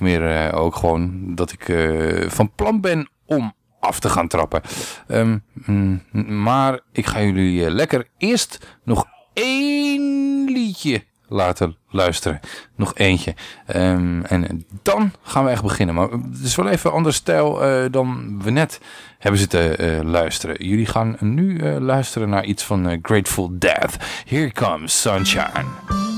meer ook gewoon dat ik van plan ben om af te gaan trappen. Ehm, mm, maar ik ga jullie lekker eerst nog één liedje laten luisteren. Nog eentje. Ehm, en dan gaan we echt beginnen. Maar het is wel even een ander stijl dan we net hebben zitten luisteren. Jullie gaan nu luisteren naar iets van Grateful Death. Here comes Sunshine.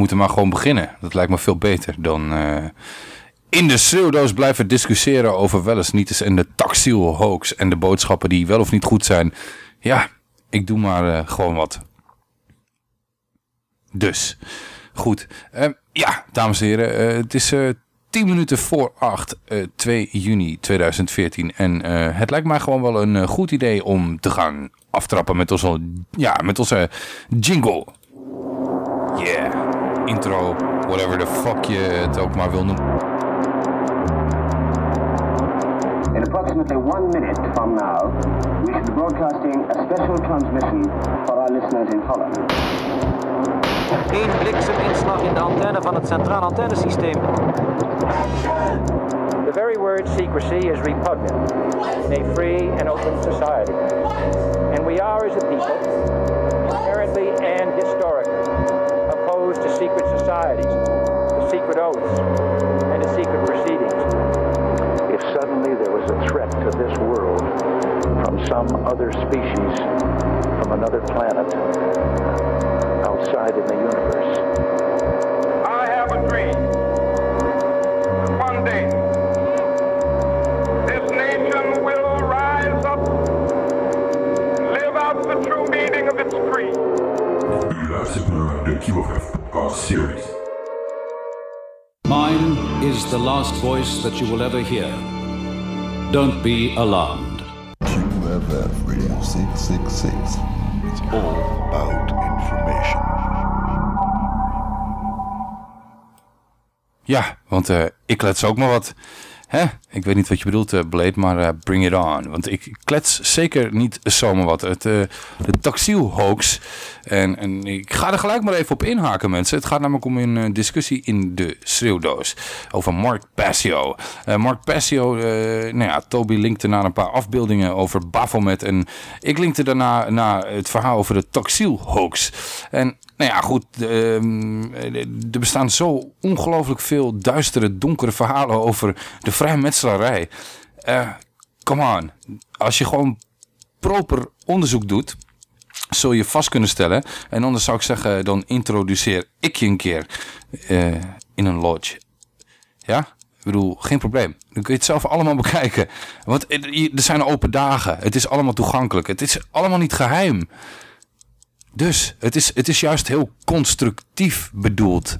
Moeten maar gewoon beginnen. Dat lijkt me veel beter dan uh, in de schreeuwdoos blijven discussiëren over wel eens niet eens en de taxiel hoax en de boodschappen die wel of niet goed zijn. Ja, ik doe maar uh, gewoon wat. Dus, goed. Uh, ja, dames en heren, het is 10 minuten voor 8, 2 juni 2014. En het lijkt mij gewoon wel een goed idee om te gaan aftrappen met onze, ja, met onze jingle. Yeah, intro, whatever the fuck je het ook maar wil noemen. In approximately one minute from now, we should be broadcasting a special transmission for our listeners in Holland. Eén blikseminslag in de antenne van het centraal antennesysteem. The very word secrecy is repugnant in a free and open society. And we are, as a people, inherently societies, to secret oaths, and to secret proceedings. If suddenly there was a threat to this world from some other species, from another planet, outside in the universe. I have a dream. One day, this nation will rise up live out the true meaning of its creed. de QFF podcast series. Mine is the last voice that you will ever hear. Don't be alarmed. QFF Radio 666. It's all about information. Ja, want uh, ik lets ook maar wat. Hè? Ik weet niet wat je bedoelt, uh, Blade, maar uh, bring it on. Want ik klets zeker niet zomaar wat. Het, uh, de taxiel hoax. En, en ik ga er gelijk maar even op inhaken, mensen. Het gaat namelijk om een discussie in de schreeuwdoos. Over Mark Passio. Mark Passio, nou ja, Toby linkte naar een paar afbeeldingen over Baphomet. En ik linkte daarna naar het verhaal over de taxiel hoax. En nou ja, goed. Ehm, er bestaan zo ongelooflijk veel duistere, donkere verhalen over de vrijmetselarij. Uh, come on. Als je gewoon proper onderzoek doet, zul je vast kunnen stellen. En anders zou ik zeggen, dan introduceer ik je een keer uh, in een lodge. Ja? Ik bedoel, geen probleem. Dan kun je het zelf allemaal bekijken. Want er zijn open dagen. Het is allemaal toegankelijk. Het is allemaal niet geheim. Dus het is, het is juist heel constructief bedoeld.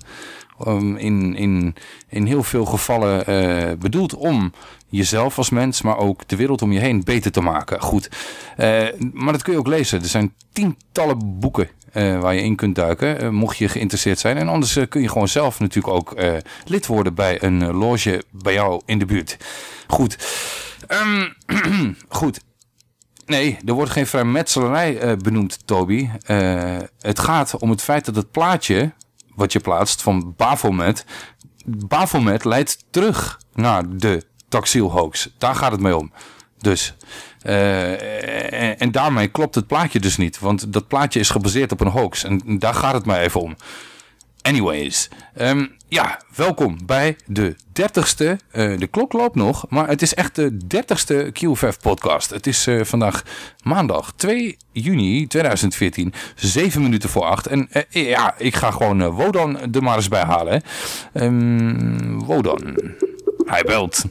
Um, in, in, in heel veel gevallen uh, bedoeld om jezelf als mens, maar ook de wereld om je heen beter te maken. Goed, uh, maar dat kun je ook lezen. Er zijn tientallen boeken uh, waar je in kunt duiken, mocht je geïnteresseerd zijn. En anders kun je gewoon zelf natuurlijk ook lid worden bij een loge bij jou in de buurt. Goed, um, goed. Nee, er wordt geen vrijmetselarij benoemd, Toby. Het gaat om het feit dat het plaatje wat je plaatst van Bafomet... Bafomet leidt terug naar de taxielhoax. Daar gaat het mee om. Dus... Uh, en, en, daarmee klopt het plaatje dus niet. Want dat plaatje is gebaseerd op een hoax. En daar gaat het mij even om. Anyways, um, ja, welkom bij de dertigste. Uh, de klok loopt nog, maar het is echt de dertigste QFF podcast. Het is uh, vandaag maandag 2 juni 2014, 7 minuten voor 8. En uh, ja, ik ga gewoon Wodan er maar eens bij halen. Um, Wodan, hij belt.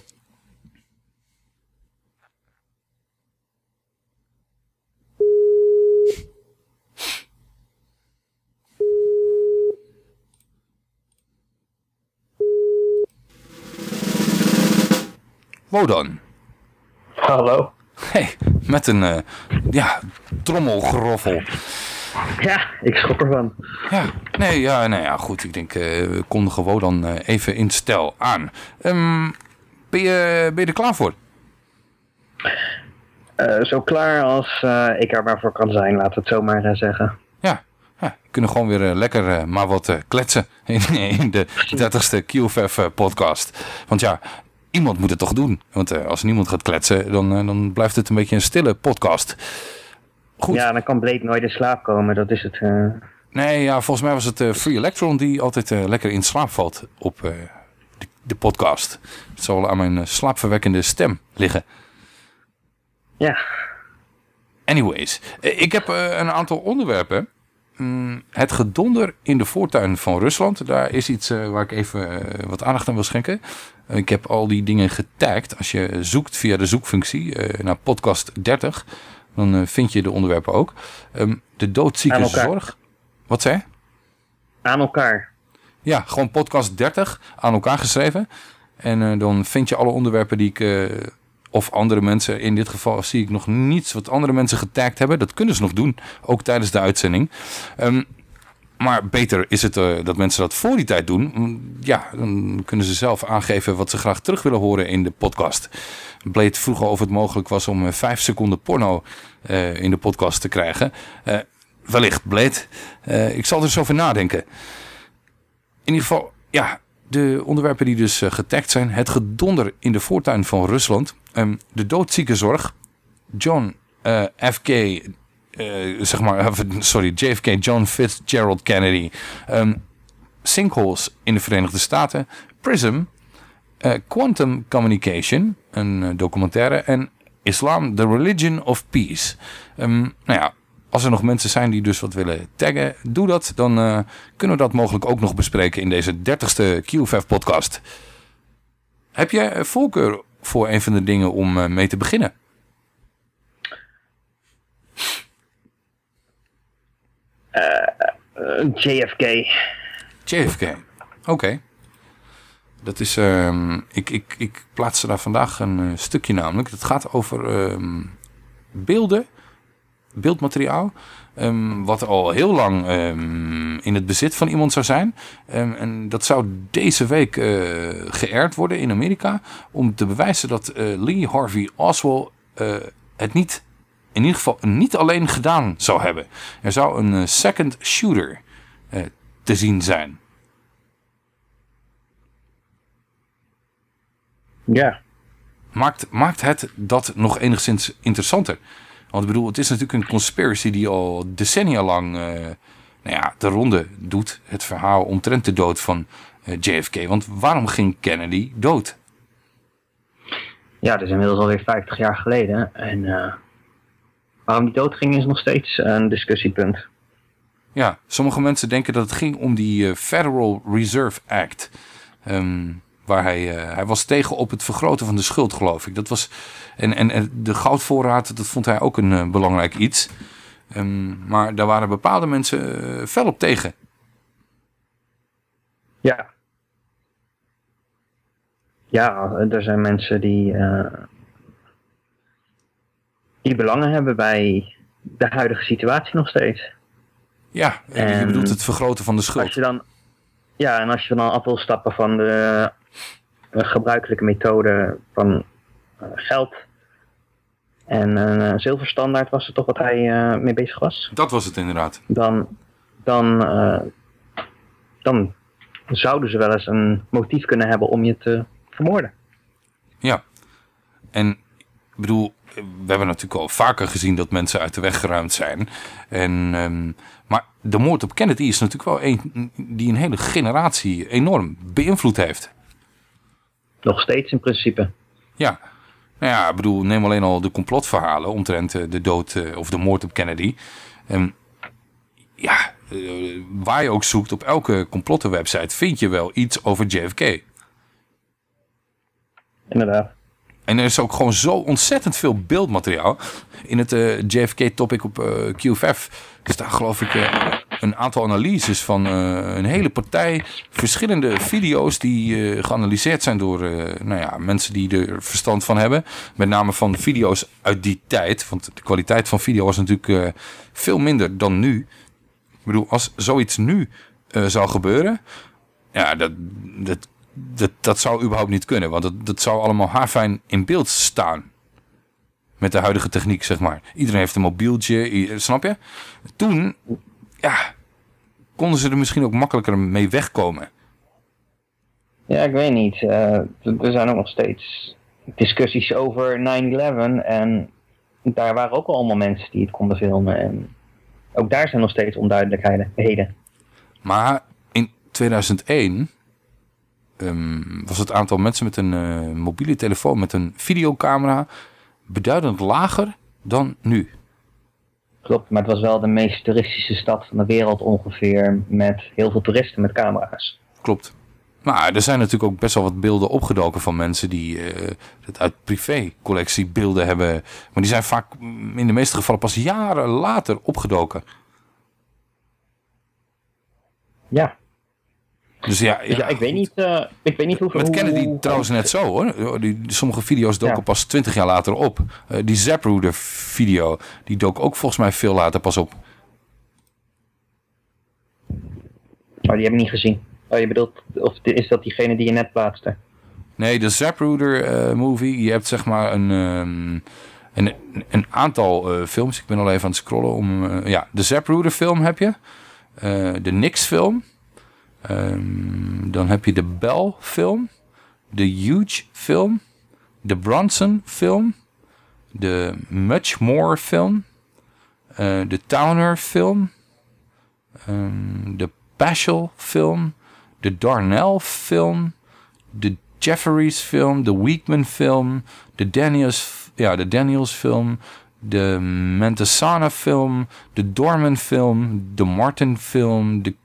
Wodan. Hallo. Hey, met een uh, ja, trommelgroffel. Ja, ik schrok ervan. Ja, nee, ja, nee, ja goed. Ik denk, uh, we kondigen Wodan uh, even in stijl aan. Um, ben, je, ben je er klaar voor? Zo klaar als ik er maar voor kan zijn, laat het zo maar zeggen. Ja, ja, we kunnen gewoon weer lekker maar wat kletsen in, in de 30ste QFF podcast. Want ja, iemand moet het toch doen. Want uh, als niemand gaat kletsen, dan, uh, dan blijft het een beetje een stille podcast. Goed. Ja, dan kan Blade nooit in slaap komen. Dat is het. Uh... Nee, ja, volgens mij was het Free Electron die altijd lekker in slaap valt op de, de, podcast. Het zal aan mijn slaapverwekkende stem liggen. Ja. Anyways, ik heb een aantal onderwerpen. Mm, het gedonder in de voortuin van Rusland. Daar is iets waar ik even wat aandacht aan wil schenken. Ik heb al die dingen getagd. Als je zoekt via de zoekfunctie uh, naar podcast 30, dan uh, vind je de onderwerpen ook. Um, de doodzieke zorg. Wat zei Aan elkaar. Ja, gewoon podcast 30 aan elkaar geschreven. En uh, dan vind je alle onderwerpen die ik, of andere mensen, in dit geval zie ik nog niets wat andere mensen getagd hebben. Dat kunnen ze nog doen, ook tijdens de uitzending. Um, maar beter is het uh, dat mensen dat voor die tijd doen. Mm, ja, dan kunnen ze zelf aangeven wat ze graag terug willen horen in de podcast. Bleed vroeger of het mogelijk was om uh, vijf seconden porno uh, in de podcast te krijgen. wellicht, Bleed. ik zal er eens over nadenken. In ieder geval, ja, de onderwerpen die dus getagd zijn. Het gedonder in de voortuin van Rusland. Um, de doodziekenzorg. John F.K. Uh, zeg maar, sorry, JFK, John Fitzgerald Kennedy. Um, sinkholes in de Verenigde Staten. PRISM. Uh, Quantum Communication, een documentaire. En Islam, The Religion of Peace. Um, nou ja, als er nog mensen zijn die dus wat willen taggen, doe dat. Dan kunnen we dat mogelijk ook nog bespreken in deze 30ste QFF podcast. Heb jij voorkeur voor een van de dingen om mee te beginnen? Uh, JFK. JFK, oké. Dat is, um, ik, ik, ik plaatste daar vandaag een uh, stukje namelijk. Het gaat over um, beelden, beeldmateriaal. Um, wat al heel lang in het bezit van iemand zou zijn. en dat zou deze week uh, geërd worden in Amerika. Om te bewijzen dat Lee Harvey Oswald het niet in ieder geval niet alleen gedaan zou hebben. Er zou een second shooter te zien zijn. Ja. Maakt, maakt het dat nog enigszins interessanter? Want ik bedoel, het is natuurlijk een conspiracy die al decennia lang uh, nou ja, de ronde doet. Het verhaal omtrent de dood van JFK. Want waarom ging Kennedy dood? Ja, dat is inmiddels alweer 50 jaar geleden. En Waarom die doodging is nog steeds een discussiepunt. Ja, sommige mensen denken dat het ging om die uh, Federal Reserve Act. Um, waar hij, uh, hij was tegen op het vergroten van de schuld, geloof ik. Dat was, en, en, de goudvoorraad, dat vond hij ook een uh, belangrijk iets. Um, maar daar waren bepaalde mensen fel op tegen. Ja. Ja, er zijn mensen die die belangen hebben bij de huidige situatie nog steeds. Ja, en je bedoelt het vergroten van de schuld. Als je dan, ja, en als je dan af wil stappen van de gebruikelijke methode van uh, geld en een uh, zilverstandaard was het toch wat hij uh, mee bezig was? Dat was het inderdaad. Dan, dan, dan zouden ze wel eens een motief kunnen hebben om je te vermoorden. Ja, en ik bedoel, we hebben natuurlijk al vaker gezien dat mensen uit de weg geruimd zijn. En, um, maar de moord op Kennedy is natuurlijk wel een die een hele generatie enorm beïnvloed heeft. Nog steeds in principe. Ja, nou ja, ik bedoel, neem alleen al de complotverhalen omtrent eh, de dood eh, of de moord op Kennedy. Um, ja, uh, waar je ook zoekt, op elke complottenwebsite vind je wel iets over JFK. Inderdaad. En er is ook gewoon zo ontzettend veel beeldmateriaal. In het uh, JFK topic op uh, QFF is daar geloof ik uh, een aantal analyses van eh, een hele partij verschillende video's die eh, geanalyseerd zijn door eh, nou ja, mensen die er verstand van hebben. Met name van video's uit die tijd, want de kwaliteit van video was natuurlijk eh, veel minder dan nu. Ik bedoel, als zoiets nu eh, zou gebeuren, ja, dat, dat, dat, dat zou überhaupt niet kunnen. Want dat, dat zou allemaal haarfijn in beeld staan. Met de huidige techniek, zeg maar. Iedereen heeft een mobieltje, snap je? Toen, ja, konden ze er misschien ook makkelijker mee wegkomen. Ja, ik weet niet. Eh, er er zijn ook nog steeds discussies over 9-11 en daar waren ook al allemaal mensen die het konden filmen. En ook daar zijn nog steeds onduidelijkheden. Maar in 2001 ehm, was het aantal mensen met een eh, mobiele telefoon, met een videocamera, beduidend lager dan nu. Klopt, maar het was wel de meest toeristische stad van de wereld ongeveer met heel veel toeristen met camera's. Klopt. Maar er zijn natuurlijk ook best wel wat beelden opgedoken van mensen die eh, het uit privé-collectie beelden hebben. Maar die zijn vaak in de meeste gevallen pas jaren later opgedoken. Ja. Dus ja, ja, ik weet niet, eh, ik weet niet hoeveel... Met Kennedy hoe- trouwens net zo hoor. Die, sommige video's doken Ja. pas 20 jaar later op. Eh, die Zapruder video, die dook ook volgens mij veel later pas op. Oh, die heb ik niet gezien. Oh, je bedoelt, of is dat diegene die je net plaatste? Nee, de Zapruder eh, movie. Je hebt zeg maar een, ehm, een, een aantal films. Ik ben al even aan het scrollen. om Ja, de Zapruder film heb je. De Nix film. Ehm, dan heb je de Bell film. De Huge film. De Bronson film. De Much More film. eh, de Towner film. ehm, de Paschal film. De Darnell film de Jefferies film, de Weekman film, de Daniels, ja, de Daniels film, de Mantasana film, de Dorman film, de Martin film, de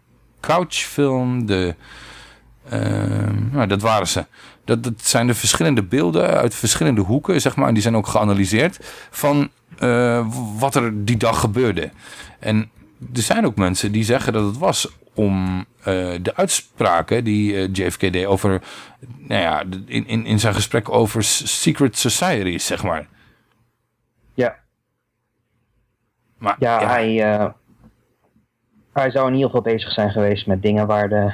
Couch film, de... ehm, nou, dat waren ze. Dat, dat zijn de verschillende beelden uit verschillende hoeken, zeg maar. En die zijn ook geanalyseerd van eh, wat er die dag gebeurde. En er zijn ook mensen die zeggen dat het was om eh, de uitspraken die eh, JFK deed over, nou ja, in, in, in zijn gesprek over secret societies, zeg maar. Ja. Maar, Ja, Hij, eh, hij zou in ieder geval bezig zijn geweest met dingen waar de,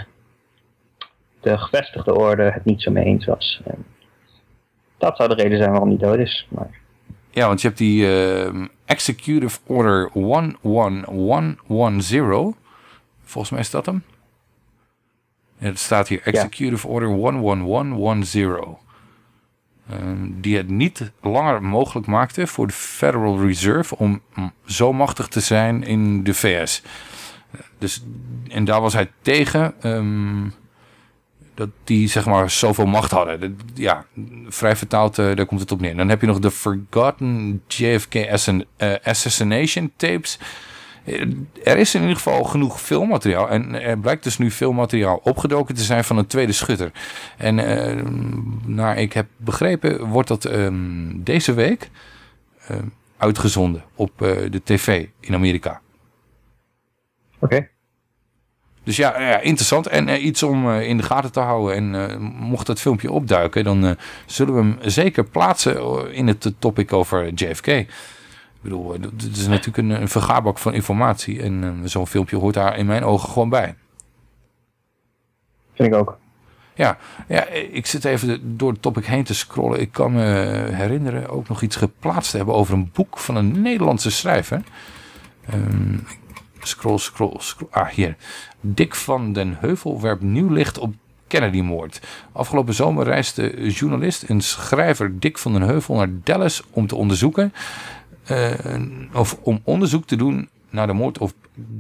de gevestigde orde het niet zo mee eens was. En dat zou de reden zijn waarom hij dood is. Maar Ja, want je hebt die ehm, Executive Order 11110. Volgens mij is dat hem. Het staat hier Executive Order 11110. Ehm, die het niet langer mogelijk maakte voor de Federal Reserve om zo machtig te zijn in de VS. Dus, en daar was hij tegen ehm, dat die zeg maar zoveel macht hadden. Ja, vrij vertaald, eh, daar komt het op neer. Dan heb je nog de Forgotten JFK eh, Assassination Tapes. Eh, Er is in ieder geval genoeg filmmateriaal. En er blijkt dus nu veel materiaal opgedoken te zijn van een tweede schutter. En eh, naar ik heb begrepen, wordt dat ehm, deze week uitgezonden op de tv in Amerika. Oké. Dus ja, ja interessant en eh, iets om eh, in de gaten te houden. En eh, mocht dat filmpje opduiken, dan zullen we hem zeker plaatsen in het topic over JFK. Ik bedoel, het is natuurlijk een, een vergaarbak van informatie. En zo'n filmpje hoort daar in mijn ogen gewoon bij. vind ik ook. Ja, ja, ik zit even door het topic heen te scrollen. Ik kan me herinneren ook nog iets geplaatst te hebben over een boek van een Nederlandse schrijver. Ehm, scroll, scroll, scroll. Ah, hier. Dick van den Heuvel werpt nieuw licht op Kennedy-moord. Afgelopen zomer reisde journalist en schrijver Dick van den Heuvel naar Dallas om te onderzoeken. eh, of om onderzoek te doen naar de moord op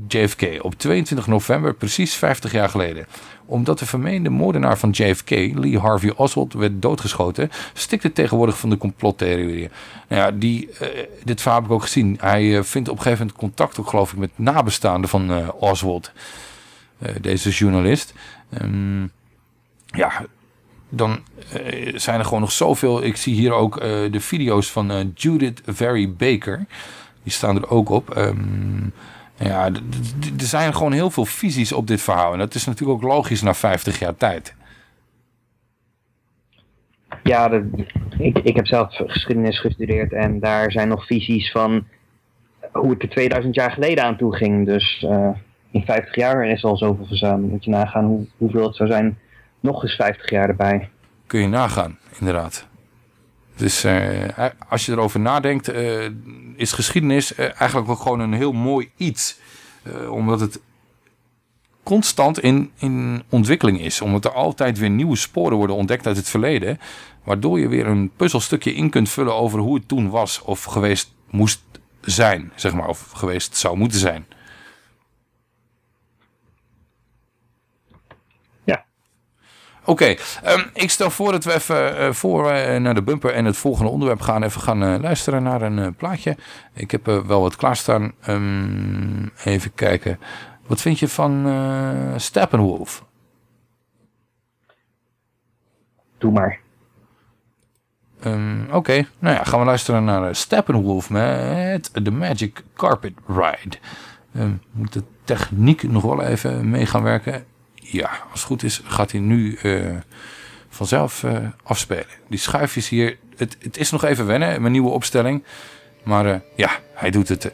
JFK op 22 november, precies 50 jaar geleden. Omdat de vermeende moordenaar van JFK, Lee Harvey Oswald, werd doodgeschoten, stikte tegenwoordig van de complottheorieën. Nou ja, die, eh, dit verhaal heb ik ook gezien. Hij eh, vindt op een gegeven moment contact ook geloof ik met nabestaanden van eh, Oswald, deze journalist. Ehm, ja, dan zijn er gewoon nog zoveel. Ik zie hier ook de video's van Judith Very Baker. Die staan er ook op. Ehm, Ja, er zijn gewoon heel veel visies op dit verhaal. En dat is natuurlijk ook logisch na 50 jaar tijd. Ja, ik, ik heb zelf geschiedenis gestudeerd en daar zijn nog visies van hoe het er 2000 jaar geleden aan toe ging. Dus eh, in 50 jaar is al zoveel verzameld. Moet je nagaan hoe, hoeveel het zou zijn nog eens 50 jaar erbij. Kun je nagaan, inderdaad. Dus eh, als je erover nadenkt, eh, is geschiedenis eh, eigenlijk ook gewoon een heel mooi iets. Eh, omdat het constant in, in ontwikkeling is. Omdat er altijd weer nieuwe sporen worden ontdekt uit het verleden. Waardoor je weer een puzzelstukje in kunt vullen over hoe het toen was of geweest moest zijn. Zeg maar, of geweest zou moeten zijn. Ja. Oké, ehm, ik stel voor dat we even eh, voor we naar de bumper en het volgende onderwerp gaan, even gaan eh, luisteren naar een plaatje. Ik heb wel wat klaarstaan. Ehm, even kijken. Wat vind je van Steppenwolf? Doe maar. Ehm, Oké, nou ja, gaan we luisteren naar Steppenwolf met The Magic Carpet Ride. Moet de techniek nog wel even mee gaan werken? Ja, als het goed is gaat hij nu eh, vanzelf eh, afspelen. Die schuifjes hier, het, het is nog even wennen, mijn nieuwe opstelling. Maar eh, ja, hij doet het.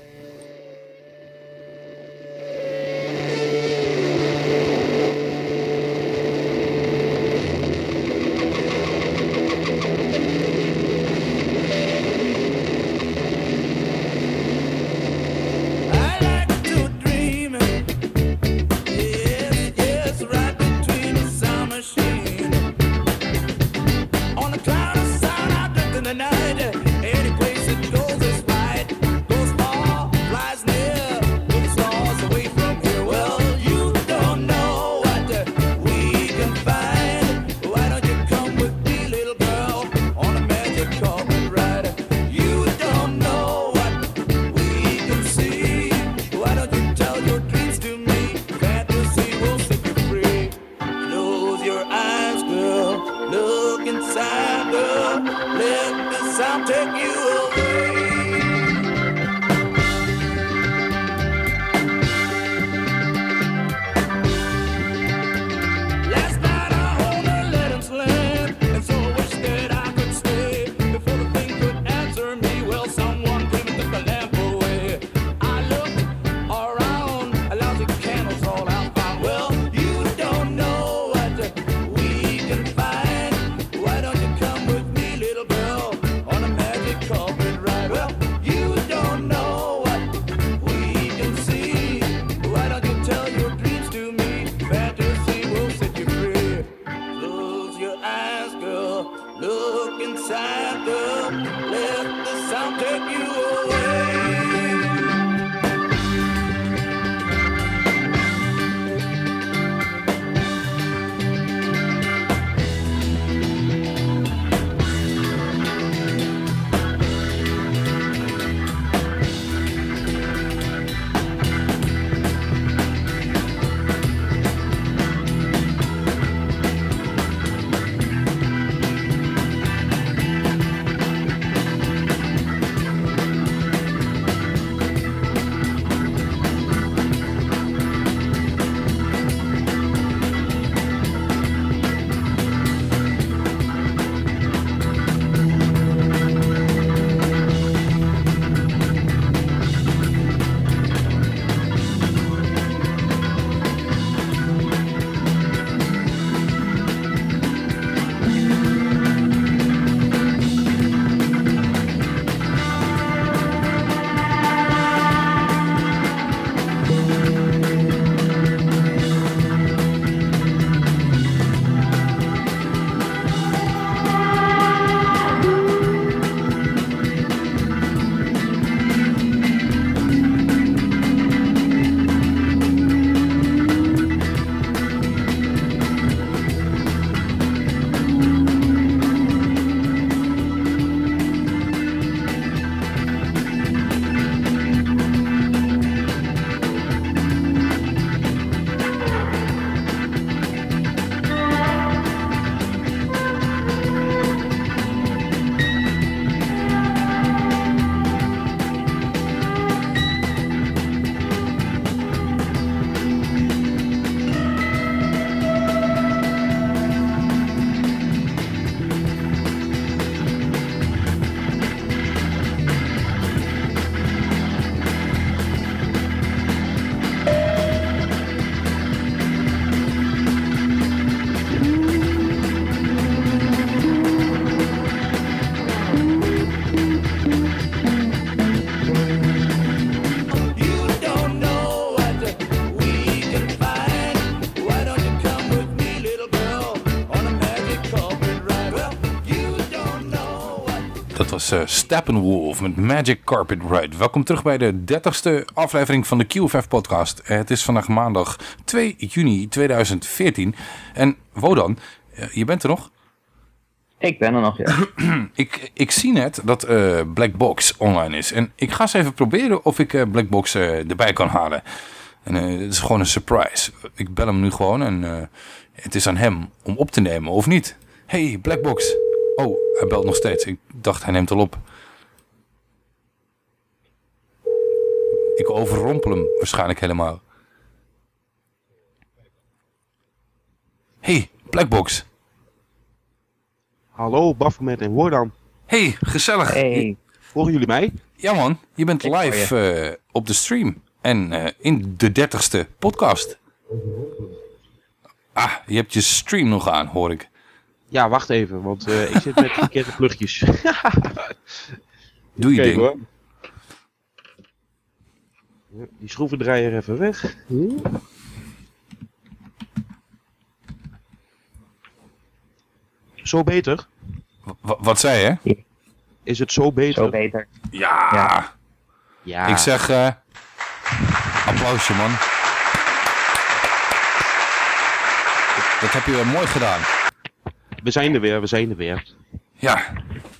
Steppenwolf met Magic Carpet Ride. Welkom terug bij de 30ste aflevering van de QFF podcast. Eh, het is vandaag maandag 2 juni 2014. En Wodan, eh, je bent er nog? Ik ben er nog, ja. ik, ik zie net dat eh, Blackbox online is. En ik ga eens even proberen of ik eh, Blackbox erbij kan halen. En het is gewoon een surprise. Ik bel hem nu gewoon en het is aan hem om op te nemen of niet. Hey, Blackbox. Oh, hij belt nog steeds. Ik dacht hij neemt al op. Ik overrompel hem waarschijnlijk helemaal. Hey, Blackbox. Hallo, Baphomet en Wodan. Hey, gezellig. Hey. Horen jullie mij? Ja man, je bent live eh, op de stream. En eh, in de dertigste podcast. Ah, je hebt je stream nog aan, hoor ik. Ja, wacht even, want eh, ik zit met verkeerde plugjes. Doe je ding. hoor. Die schroevendraaier even weg. Zo beter? W- wat zei je? Is het zo beter? Zo beter. Ja. Ja. Ja. Ik zeg eh applausje man. Dat, heb je eh, mooi gedaan. We zijn er weer, we zijn er weer. Ja.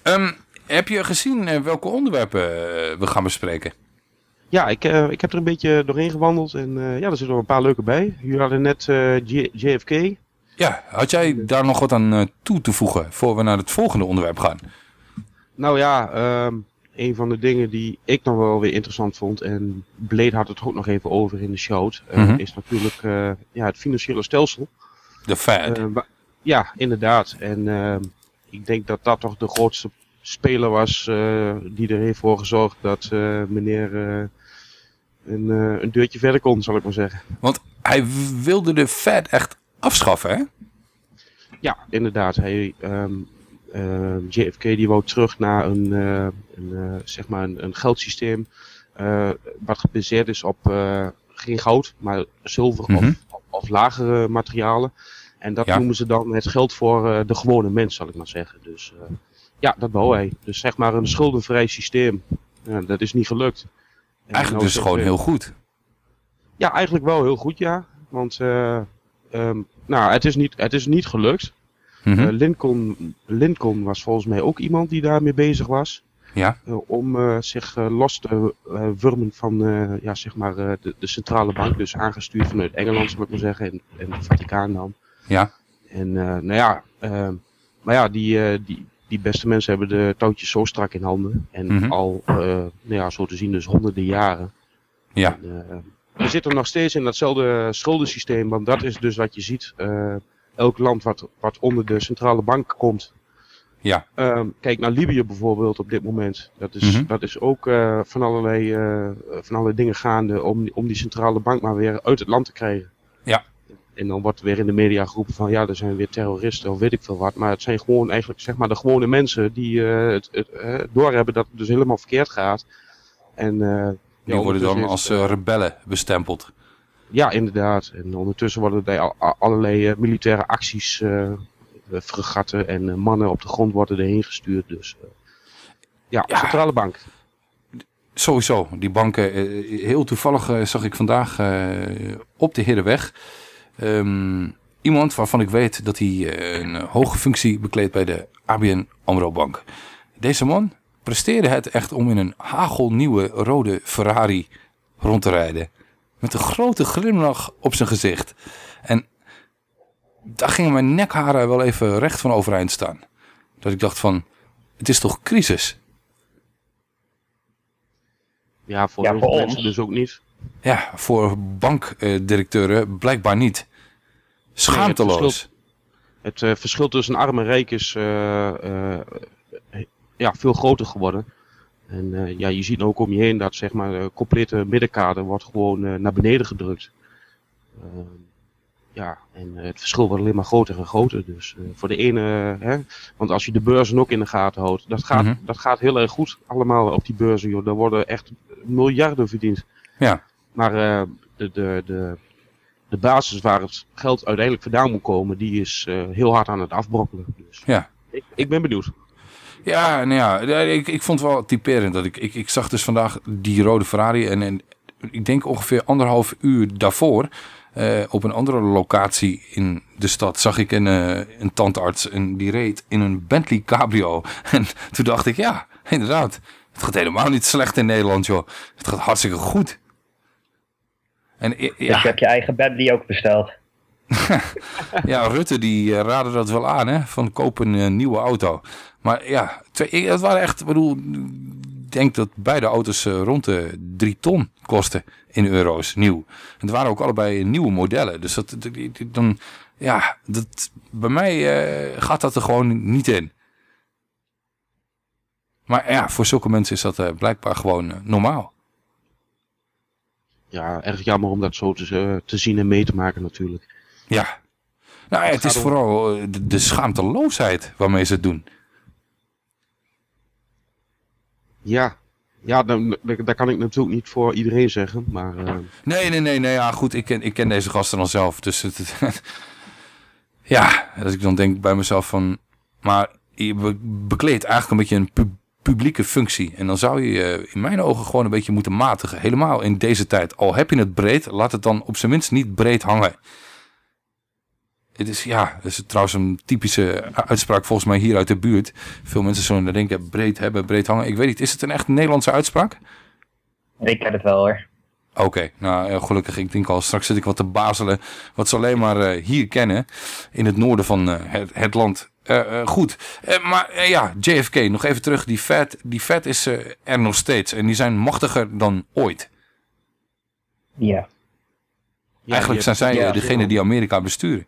Ehm, heb je gezien eh, welke onderwerpen eh, we gaan bespreken? Ja, ik, eh, ik heb er een beetje doorheen gewandeld en ja, er zitten nog een paar leuke bij. Jullie hadden net JFK. Ja, had jij daar nog wat aan toe te voegen voor we naar het volgende onderwerp gaan? Nou ja, ehm, een van de dingen die ik nog wel weer interessant vond, en Blade had het ook nog even over in de show, Mhm. is natuurlijk ja, het financiële stelsel. De Fed. Wa- ja, inderdaad. En ehm, ik denk dat dat toch de grootste speler was eh, die er heeft voor gezorgd dat eh, meneer eh, een, een deurtje verder kon, zal ik maar zeggen. Want hij wilde de Fed echt afschaffen, hè? Ja, inderdaad. Hij, ehm, ehm, JFK die wou terug naar een, een, zeg maar een, een geldsysteem wat gebaseerd is op geen goud, maar zilver Mhm. of, of lagere materialen. En dat Ja. noemen ze dan het geld voor eh, de gewone mens, zal ik maar zeggen. Dus eh, ja, dat wou hij. Dus zeg maar een schuldenvrij systeem. Ja, dat is niet gelukt. En Eigenlijk nou dus gewoon heel goed. ja, eigenlijk wel heel goed, ja. Want eh, ehm, nou, het, is niet, het is niet gelukt. Mhm. Eh, Lincoln, Lincoln was volgens mij ook iemand die daarmee bezig was. Ja. eh, om eh, zich eh, los te eh, wurmen van eh, ja, zeg maar, eh, de, de centrale bank. Dus aangestuurd vanuit Engeland, zal ik maar zeggen. En, en het Vaticaan dan. Ja. En eh, nou ja, ehm, maar ja, die, eh, die, die beste mensen hebben de touwtjes zo strak in handen. En Mhm. al, eh, nou ja, zo te zien, dus honderden jaren. Ja. En, eh, we zitten nog steeds in datzelfde schuldensysteem, want dat is dus wat je ziet. eh, elk land wat, wat onder de centrale bank komt. Ja. Ehm, kijk naar Libië bijvoorbeeld op dit moment. Dat is, Mhm. dat is ook eh, van, allerlei, eh, van allerlei dingen gaande om, om die centrale bank maar weer uit het land te krijgen. Ja. En dan wordt weer in de media geroepen van ja, er zijn weer terroristen of weet ik veel wat. Maar het zijn gewoon eigenlijk zeg maar de gewone mensen die eh, het, het eh, doorhebben dat het dus helemaal verkeerd gaat. En, eh, Die ja, worden dan als rebellen bestempeld. ja, inderdaad. En ondertussen worden er al- al- allerlei militaire acties, fregatten en mannen op de grond worden erheen gestuurd. Dus eh, ja, centrale bank. Sowieso, die banken. heel toevallig zag ik vandaag op de Herenweg ehm, iemand waarvan ik weet dat hij eh, een hoge functie bekleedt bij de ABN AMRO Bank. Deze man presteerde het echt om in een hagelnieuwe rode Ferrari rond te rijden. Met een grote glimlach op zijn gezicht. En daar gingen mijn nekharen wel even recht van overeind staan. Dat ik dacht van, het is toch crisis? Ja, voor, Ja, voor mensen ons. dus ook niet. Ja, voor bankdirecteuren blijkbaar niet. Schaamteloos. Nee, het verschil, het eh, verschil tussen arm en rijk is eh, eh, ja, veel groter geworden. En ja, je ziet ook om je heen dat zeg maar, de complete middenkader wordt gewoon naar beneden gedrukt. Ehm, ja, en het verschil wordt alleen maar groter en groter. Dus voor de ene, hè, want als je de beurzen ook in de gaten houdt, dat gaat, Mhm. dat gaat heel erg goed allemaal op die beurzen. Joh. Daar worden echt miljarden verdiend. Ja. Maar eh, de, de, de, de basis waar het geld uiteindelijk vandaan moet komen, die is eh, heel hard aan het afbrokkelen. Dus Ja. ik, ik ben benieuwd. Ja, nou ja, ja, ik, ik vond het wel typerend. Dat ik, ik, ik zag dus vandaag die rode Ferrari en, en ik denk ongeveer anderhalf uur daarvoor... eh, op een andere locatie in de stad zag ik een, eh, een tandarts en die reed in een Bentley Cabrio. En toen dacht ik, ja, inderdaad, het gaat helemaal niet slecht in Nederland, joh. Het gaat hartstikke goed. En Dus je hebt je eigen Bentley ook besteld. ja, Rutte die eh, raadde dat wel aan, hè? Van koop een eh, nieuwe auto. Maar ja, twee, waren echt, ik bedoel, ik denk dat beide auto's eh, rond de drie ton kosten in euro's, nieuw. En het waren ook allebei nieuwe modellen. Dus dat, dat- dan, ja, dat, bij mij gaat dat er gewoon niet in. Maar ja, voor zulke mensen is dat blijkbaar gewoon normaal. Ja, erg jammer om dat zo te, eh, te zien en mee te maken natuurlijk. Ja. Nou het is om- vooral eh, de, de schaamteloosheid waarmee ze het doen. Ja, ja dat kan ik natuurlijk niet voor iedereen zeggen, maar... eh, Nee, nee, nee, nee. Ja, goed, ik ken, ik ken deze gasten dan zelf. Dus het, ja, als ik dan denk bij mezelf van... Maar je be- bekleedt eigenlijk een beetje een pu- publieke functie. En dan zou je je in mijn ogen gewoon een beetje moeten matigen. Helemaal in deze tijd. Al heb je het breed, laat het dan op zijn minst niet breed hangen. Het is, ja, het is trouwens een typische uitspraak volgens mij hier uit de buurt. Veel mensen zullen denken, breed hebben, breed hangen. Ik weet niet, is het een echt Nederlandse uitspraak? Ik ken het wel hoor. Oké, nou eh, gelukkig. Ik denk al, straks zit ik wat te bazelen. Wat ze alleen maar eh, hier kennen. In het noorden van eh, het, het land. Goed, Eh, maar ja, JFK, nog even terug. Die vet, die vet is er nog steeds. En die zijn machtiger dan ooit. Ja. Eigenlijk zijn zij degene die Amerika besturen.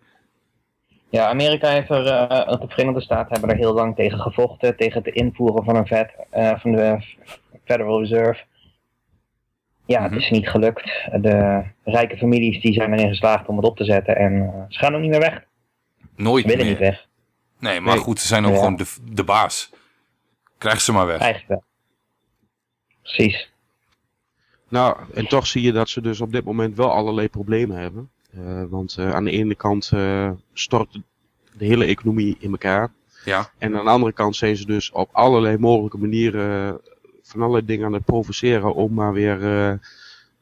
Ja, Amerika heeft er, de Verenigde Staten hebben er heel lang tegen gevochten, tegen het invoeren van een vet, eh, van de Federal Reserve. Ja, het is niet gelukt. De rijke families die zijn erin geslaagd om het op te zetten en eh, ze gaan ook niet meer weg. Nooit Ze willen meer. niet weg. Nee, maar Nee. goed, ze zijn ook Ja. gewoon de, de baas. Krijg ze maar weg. Eigenlijk wel. Precies. Nou, en toch zie je dat ze dus op dit moment wel allerlei problemen hebben. Eh, want eh, aan de ene kant eh, stort de hele economie in elkaar. Ja. En aan de andere kant zijn ze dus op allerlei mogelijke manieren eh, van allerlei dingen aan het provoceren om maar weer eh,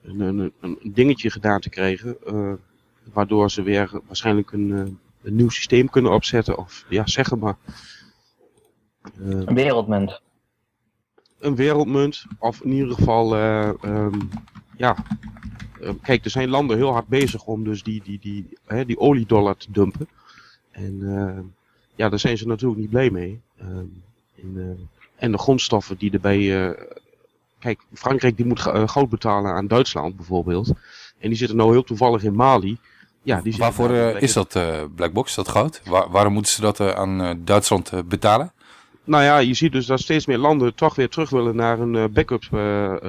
een, een, een dingetje gedaan te krijgen. eh, waardoor ze weer waarschijnlijk een, eh, een nieuw systeem kunnen opzetten. Of ja, zeg het maar. Een wereldmunt. een wereldmunt. Of in ieder geval, eh, ehm, ja. Kijk, er zijn landen heel hard bezig om dus die, die, die, hè, die oliedollar te dumpen. En ja, daar zijn ze natuurlijk niet blij mee. Ehm, en, eh, en de grondstoffen die erbij. eh, kijk, Frankrijk die moet eh, goud betalen aan Duitsland bijvoorbeeld. En die zitten nou heel toevallig in Mali. Ja, die Waarvoor eh, is dat eh Blackbox, dat goud? Waar, waarom moeten ze dat aan Duitsland betalen? Nou ja, je ziet dus dat steeds meer landen toch weer terug willen naar een backup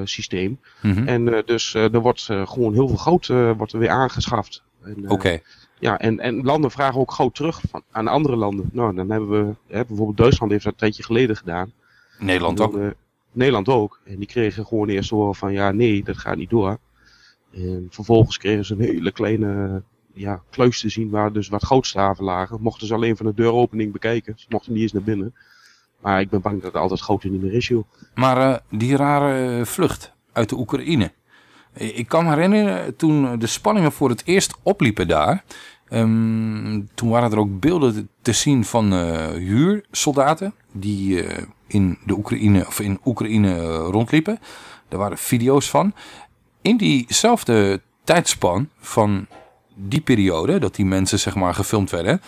systeem. Mhm. En dus er wordt gewoon heel veel goud wordt er weer aangeschaft. En, Oké. Ja, en, en landen vragen ook goud terug van, aan andere landen. Nou, dan hebben we, hè, bijvoorbeeld Duitsland heeft dat een tijdje geleden gedaan. Nederland ook. eh, Nederland ook. En die kregen gewoon eerst horen van ja, nee, dat gaat niet door. En vervolgens kregen ze een hele kleine ja, kluis te zien waar dus wat goudstaven lagen. Mochten ze alleen van de deuropening bekijken. Ze mochten niet eens naar binnen. Maar ik ben bang dat er altijd goud in niet meer is, joh. Maar eh, die rare vlucht uit de Oekraïne. Eh, Ik kan me herinneren toen de spanningen voor het eerst opliepen daar. ehm, toen waren er ook beelden te- zien van eh, huursoldaten die eh, in de Oekraïne of in Oekraïne eh, rondliepen. Er waren video's van. In diezelfde tijdspan van die periode, dat die mensen zeg maar gefilmd werden,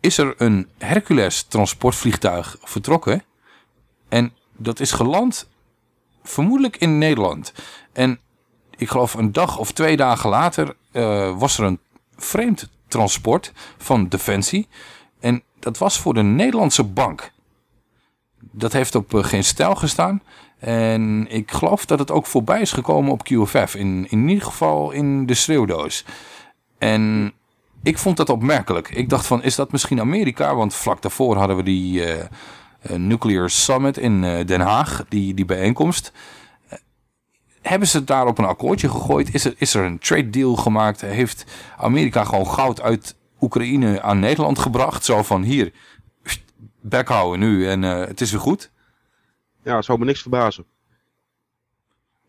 is er een Hercules transportvliegtuig vertrokken. En dat is geland vermoedelijk in Nederland. En ik geloof een dag of twee dagen later eh, was er een vreemd transport van Defensie. En dat was voor de Nederlandse bank. Dat heeft op eh, geen stijl gestaan. En ik geloof dat het ook voorbij is gekomen op QFF. In, in ieder geval in de schreeuwdoos. En ik vond dat opmerkelijk. Ik dacht van, is dat misschien Amerika? Want vlak daarvoor hadden we die eh, Nuclear Summit in Den Haag. Die, die bijeenkomst. Hebben ze daarop een akkoordje gegooid? Is er, is er een trade deal gemaakt? Heeft Amerika gewoon goud uit Oekraïne aan Nederland gebracht? Zo van, hier, bek houden nu en eh, het is weer goed. Ja, het zou me niks verbazen.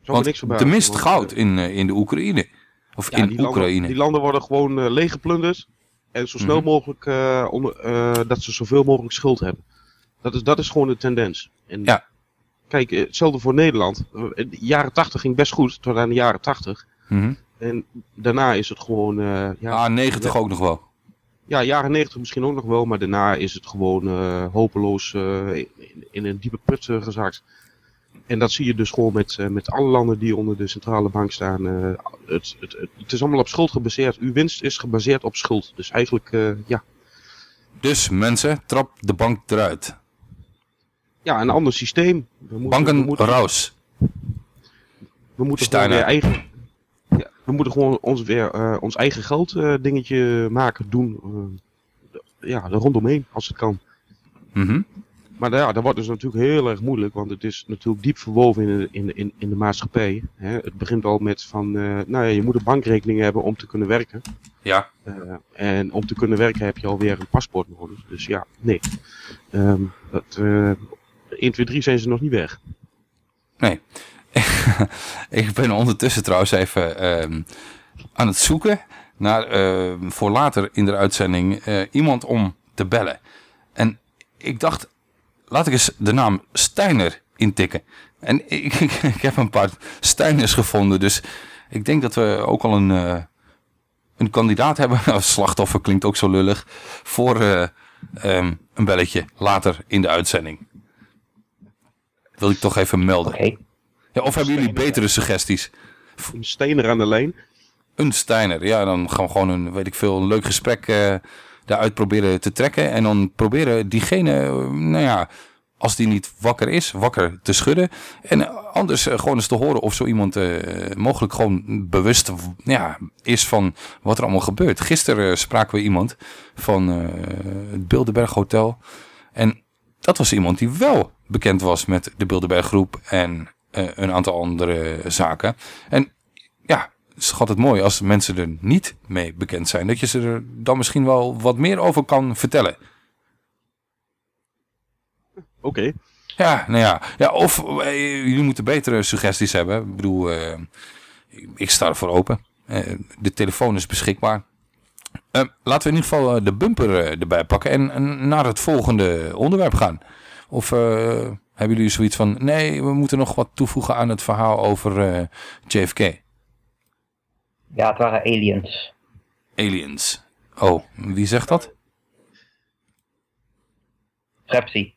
Zou me niks verbazen. er want, goud in, eh, in de Oekraïne. Of Ja, in die landen- Oekraïne. die landen worden gewoon eh, leeggeplunderd. En zo snel Mhm. mogelijk eh, onder, eh, dat ze zoveel mogelijk schuld hebben. Dat is, dat is gewoon de tendens. En Ja. Kijk, eh, hetzelfde voor Nederland. Eh, In de jaren 80 ging best goed, tot aan de jaren 80. Mhm. En daarna is het gewoon. eh, ja, Ah, 90 ook nog wel. Ja, jaren 90 misschien ook nog wel, maar daarna is het gewoon eh, hopeloos eh, in, in een diepe put eh, gezakt. En dat zie je dus gewoon met, met alle landen die onder de centrale bank staan. het, het, het, het is allemaal op schuld gebaseerd. Uw winst is gebaseerd op schuld. Dus eigenlijk, ja. Dus mensen, trap de bank eruit. ja, een ander systeem. We moeten, Banken we moeten, raus. we moeten gewoon weer eigen. We moeten gewoon ons, weer, eh, ons eigen geld eh, dingetje maken, doen. eh, ja, er rondomheen, als het kan. Mhm. Maar ja, dat wordt dus natuurlijk heel erg moeilijk, want het is natuurlijk diep verwoven in de, in, in, in de maatschappij. Hè. Het begint al met van, nou ja, je moet een bankrekening hebben om te kunnen werken. Ja. En om te kunnen werken heb je alweer een paspoort nodig. Dus ja, nee. Ehm, dat, eh 1, 2, 3 zijn ze nog niet weg. Nee. ik ben ondertussen trouwens even ehm, aan het zoeken naar ehm, voor later in de uitzending eh, iemand om te bellen. En ik dacht, laat ik eens de naam Steiner intikken. En ik, ik, heb een paar Steiners gevonden, dus ik denk dat we ook al een, eh, een kandidaat hebben. Slachtoffer klinkt ook zo lullig. Voor eh, ehm, een belletje later in de uitzending. Wil ik toch even melden. Ja, of hebben jullie betere suggesties? Een Steiner aan de lijn. Een Steiner, ja, dan gaan we gewoon een, weet ik veel, een leuk gesprek eh, daaruit proberen te trekken. En dan proberen diegene, eh, nou ja, als die niet wakker is, wakker te schudden. En anders eh, gewoon eens te horen of zo iemand mogelijk gewoon bewust ja, is van wat er allemaal gebeurt. Gisteren spraken we iemand van het Bilderberg Hotel. En dat was iemand die wel bekend was met de Bilderberg Groep en een aantal andere zaken. En ja, het is altijd mooi als mensen er niet mee bekend zijn. Dat je ze er dan misschien wel wat meer over kan vertellen. Oké. Ja, nou ja. ja of eh, jullie moeten betere suggesties hebben. Ik bedoel, eh, ik sta ervoor open. Eh, de telefoon is beschikbaar. Eh, laten we in ieder geval eh, de bumper eh, erbij pakken en, en naar het volgende onderwerp gaan. Of eh, hebben jullie zoiets van, nee, we moeten nog wat toevoegen aan het verhaal over eh, JFK? Ja, het waren aliens. Aliens. Oh, wie zegt dat? Frepsi.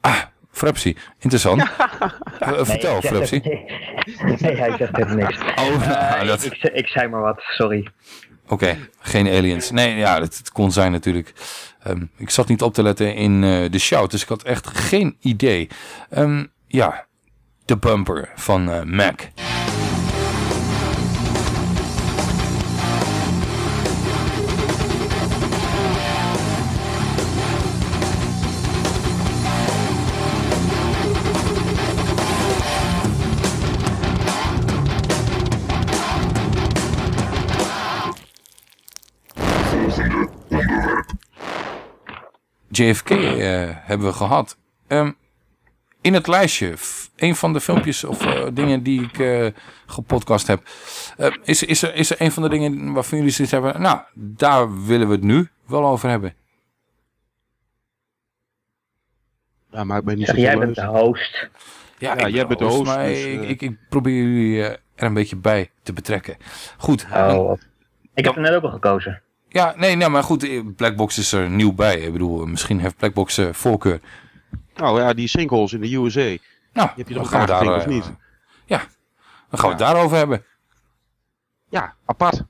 Ah, Frepsi. Interessant. Eh, vertel, ik zeg Frepsi. het- Nee, hij zegt helemaal niks. Oh, nou, Eh, dat- ik, zei maar wat, sorry. Oké, geen aliens. Nee, ja, het kon zijn natuurlijk. Ehm, ik zat niet op te letten in eh, de shout, dus ik had echt geen idee. Ehm, ja, de bumper van eh, Mac. JFK eh, hebben we gehad. Ehm, in het lijstje, een van de filmpjes of eh, dingen die ik eh, gepodcast heb, eh, is, is, er, is er een van de dingen waarvan jullie zoiets hebben, nou, daar willen we het nu wel over hebben. Ja, maakt mij niet Zeg, zo jij bent de host. Ja, Ja, ik jij ben bent de host, maar dus, ik, ik, ik probeer jullie er een beetje bij te betrekken. Goed. Oh, ik heb er net ook al gekozen. Ja, nee, nee, maar goed, eh, Blackbox is er nieuw bij. Ik bedoel, misschien heeft Blackbox eh, voorkeur. Nou ja, die sinkholes in de USA. Nou, Die heb je dan gaan we daar, of eh, niet? Ja, dan gaan we het daarover hebben. Ja, apart.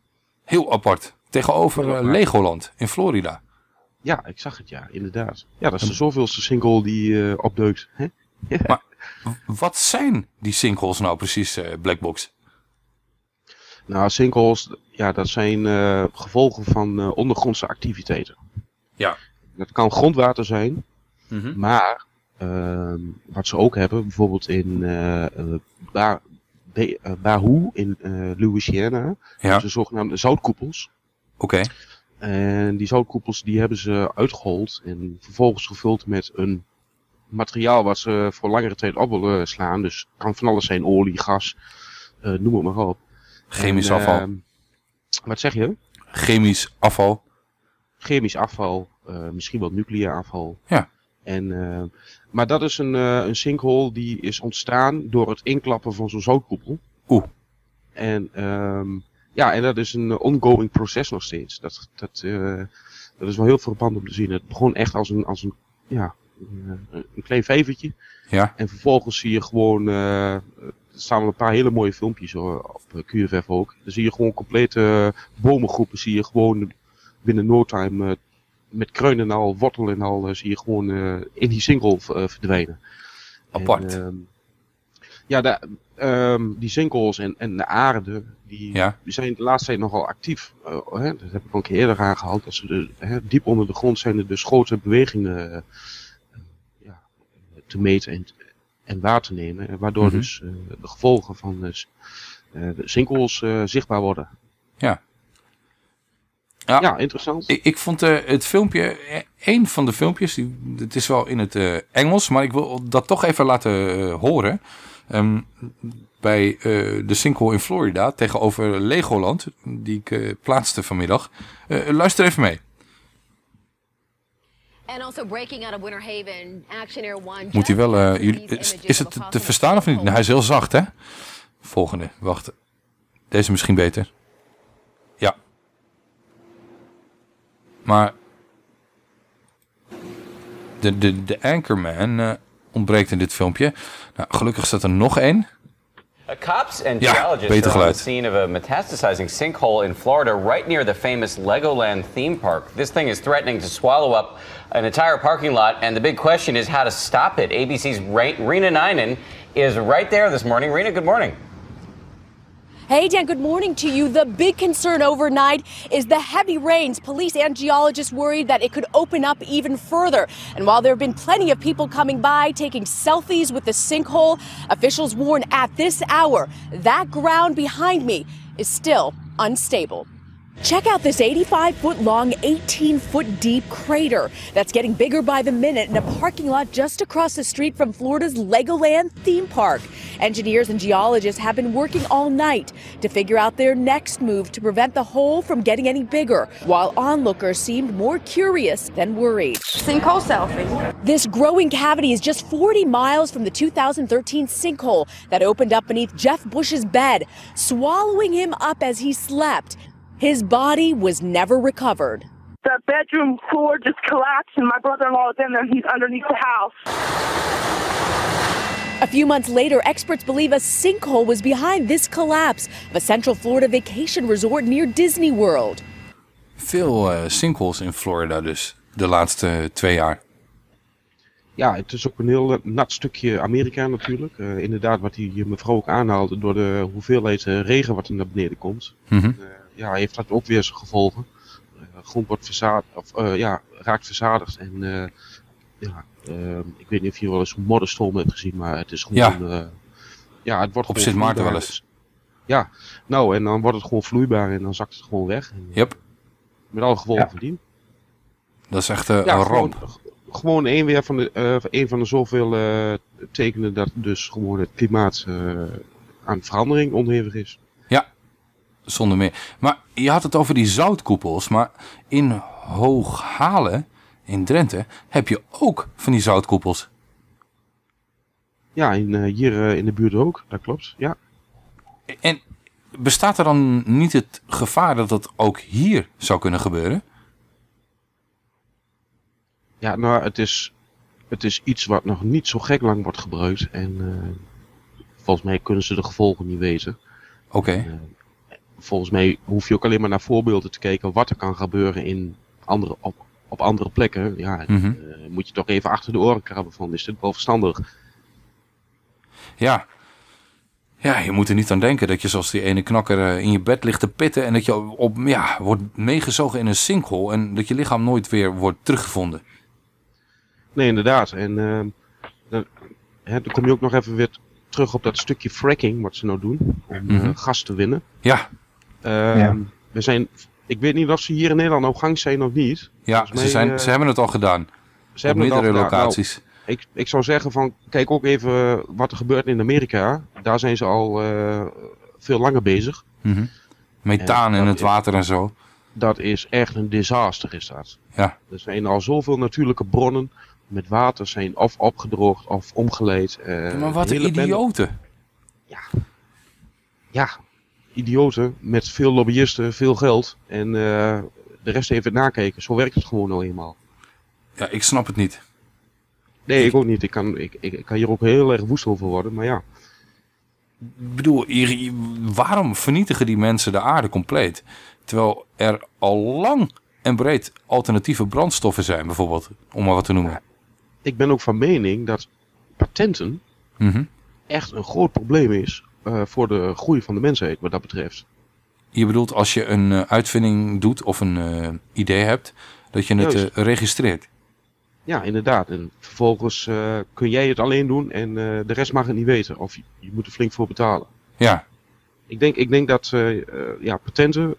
Heel apart. Tegenover eh, Legoland in Florida. Ja, ik zag het, ja, inderdaad. Ja, dat is de zoveelste single die eh opdeukt. Hè? Maar wat zijn die sinkholes nou precies, eh, Blackbox? Nou, sinkholes, ja, dat zijn eh, gevolgen van eh, ondergrondse activiteiten. Ja. Dat kan grondwater zijn, Mhm. maar ehm, wat ze ook hebben, bijvoorbeeld in eh Ba- Be- Bahu in Louisiana, Ja. de zogenaamde zoutkoepels. Oké. En die zoutkoepels die hebben ze uitgehold en vervolgens gevuld met een materiaal wat ze voor langere tijd op willen slaan. Dus kan van alles zijn, olie, gas, noem het maar op. Chemisch En, afval. Wat zeg je? Chemisch afval. Chemisch afval, eh, misschien wel nucleair afval. Ja. En, eh, maar dat is een, eh, een sinkhole die is ontstaan door het inklappen van zo'n zoutkoepel. Oeh. En, ehm, ja, en dat is een ongoing proces nog steeds. Dat, dat, dat is wel heel verband om te zien. Het begon echt als een, als een, ja, een, een klein vijvertje. Ja. En vervolgens zie je gewoon, staan wel een paar hele mooie filmpjes hoor, op eh, QFF ook. Dan zie je gewoon complete bomengroepen, zie je gewoon binnen no time eh, met kruin en al, wortel en al, eh, zie je gewoon eh, in die sinkhole eh, verdwijnen. Apart. En, ehm, ja, de, ehm, die sinkholes en, en de aarde, die, Ja. die zijn de laatste tijd nogal actief. Eh, hè, dat heb ik al een keer eerder aangehaald. Dat ze de, hè, diep onder de grond zijn er dus grote bewegingen eh, ja, te meten en, en waar te nemen. en Waardoor Mhm. dus eh, de gevolgen van dus, eh, de sinkholes eh, zichtbaar worden. Ja. Ja, interessant. Ik, ik vond eh, het filmpje, eh, een van de filmpjes, die, het is wel in het eh, Engels, maar ik wil dat toch even laten eh, horen. Ehm, bij eh, de sinkhole in Florida tegenover Legoland, die ik eh, plaatste vanmiddag. Eh, luister even mee. And also breaking out of Winter Haven, Action Air One. Moet hij wel, jullie, is, is het te, te verstaan of niet? Nou, hij is heel zacht, hè? Volgende, wacht. Deze misschien beter. Ja. Maar de, de, de Anchorman eh, ontbreekt in dit filmpje. Nou, gelukkig staat er nog één. Cops and Ja, geologists are on the scene of a metastasizing sinkhole in Florida, right near the famous Legoland theme park. This thing is threatening to swallow up an entire parking lot, and the big question is how to stop it. ABC's Rena Ninen is right there this morning. Rena, good morning. Hey, Dan, good morning to you. The big concern overnight is the heavy rains. Police and geologists worried that it could open up even further. And while there have been plenty of people coming by taking selfies with the sinkhole, officials warn at this hour that ground behind me is still unstable. Check out this 85 foot long, 18 foot deep crater that's getting bigger by the minute in a parking lot just across the street from Florida's Legoland theme park. Engineers and geologists have been working all night to figure out their next move to prevent the hole from getting any bigger, while onlookers seemed more curious than worried. Sinkhole selfie. This growing cavity is just 40 miles from the 2013 sinkhole that opened up beneath Jeff Bush's bed, swallowing him up as he slept. His body was never recovered. The bedroom floor just collapsed, and my brother-in-law is in there. He's underneath the house. A few months later, experts believe a sinkhole was behind this collapse of a Central Florida vacation resort near Disney World. Veel eh sinkholes in Florida dus, de laatste twee jaar. Ja, het is ook een heel nat stukje Amerika natuurlijk. Eh, inderdaad, wat die mevrouw ook aanhaalde door de hoeveelheid eh, regen wat er naar beneden komt. Mhm. Eh, ja, heeft dat ook weer zijn gevolgen. Eh grond wordt verzadigd, of eh, ja, raakt verzadigd. En eh, ja, eh, ik weet niet of je wel eens een modderstorm hebt gezien, maar het is Ja. gewoon... eh, ja, het wordt Op Sint Maarten wel eens. Ja, nou en dan wordt het gewoon vloeibaar en dan zakt het gewoon weg. En, Yep. Met alle gevolgen Ja. dien. Dat is echt Ja, een gewoon- ramp. Gewoon een, weer van de, een van de zoveel eh, tekenen dat dus gewoon het klimaat aan verandering onderhevig is. Zonder meer. Maar je had het over die zoutkoepels, maar in Hooghalen, in Drenthe, heb je ook van die zoutkoepels. Ja, in, eh, hier eh, in de buurt ook, dat klopt. Ja. En bestaat er dan niet het gevaar dat dat ook hier zou kunnen gebeuren? Ja, nou, het is, het is iets wat nog niet zo gek lang wordt gebruikt. En eh, volgens mij kunnen ze de gevolgen niet weten. Oké. Volgens mij hoef je ook alleen maar naar voorbeelden te kijken wat er kan gebeuren in andere, op, op andere plekken. Ja, Mhm. eh, moet je toch even achter de oren krabben van, is dit wel verstandig? Ja. Ja, je moet er niet aan denken dat je zoals die ene knakker eh, in je bed ligt te pitten en dat je op, ja, wordt meegezogen in een sinkhole en dat je lichaam nooit weer wordt teruggevonden. Nee, inderdaad. En ehm, dan, hè, dan kom je ook nog even weer terug op dat stukje fracking wat ze nou doen om eh, Mhm. gas te winnen. Ja. Ehm, Ja. We zijn, ik weet niet of ze hier in Nederland op gang zijn of niet. Ja, ze, zijn, eh, ze hebben het al gedaan. ze hebben het al gedaan. Nou, locaties. ik, ik zou zeggen van, kijk ook even wat er gebeurt in Amerika. Daar zijn ze al eh, veel langer bezig. Mhm. Methaan En in het is- water en zo. Dat is echt een disaster is dat. Ja. Er zijn al zoveel natuurlijke bronnen met water zijn of opgedroogd of omgeleid. eh, maar wat bende- idioten. Ja, idioten met veel lobbyisten, veel geld. En eh, de rest even nakijken. Zo werkt het gewoon nou eenmaal. Ja, ik snap het niet. Nee, ik ook niet. Ik kan, ik, ik, ik kan hier ook heel erg woest over worden. Maar ja, Ik bedoel, waarom vernietigen die mensen de aarde compleet? Terwijl er al lang en breed alternatieve brandstoffen zijn, bijvoorbeeld. Om maar wat te noemen. ik ben ook van mening dat patenten Mhm. echt een groot probleem is voor de groei van de mensheid wat dat betreft. Je bedoelt als je een eh, uitvinding doet of een eh, idee hebt, dat je het eh, registreert. Ja, inderdaad. En vervolgens eh, kun jij het alleen doen en eh, de rest mag het niet weten. Of je, je moet er flink voor betalen. Ja, Ik denk, ik denk dat eh, eh, ja, patenten...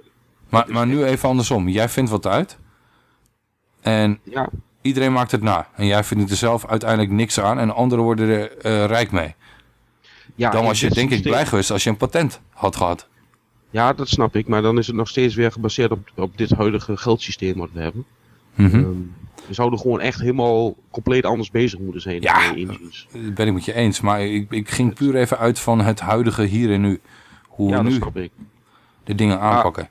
maar, maar nu even andersom. Jij vindt wat uit. En Ja. iedereen maakt het na. En jij vindt er zelf uiteindelijk niks aan. En anderen worden er eh, rijk mee. Ja, Dan was je denk ik blij geweest als je een patent had gehad. Ja, dat snap ik. Maar dan is het nog steeds weer gebaseerd op, op dit huidige geldsysteem wat we hebben. Mhm. Ehm, we zouden gewoon echt helemaal compleet anders bezig moeten zijn. Ja, inziens. Dat ben ik met je eens. Maar ik, ik ging puur even uit van het huidige hier en nu. Hoe Ja, we nu snap ik. de dingen aanpakken.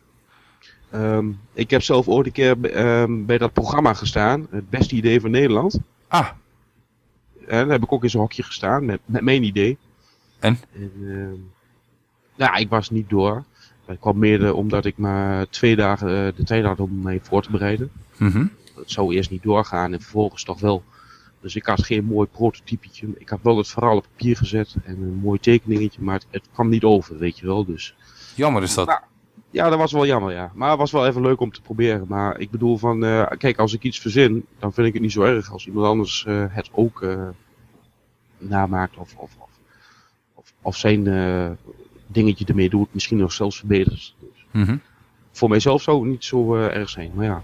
Ehm, ik heb zelf ooit een keer bij- ehm, bij dat programma gestaan. Het beste idee van Nederland. Ah. En daar heb ik ook in zo'n hokje gestaan met, met mijn idee. En? ehm, ja, ik was niet door. Dat kwam mede omdat ik maar twee dagen eh, de tijd had om mij voor te bereiden. Mhm. Het zou eerst niet doorgaan en vervolgens toch wel. Dus ik had geen mooi prototypetje. Ik had wel het verhaal op papier gezet en een mooi tekeningetje, maar het, het kwam niet over, weet je wel. Dus Jammer is dat. Nou, ja, dat was wel jammer, ja. Maar het was wel even leuk om te proberen. Maar ik bedoel van, eh, kijk, als ik iets verzin, dan vind ik het niet zo erg als iemand anders eh, het ook eh, namaakt of, of, of, of, zijn eh, dingetje ermee doet, misschien nog zelfs verbetert. Mhm. voor mijzelf zou het niet zo eh, erg zijn, maar ja.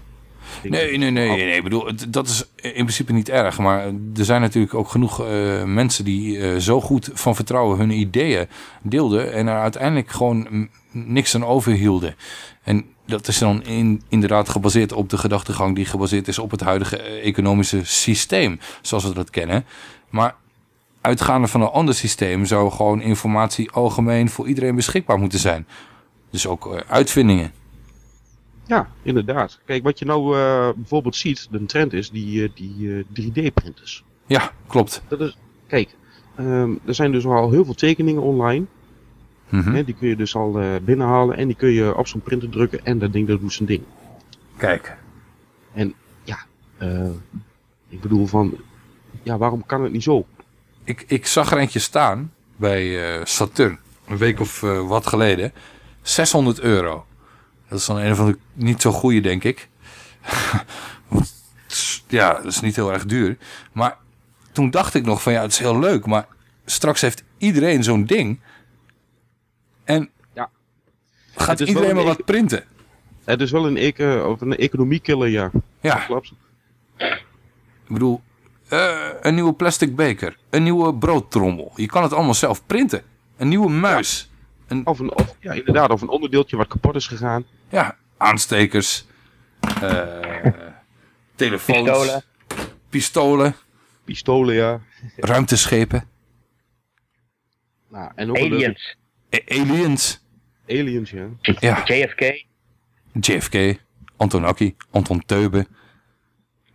Nee, nee, nee, nee. Ik bedoel, dat is in principe niet erg. Maar er zijn natuurlijk ook genoeg eh, mensen die zo goed van vertrouwen hun ideeën deelden. En er uiteindelijk gewoon mm, niks aan overhielden. En dat is dan in, inderdaad gebaseerd op de gedachtegang die gebaseerd is op het huidige economische systeem. Zoals we dat kennen. Maar uitgaande van een ander systeem zou gewoon informatie algemeen voor iedereen beschikbaar moeten zijn. Dus ook eh, uitvindingen. Ja, inderdaad. Kijk, wat je nou eh, bijvoorbeeld ziet, de trend is die, eh, die eh, 3D-printers. Ja, klopt. Dat is, kijk, ehm, er zijn dus al heel veel tekeningen online. Mhm. Hè, die kun je dus al binnenhalen en die kun je op zo'n printer drukken en dat ding dat doet zijn ding. Kijk. En ja, ik bedoel van, ja, waarom kan het niet zo? Ik, ik zag er eentje staan bij eh, Saturn, een week of eh, wat geleden. 600 euro. Dat is dan een van de niet zo goede, denk ik. Ja, dat is niet heel erg duur. Maar toen dacht ik nog van ja, het is heel leuk. Maar straks heeft iedereen zo'n ding. En Ja. gaat iedereen maar wat printen. Het is wel een, of een economiekiller, ja. Ja. Ik bedoel, eh, een nieuwe plastic beker. Een nieuwe broodtrommel. Je kan het allemaal zelf printen. Een nieuwe muis. Een, Of, een, of, ja, inderdaad, of een onderdeeltje wat kapot is gegaan. Ja, aanstekers. eh, telefoons. Pistolen. Pistolen. Pistolen, ja. Ruimteschepen. Nou, en Aliens. A- aliens. aliens, ja. Ja. JFK. JFK. Antonaki. Anton Teube.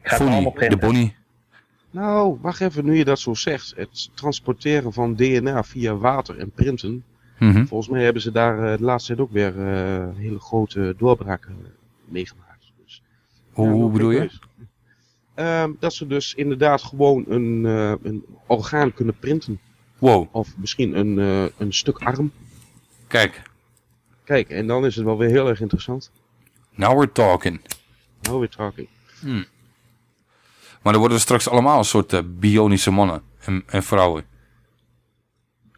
Gaat Fonny, allemaal de. Bonnie. Nou, wacht even, nu je dat zo zegt. Het transporteren van DNA via water en printen. Mhm. Volgens mij hebben ze daar eh, de laatste tijd ook weer eh, hele grote doorbraken meegemaakt. Dus, Hoe, ja, hoe bedoel je? Ehm, dat ze dus inderdaad gewoon een, eh, een orgaan kunnen printen. Wow. Of misschien een, eh, een stuk arm. Kijk. Kijk, en dan is het wel weer heel erg interessant. Now we're talking. Nou weer talking. Hmm. Maar er worden straks allemaal een soort eh, bionische mannen en, en vrouwen.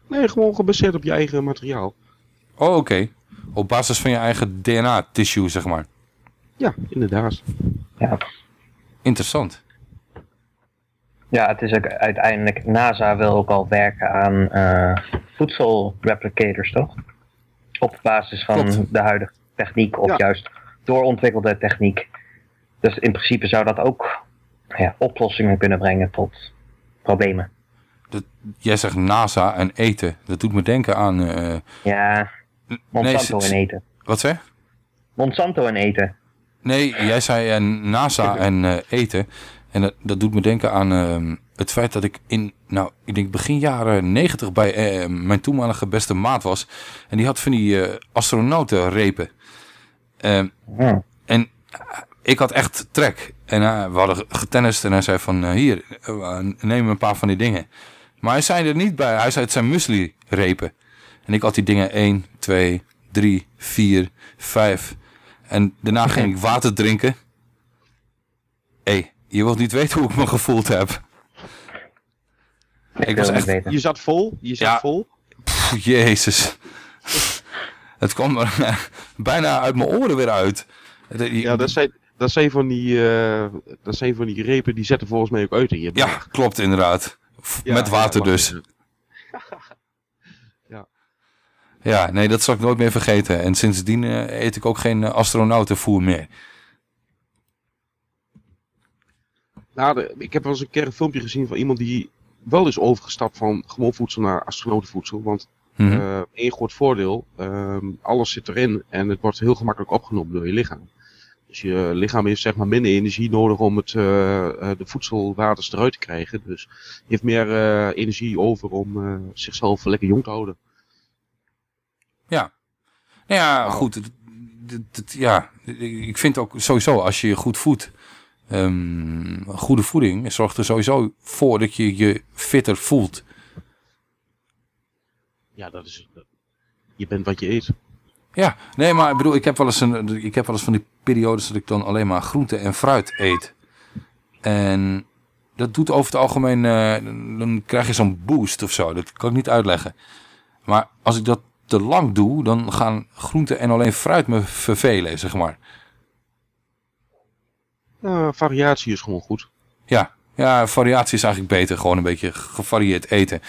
Nee, gewoon gebaseerd op je eigen materiaal. Oh, oké. Op basis van je eigen DNA-tissue, zeg maar. Ja, inderdaad. Ja. Interessant. Ja, het is ook uiteindelijk, NASA wil ook al werken aan eh voedselreplicators, toch? Op basis van Klopt. de huidige techniek, of Ja. juist doorontwikkelde techniek. Dus in principe zou dat ook ja, oplossingen kunnen brengen tot problemen. Dat, jij zegt NASA en eten. Dat doet me denken aan... eh, Ja, Monsanto en eten. Wat zeg? Monsanto en eten. Nee, jij zei eh, NASA en eh, eten. En dat, dat doet me denken aan het feit dat ik in, nou, ik denk begin jaren negentig bij mijn toenmalige beste maat was. En die had van die astronautenrepen. Ehm, En eh, ik had echt trek. En eh, we hadden getennist en hij zei van, eh, hier, eh, neem een paar van die dingen. Maar hij zei er niet bij. Hij zei het zijn muesli repen. En ik had die dingen 1, 2, 3, 4, 5. En daarna ging ik water drinken. Hé, hey, je wilt niet weten hoe ik me gevoeld heb. ik was echt... Je zat vol, je zat Ja. vol. Pff, jezus. Het kwam er bijna uit mijn oren weer uit. Ja, dat zijn, dat zijn van die, eh, dat zijn van die repen die zetten volgens mij ook uit in je. Ja, klopt inderdaad. Ja, Met water ja, dus. Ja. Ja, nee, dat zal ik nooit meer vergeten. En sindsdien eh, eet ik ook geen eh, astronautenvoer meer. Nou, de- ik heb wel eens een keer een filmpje gezien van iemand die wel is overgestapt van gewoon voedsel naar astronautenvoedsel. Want Mhm. één groot voordeel, ehm, alles zit erin en het wordt heel gemakkelijk opgenomen door je lichaam. Dus je lichaam heeft zeg maar minder energie nodig om het, eh, eh, de voedselwaters eruit te krijgen. Dus je heeft meer eh, energie over om zichzelf lekker jong te houden. Ja. Nou ja, goed. ja, ik vind ook sowieso als je je goed voedt. ehm, goede voeding zorgt er sowieso voor dat je je fitter voelt. Ja, dat is. Je bent wat je eet. Ja, nee, maar ik bedoel, ik heb wel eens, een, ik heb wel eens van die periodes dat ik dan alleen maar groente en fruit eet. En dat doet over het algemeen, eh, dan krijg je zo'n boost of zo. Dat kan ik niet uitleggen. Maar als ik dat te lang doe, dan gaan groente en alleen fruit me vervelen, zeg maar. Variatie is gewoon goed. Ja, ja, variatie is eigenlijk beter. Gewoon een beetje gevarieerd eten.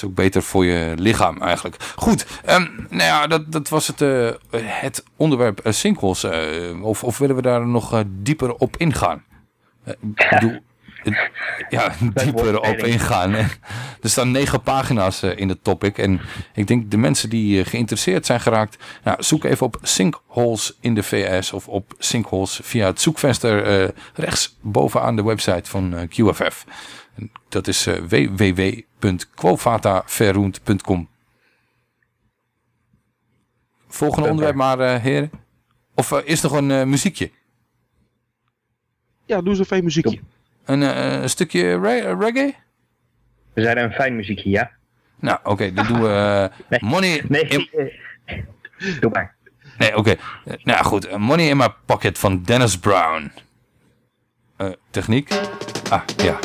Is ook beter voor je lichaam eigenlijk. Goed, ehm, nou ja, dat, dat was het, eh, het onderwerp uh, sinkholes. eh, of, of willen we daar nog eh, dieper op ingaan? Eh, eh, ja, dieper op ingaan. er staan negen pagina's eh, in het topic. En ik denk de mensen die eh, geïnteresseerd zijn geraakt... Nou, zoek even op sinkholes in de VS of op sinkholes via het zoekvenster eh, rechts bovenaan de website van eh, QFF. Dat is eh, www.quovataverroend.com Volgende onderwerp maar, eh, heren. Of eh, is nog een eh, muziekje? Ja, doe eens een fijn muziekje. Een, eh, een stukje re- reggae? We zeiden een fijn muziekje, ja. Nou, oké, dan doen we Money... Nee, in... Doe maar. Nee, oké. Nou goed, Money in My Pocket van Dennis Brown. Eh, techniek? Ah, ja.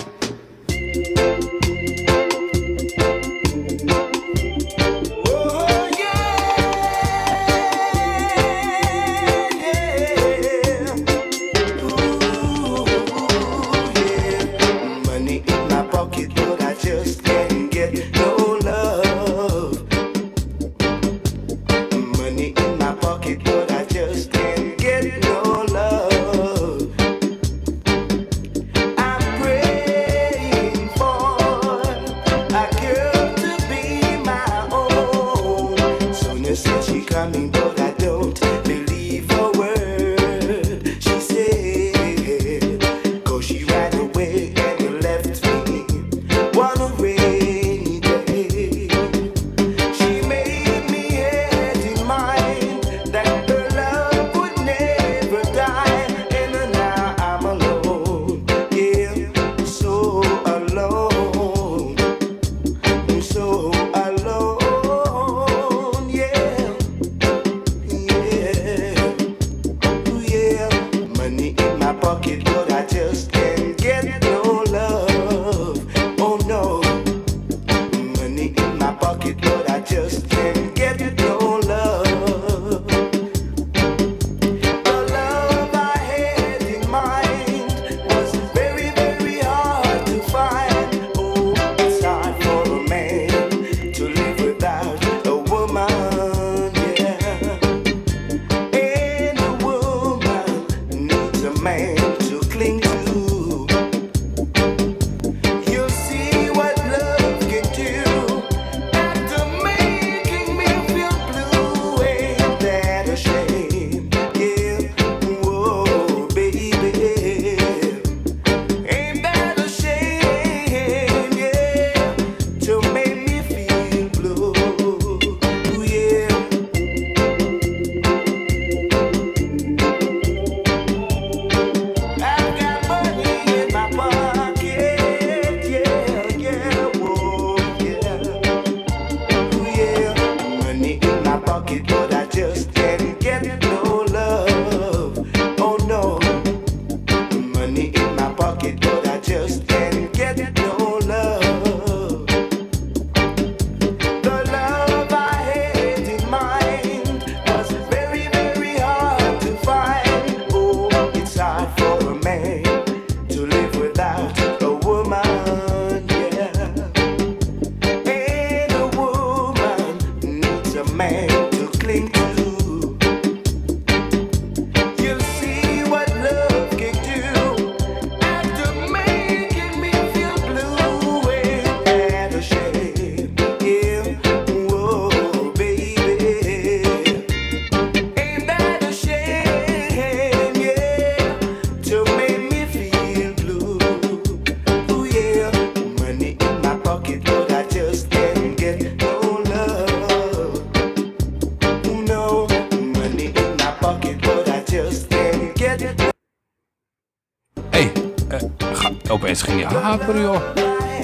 Ineens ging hij haperen, joh.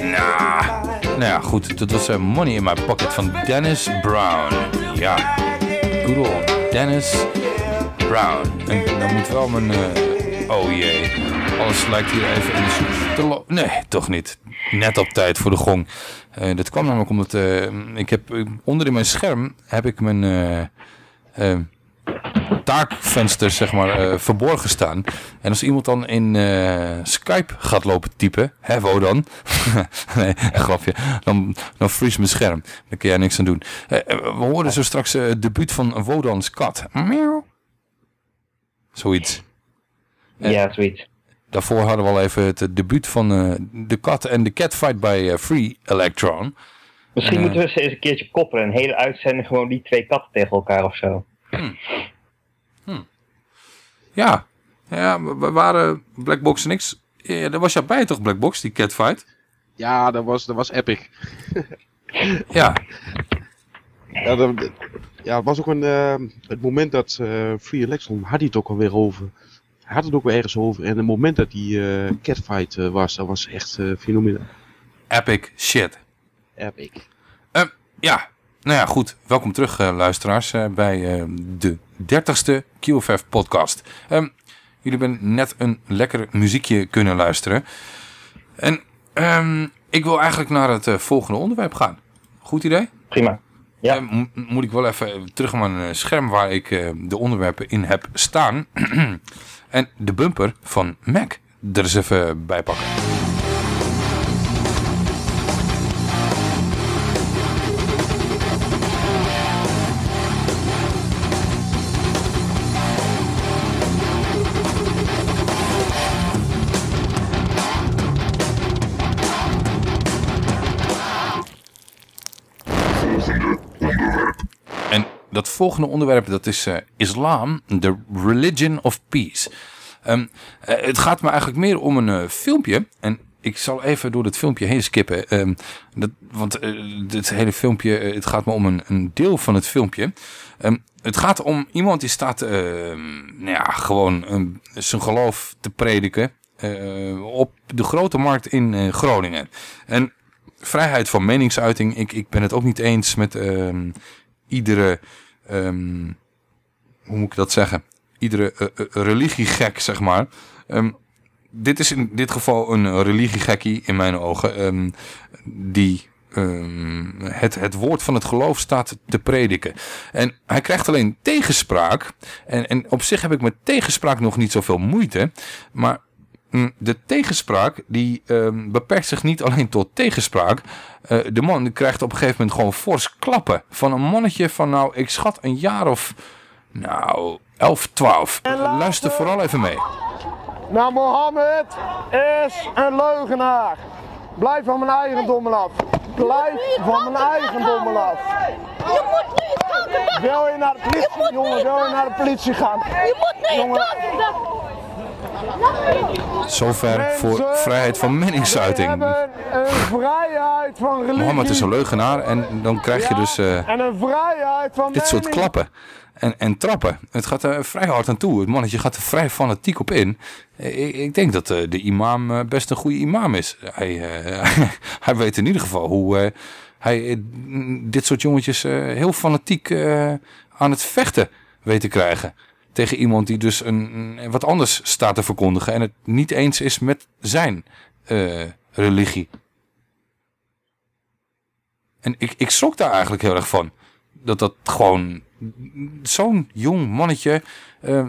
Nou, nou ja, goed. Dat was eh, Money in My Pocket van Dennis Brown. Ja, good old Dennis Brown. En dan moet wel mijn... eh, oh jee. Alles lijkt hier even in de te lo- Nee, toch niet. Net op tijd voor de gong. Eh, dat kwam namelijk omdat... ik heb onder in mijn scherm heb ik mijn... taakvenster zeg maar eh, verborgen staan. En als iemand dan in eh, Skype gaat lopen typen, hè dan? nee, grapje. Dan, dan freeze mijn scherm. Daar kun jij niks aan doen. Eh, we hoorden zo straks het debuut van Wodan's kat. Meow. Zoiets. Ja, zoiets. Daarvoor hadden we al even het debuut van de kat en de catfight bij eh, Free Electron. Misschien En, moeten we ze eens een keertje koppelen. Een hele uitzending gewoon die twee katten tegen elkaar of zo. Ja, ja we, waren Blackbox en X. Ja, daar was jij bij toch, Blackbox, die catfight? Ja, dat was, dat was epic. Ja. Ja, dat, ja, het was ook een, eh, het moment dat eh Free Election had hij het ook alweer over. Hij had het ook weer ergens over. En het moment dat die eh, catfight was, dat was echt fenomenaal. Epic shit. Epic. Ehm, ja, nou ja, goed. Welkom terug, eh, luisteraars, eh, bij eh, de 30ste QFF podcast. Ehm, jullie hebben net een lekker muziekje kunnen luisteren. En ehm, ik wil eigenlijk naar het volgende onderwerp gaan. Goed idee? Prima. Ja. moet ik wel even terug naar mijn scherm waar ik de onderwerpen in heb staan. en de bumper van Mac er eens even bij pakken. Volgende onderwerp, dat is eh, islam, the religion of peace. Ehm, eh, het gaat me eigenlijk meer om een eh, filmpje. En ik zal even door het filmpje heen skippen. Ehm, dat, want eh, dit hele filmpje, het gaat me om een, een deel van het filmpje. Ehm, het gaat om iemand die staat nou ja, gewoon zijn geloof te prediken. op de grote markt in Groningen. En vrijheid van meningsuiting. Ik, ik ben het ook niet eens met iedere, ehm, hoe moet ik dat zeggen? Iedere eh, eh, religiegek, zeg maar. Ehm, dit is in dit geval een religiegekkie in mijn ogen. ehm, die het, het woord van het geloof staat te prediken. En hij krijgt alleen tegenspraak. En, en op zich heb ik met tegenspraak nog niet zoveel moeite. Maar De tegenspraak die ehm, beperkt zich niet alleen tot tegenspraak. Eh, de man die krijgt op een gegeven moment gewoon fors klappen. Van een mannetje van nou, ik schat een jaar of nou 11, 12. Luister vooral even mee. Nou, Mohammed is een leugenaar. Blijf van mijn eigendommen af. Blijf van mijn eigendommen af. Je moet nu Wil je naar de politie, jongen? Wil je naar de politie gaan? Je moet nu Jongen. Zover voor vrijheid van meningsuiting. vrijheid van religie. Mohammed is een leugenaar en dan krijg je dus eh, dit soort klappen. En, en trappen. Het gaat er vrij hard aan toe. Het mannetje gaat er vrij fanatiek op in. Eh, Ik, ik denk dat eh, de imam eh, best een goede imam is. Hij, eh, hij weet in ieder geval hoe eh, hij eh, dit soort jongetjes eh, heel fanatiek eh, aan het vechten weet te krijgen. Tegen iemand die dus een, wat anders staat te verkondigen. En het niet eens is met zijn eh, religie. En ik, ik schrok daar eigenlijk heel erg van. Dat dat gewoon zo'n jong mannetje eh,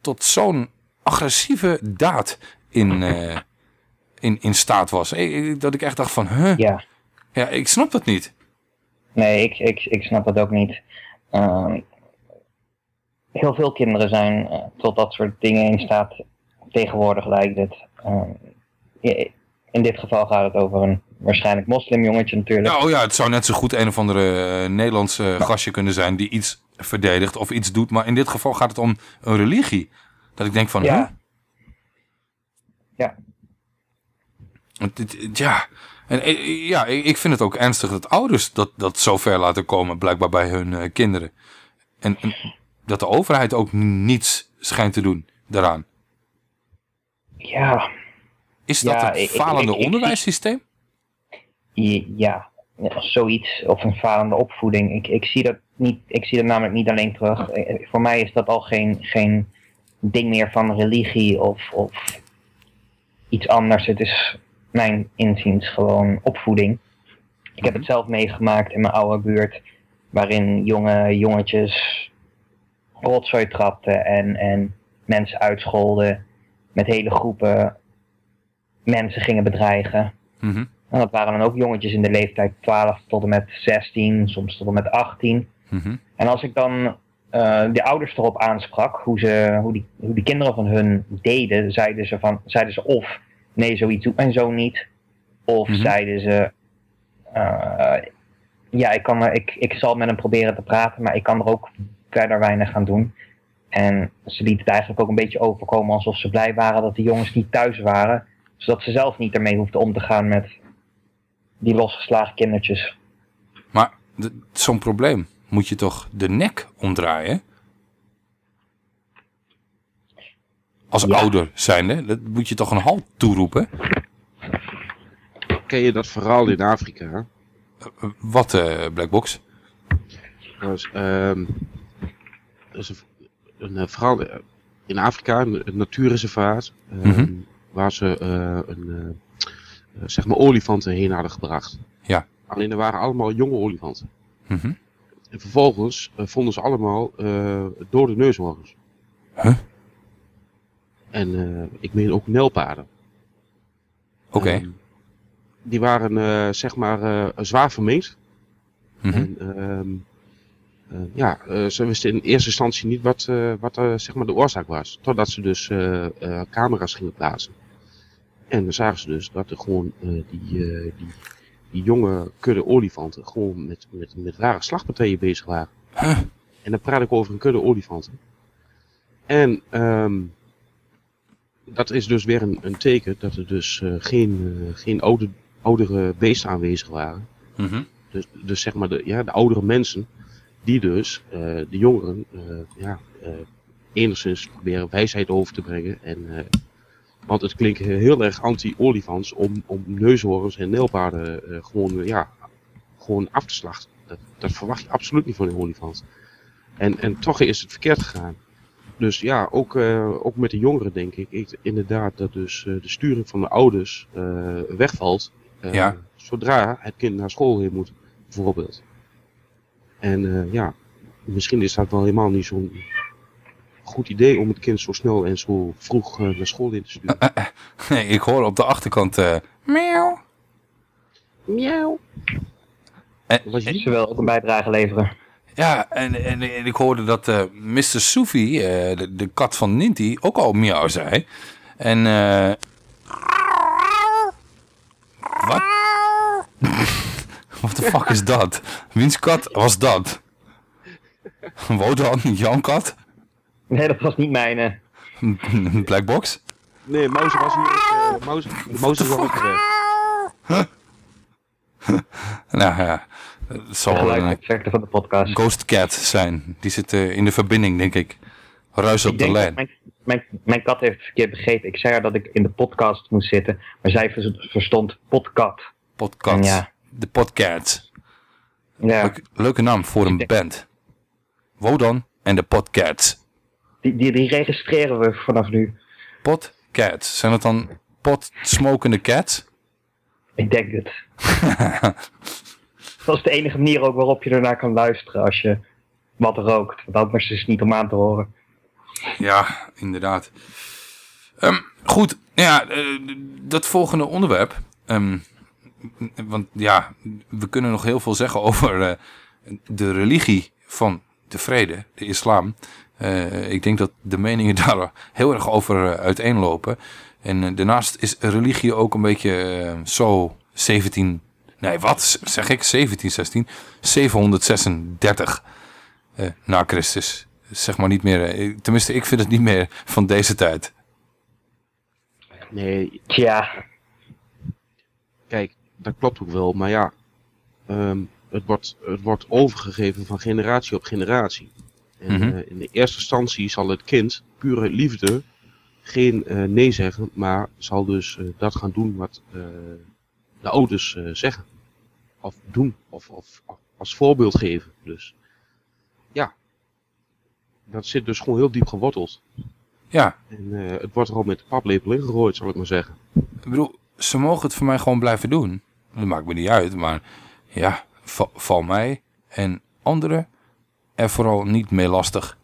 tot zo'n agressieve daad in, eh, in, in staat was. Ik- dat ik echt dacht van, huh? Ja. Ja, ik snap dat niet. Nee, ik, ik, ik snap het ook niet. Heel veel kinderen zijn eh, tot dat soort dingen in staat. Tegenwoordig lijkt het. Ehm, in dit geval gaat het over een waarschijnlijk moslimjongetje natuurlijk. Ja, oh ja, het zou net zo goed een of andere eh, Nederlandse gastje kunnen zijn die iets verdedigt of iets doet. Maar in dit geval gaat het om een religie. Dat ik denk van, Ja. huh? Ja. Ja. En eh, ja, ik vind het ook ernstig dat ouders dat, dat zo ver laten komen, blijkbaar bij hun kinderen. En, en dat de overheid ook niets schijnt te doen daaraan. Ja, Is dat Ja, ik- falende ik- ik- onderwijssysteem? Ja, zoiets. Of een falende opvoeding. Ik, ik, zie dat niet, ik zie dat namelijk niet alleen terug. Eh, Voor mij is dat al geen, geen ding meer van religie of, of iets anders. Het is mijn inziens gewoon opvoeding. Ik heb het zelf meegemaakt in mijn oude buurt. Waarin jonge jongetjes rotzooi trapten en, en mensen uitscholden. Met hele groepen mensen gingen bedreigen. Mhm. En dat waren dan ook jongetjes in de leeftijd 12 tot en met 16, soms tot en met 18. Mhm. En als ik dan eh, de ouders erop aansprak, hoe, ze, hoe, die, hoe die kinderen van hun deden, zeiden ze, van, zeiden ze of nee, zoiets doet mijn zoon niet. Of zeiden ze, eh, ja, ik, kan, ik, ik zal met hem proberen te praten, maar ik kan er ook verder weinig aan doen. En ze liet het eigenlijk ook een beetje overkomen alsof ze blij waren dat de jongens niet thuis waren. Zodat ze zelf niet ermee hoefden om te gaan met die losgeslagen kindertjes. Maar zo'n probleem moet je toch de nek omdraaien? Als ouder zijnde, dat moet je toch een halt toeroepen? Ken je dat verhaal in Afrika? hè? Wat, eh Blackbox? Dat is, ehm, dat is een, een eh, in Afrika, een, een natuurreservaat, ehm, Mhm. waar ze eh, een, eh, zeg maar olifanten heen hadden gebracht. Ja. Alleen er waren allemaal jonge olifanten. Mhm. En vervolgens vonden ze allemaal dode neushoorns. Huh? En ik meen ook nelpaarden. Oké. Ehm, die waren zeg maar eh, zwaar vermeend. Mhm. En ehm, eh, ja, eh, ze wisten in eerste instantie niet wat, eh, wat eh, zeg maar de oorzaak was. Totdat ze dus eh, eh, camera's gingen plaatsen. En dan zagen ze dus dat er gewoon eh, die, eh, die, die jonge kudde olifanten gewoon met, met, met rare slagpartijen bezig waren. En dan praat ik over een kudde olifanten. En ehm, dat is dus weer een, een teken dat er dus eh, geen, eh, geen oude, oudere beesten aanwezig waren. Mhm. Dus, dus zeg maar de, ja, de oudere mensen, die dus eh, de jongeren eh, ja, eh, enigszins proberen wijsheid over te brengen. En, want het klinkt heel erg anti-olifants om, om neushoorns en neelpaarden gewoon, ja, gewoon af te slachten. Dat, dat verwacht je absoluut niet van een olifant. En, en toch is het verkeerd gegaan. Dus ja, ook, ook met de jongeren denk ik, ik inderdaad dat dus de sturing van de ouders wegvalt. Ja. Zodra het kind naar school heen moet, bijvoorbeeld. En eh, ja, misschien is dat wel helemaal niet zo'n goed idee om het kind zo snel en zo vroeg eh, naar school in te sturen. Nee, ik hoor op de achterkant... eh Miauw. Miauw. En, Ze wil ook een bijdrage leveren. Ja, en, en, en ik hoorde dat eh Mr. Sophie, eh, de, de kat van Ninty, ook al miauw zei. En eh wat? Wat de fuck is dat? Wiens kat was dat? Wodan, jouw kat? Nee, dat was niet mijn. eh. Blackbox? Nee, Mauser was hier. Uh, Mauser was ook weg. Nou ja, het zal wel een van de podcast. Ghost Cat zijn. Die zit eh, in de verbinding, denk ik. Ruis op Ik de lijn. mijn, mijn, mijn kat heeft het verkeerd begrepen. Ik zei haar dat ik in de podcast moest zitten, maar zij vers- verstond podcast. Podcast. En ja. De Podcat. Ja. Leuk- leuke naam voor een band. Wodan en de Podcats. Die, die, die registreren we vanaf nu. Podcats. Zijn dat dan pot-smokende cats? Ik denk het. Dat is de enige manier ook waarop je ernaar kan luisteren als je wat rookt. Want anders is het niet om aan te horen. Ja, inderdaad. Ehm, goed, ja, eh, dat volgende onderwerp. ehm, want ja, we kunnen nog heel veel zeggen over eh, de religie van de vrede, de islam. Eh, ik denk dat de meningen daar heel erg over eh, uiteenlopen. En daarnaast is religie ook een beetje zo 17... Nee, wat zeg ik? 17, 16? 736 eh, na Christus. Zeg maar niet meer... tenminste, ik vind het niet meer van deze tijd. Nee. Tja. Kijk, dat klopt ook wel, maar ja. ehm, het, wordt, het wordt overgegeven van generatie op generatie. En Mhm. eh, in de eerste instantie zal het kind pure liefde geen eh, nee zeggen, maar zal dus eh, dat gaan doen wat de ouders zeggen. Of doen, of, of als voorbeeld geven. Dus ja, dat zit dus gewoon heel diep geworteld. Ja. En het wordt er al met de paplepel ingegooid, zal ik maar zeggen. Ik bedoel, ze mogen het voor mij gewoon blijven doen. Dat maakt me niet uit, maar ja, va- val mij en anderen er vooral niet mee lastig,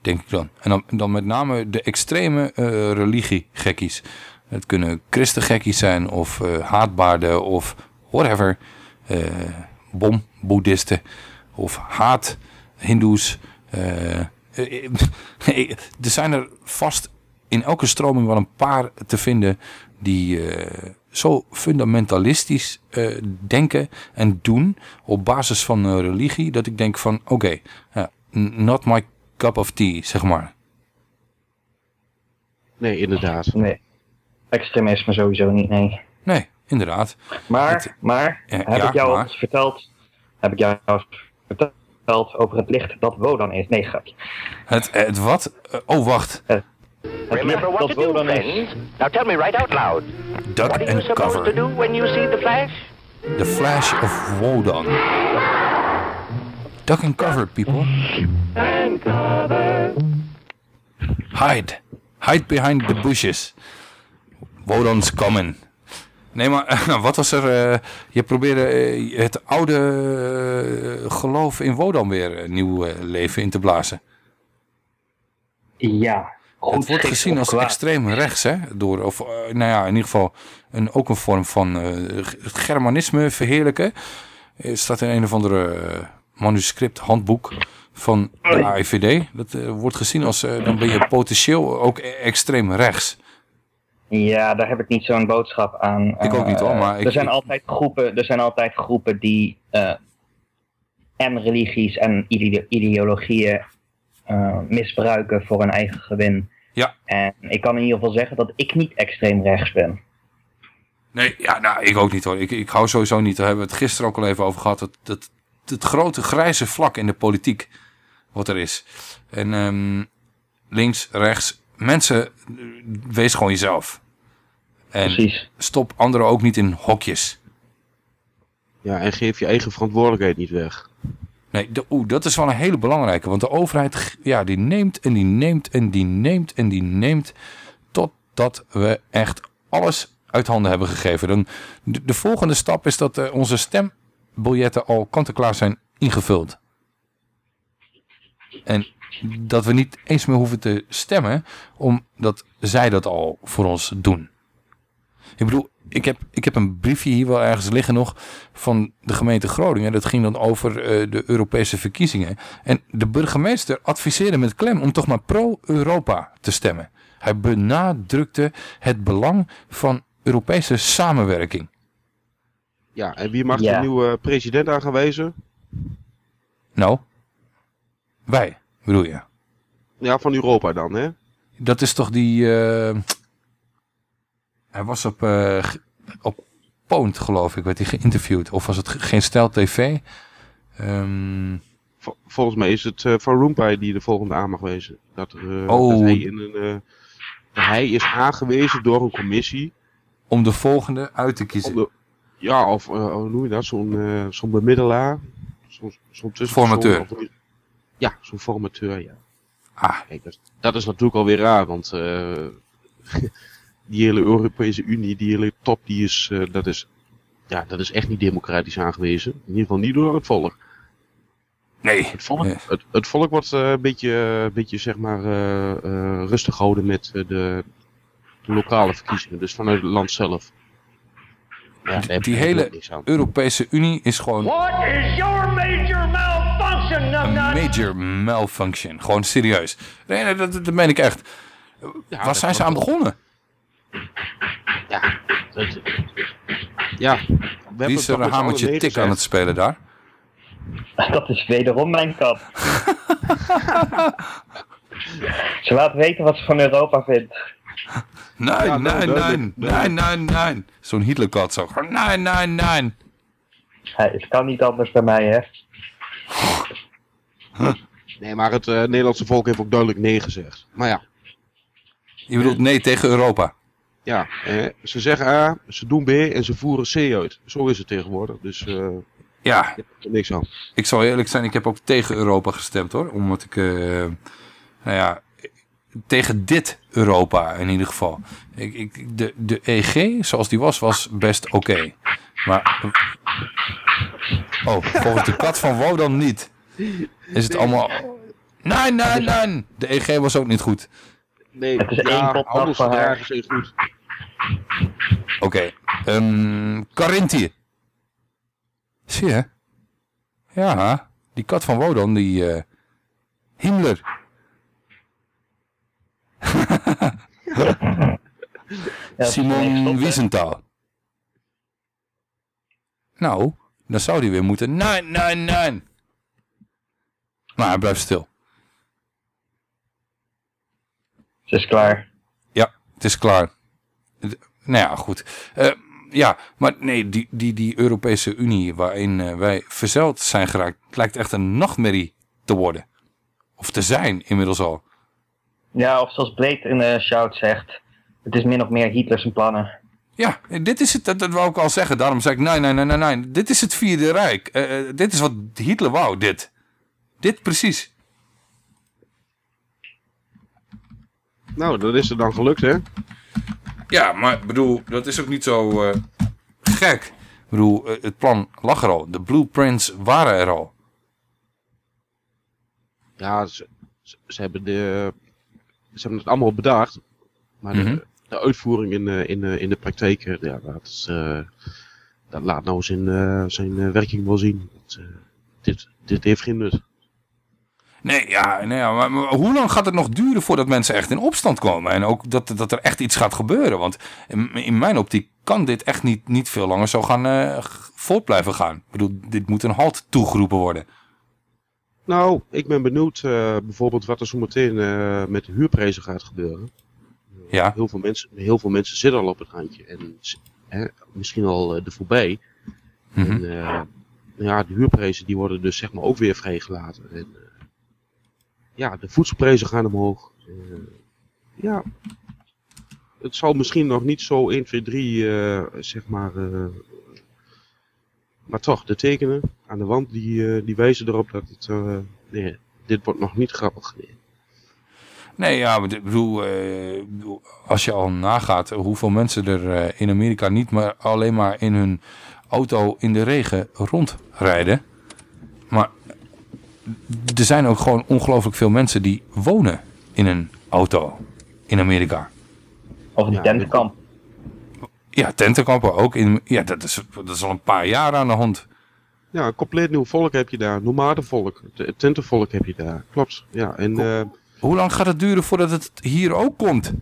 denk ik dan. En dan, dan met name de extreme religie-gekkies. Het kunnen christengekkies zijn of eh, haatbaarden of whatever. bom-boeddhisten of haat-hindoes. er zijn er vast in elke stroming wel een paar te vinden die zo fundamentalistisch eh, denken en doen op basis van eh, religie, dat ik denk van oké, ja, n- not my cup of tea, zeg maar. Nee, inderdaad. Nee. Extremisme sowieso niet, nee. Nee, inderdaad. Maar, maar, heb ja, ik jou maar. verteld, heb ik jou verteld over het licht dat Wodan is? Nee, grapje. Het, het wat? Eh, oh, wacht. Het Remember what to do, friends. Now tell me right out loud. Duck what are you and supposed cover. to do when you see the flash? The Flash of Wodan. Duck and cover, people. Hide. Hide behind the bushes. Wodan's coming. Nee, maar wat was er? eh, je probeerde eh, het oude eh, geloof in Wodan weer een nieuw leven in te blazen. Ja. Het wordt gezien als extreem rechts, hè? Door, of, eh, nou ja, in ieder geval een, ook een vorm van eh, het Germanisme verheerlijken. Er staat in een of andere eh, manuscript, handboek van de AIVD. Dat wordt gezien als, dan ben je potentieel ook e- extreem rechts. Ja, daar heb ik niet zo'n boodschap aan. Ik ook niet, hoor, maar ik- er, zijn ik- altijd groepen, er zijn altijd groepen die en religies en ide- ideologieën eh, misbruiken voor hun eigen gewin. Ja. En ik kan in ieder geval zeggen dat ik niet extreem rechts ben. Nee, ja, nou, ik ook niet hoor. Ik, ik hou sowieso niet. Daar hebben we het gisteren ook al even over gehad. Het, het, het grote grijze vlak in de politiek. Wat er is. En ehm, links, rechts. Mensen, wees gewoon jezelf. En stop anderen ook niet in hokjes. Ja, en geef je eigen verantwoordelijkheid niet weg. Nee, dat is wel een hele belangrijke. Want de overheid, ja, die neemt en die neemt en die neemt en die neemt. Totdat we echt alles uit handen hebben gegeven. Dan, de, de volgende stap is dat eh, onze stembiljetten al kant-en-klaar zijn ingevuld. En dat we niet eens meer hoeven te stemmen, omdat zij dat al voor ons doen. Ik bedoel, ik heb, ik heb een briefje hier wel ergens liggen nog van de gemeente Groningen. Dat ging dan over eh, de Europese verkiezingen. En de burgemeester adviseerde met klem om toch maar pro-Europa te stemmen. Hij benadrukte het belang van Europese samenwerking. Ja, en wie mag Ja. de nieuwe president aangewezen? Nou, wij, bedoel je? Ja, van Europa dan, hè? Dat is toch die... eh, hij was op, g- op Poont, geloof ik, werd hij geïnterviewd. Of was het ge- geen stijl tv? Ehm, Vol- volgens mij is het eh, Van Rompuy die de volgende aan mag wezen. Dat, eh, Oh. dat hij, in een, hij is aangewezen door een commissie. om de volgende uit te kiezen. de- ja, of hoe noem je dat? Zo'n zo'n bemiddelaar. Zo'n tussenpersoon, Formateur. Ja, zo'n formateur, ja. Ah. Kijk, dat, dat is natuurlijk alweer raar, want die hele Europese Unie, die hele top, die is, eh, dat is, ja, dat is echt niet democratisch aangewezen. In ieder geval niet door het volk. Nee. Het volk, het, het volk wordt eh, een beetje, een beetje zeg maar, eh, eh, rustig gehouden met eh, de, de lokale verkiezingen, dus vanuit het land zelf. Ja, die hele. Europese Unie is gewoon What is your major malfunction, major malfunction. Gewoon serieus. Nee, nee dat, dat meen ik echt. Waar zijn ze aan klopt. Dat- ja, we Wie het is er een hamertje tik aan het spelen daar? Dat is wederom mijn kap. ze laat weten wat ze van Europa vindt. Nee, Ja, nee, nee, nee, nee, nee. Zo'n Hitlerkat zo. Nee, nee, nee. Ja, het kan niet anders bij mij, hè. Nee, maar het eh, Nederlandse volk heeft ook duidelijk nee gezegd. Maar ja, Je bedoelt nee tegen Europa? Ja, eh, ze zeggen A, ze doen B en ze voeren C uit. Zo is het tegenwoordig. Dus eh Ja. er niks aan. Ik zal eerlijk zijn, ik heb ook tegen Europa gestemd hoor. Omdat ik, eh, nou ja, tegen dit Europa in ieder geval. Ik, ik, de, de EG, zoals die was, was best oké. Maar, oh, volgens de kat van Wodan niet. Is het allemaal... Nee, nee, nee. De EG was ook niet goed. Nee, Het is één ja, nog voor haar. is goed. Oké. ehm Carinthië. Zie je? Ja, die kat van Wodan, die... eh Himmler. Simon Wiesenthal. Nou, dan zou die weer moeten... Nee, nee, nee. Maar hij blijft stil. Ze is klaar. Ja, het is klaar. Het- Nou ja, goed. Eh, ja, maar nee, die, die, die Europese Unie waarin eh, wij verzeild zijn geraakt... lijkt echt een nachtmerrie te worden. Of te zijn, inmiddels al. Ja, of zoals Blade in de shout zegt, het is min of meer Hitler zijn plannen. Ja, dit is het, dat, dat wou ik al zeggen. Daarom zei ik, nee, nee, nee, nee, nee. Dit is het Vierde Rijk. Eh, dit is wat Hitler wou, dit. Dit precies. Nou, dat is er dan gelukt, hè? Ja, maar ik bedoel, dat is ook niet zo eh, gek. Ik bedoel, eh, het plan lag er al. De blueprints waren er al. Ja, ze, ze, hebben de, ze hebben het allemaal bedacht. Maar Mhm. de, de uitvoering in, de- in, de- in de praktijk, eh, ja, dat, is, eh, dat laat nou zijn, eh, zijn eh, werking wel zien. Dat, eh, dit, dit heeft geen nut. Nee, ja, nee, ja maar, maar hoe lang gaat het nog duren voordat mensen echt in opstand komen? En ook dat, dat er echt iets gaat gebeuren. Want in, in mijn optiek kan dit echt niet, niet veel langer zo gaan g- voort blijven gaan. Ik bedoel, dit moet een halt toegeroepen worden. Nou, ik ben benieuwd eh, bijvoorbeeld wat er zo meteen eh, met de huurprijzen gaat gebeuren. Ja. Heel veel mensen, heel veel mensen zitten al op het randje en hè, misschien al er voorbij. En, eh, ja, de huurprijzen die worden dus zeg maar ook weer vrijgelaten. En, ja, de voedselprijzen gaan omhoog. Eh, ja, het zal misschien nog niet zo 1, 2, 3 eh, zeg maar. eh, maar toch, de tekenen aan de wand die, die wijzen erop dat het. nee, dit wordt nog niet grappig. Nee. Nee, ja, ik bedoel, eh, als je al nagaat hoeveel mensen er in Amerika niet maar alleen maar in hun auto in de regen rondrijden. Maar er zijn ook gewoon ongelooflijk veel mensen die wonen in een auto in Amerika. Of een tentenkamp. Ja, tentenkampen ook. In, ja, dat is, dat is al een paar jaar aan de hand. Ja, een compleet nieuw volk heb je daar. Nomadenvolk, tentenvolk heb je daar. Klopt. Ja, en, eh, Hoe lang gaat het duren voordat het hier ook komt?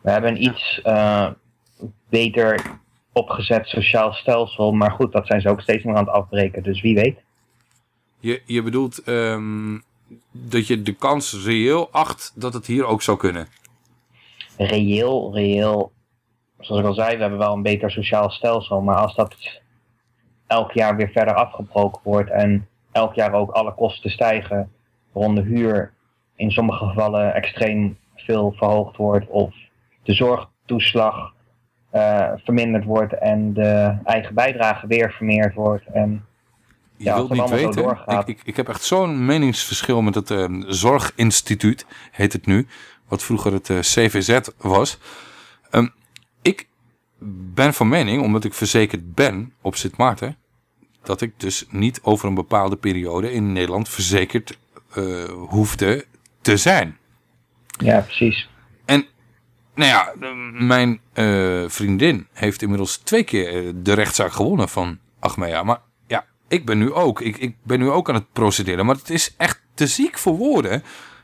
We hebben een iets eh, beter opgezet sociaal stelsel, maar goed, dat zijn ze ook steeds meer aan het afbreken, dus wie weet. Je, je bedoelt ehm, dat je de kans reëel acht dat het hier ook zou kunnen. Reëel, reëel, zoals ik al zei, we hebben wel een beter sociaal stelsel, maar als dat elk jaar weer verder afgebroken wordt en elk jaar ook alle kosten stijgen, rond de huur in sommige gevallen extreem veel verhoogd wordt of de zorgtoeslag verminderd wordt en de eigen bijdrage weer vermeerd wordt en Je ja, wilt niet weten. Ik, ik, ik heb echt zo'n meningsverschil met het ehm, Zorginstituut, heet het nu. Wat vroeger het eh, CVZ was. Ehm, ik ben van mening, omdat ik verzekerd ben op Sint Maarten, dat ik dus niet over een bepaalde periode in Nederland verzekerd eh, hoefde te zijn. Ja, precies. Nou ja, de- mijn eh, vriendin heeft inmiddels twee keer eh, de rechtszaak gewonnen van Achmea. Maar ja, ik ben nu ook. Ik, ik ben nu ook aan het procederen. Maar het is echt te ziek voor woorden.